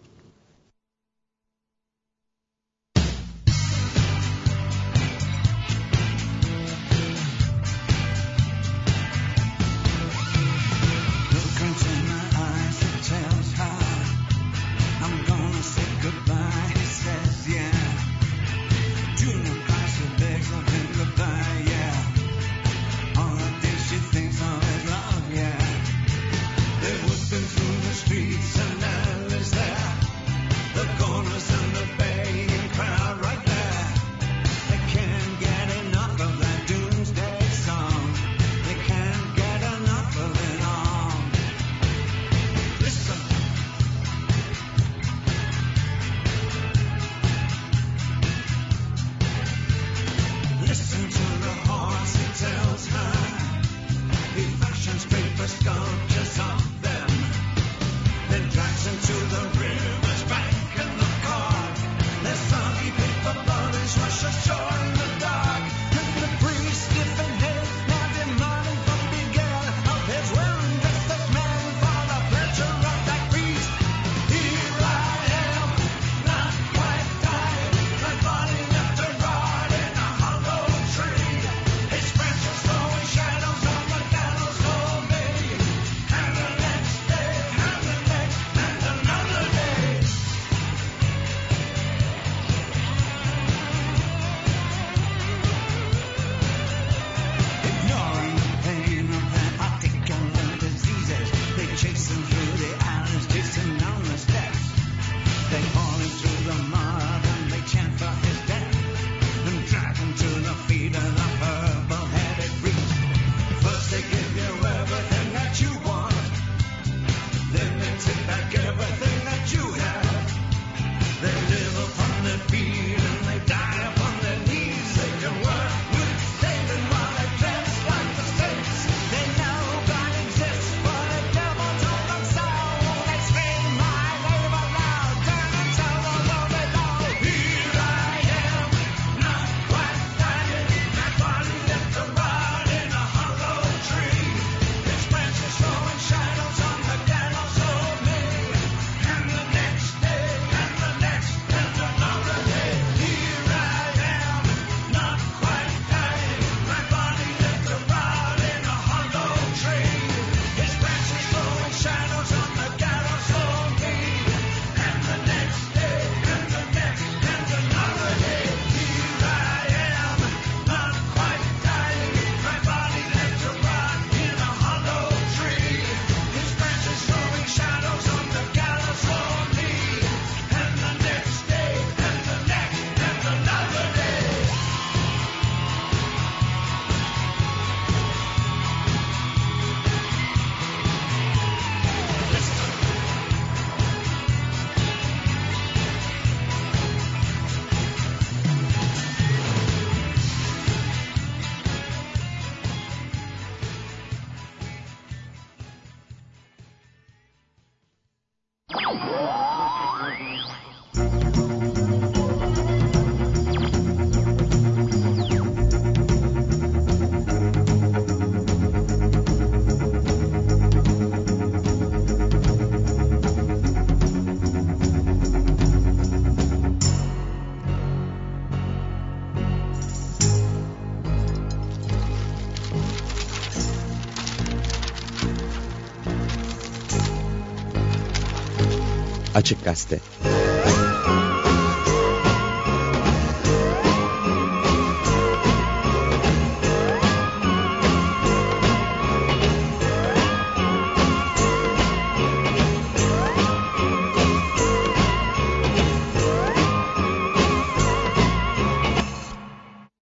C: Açık Gazete.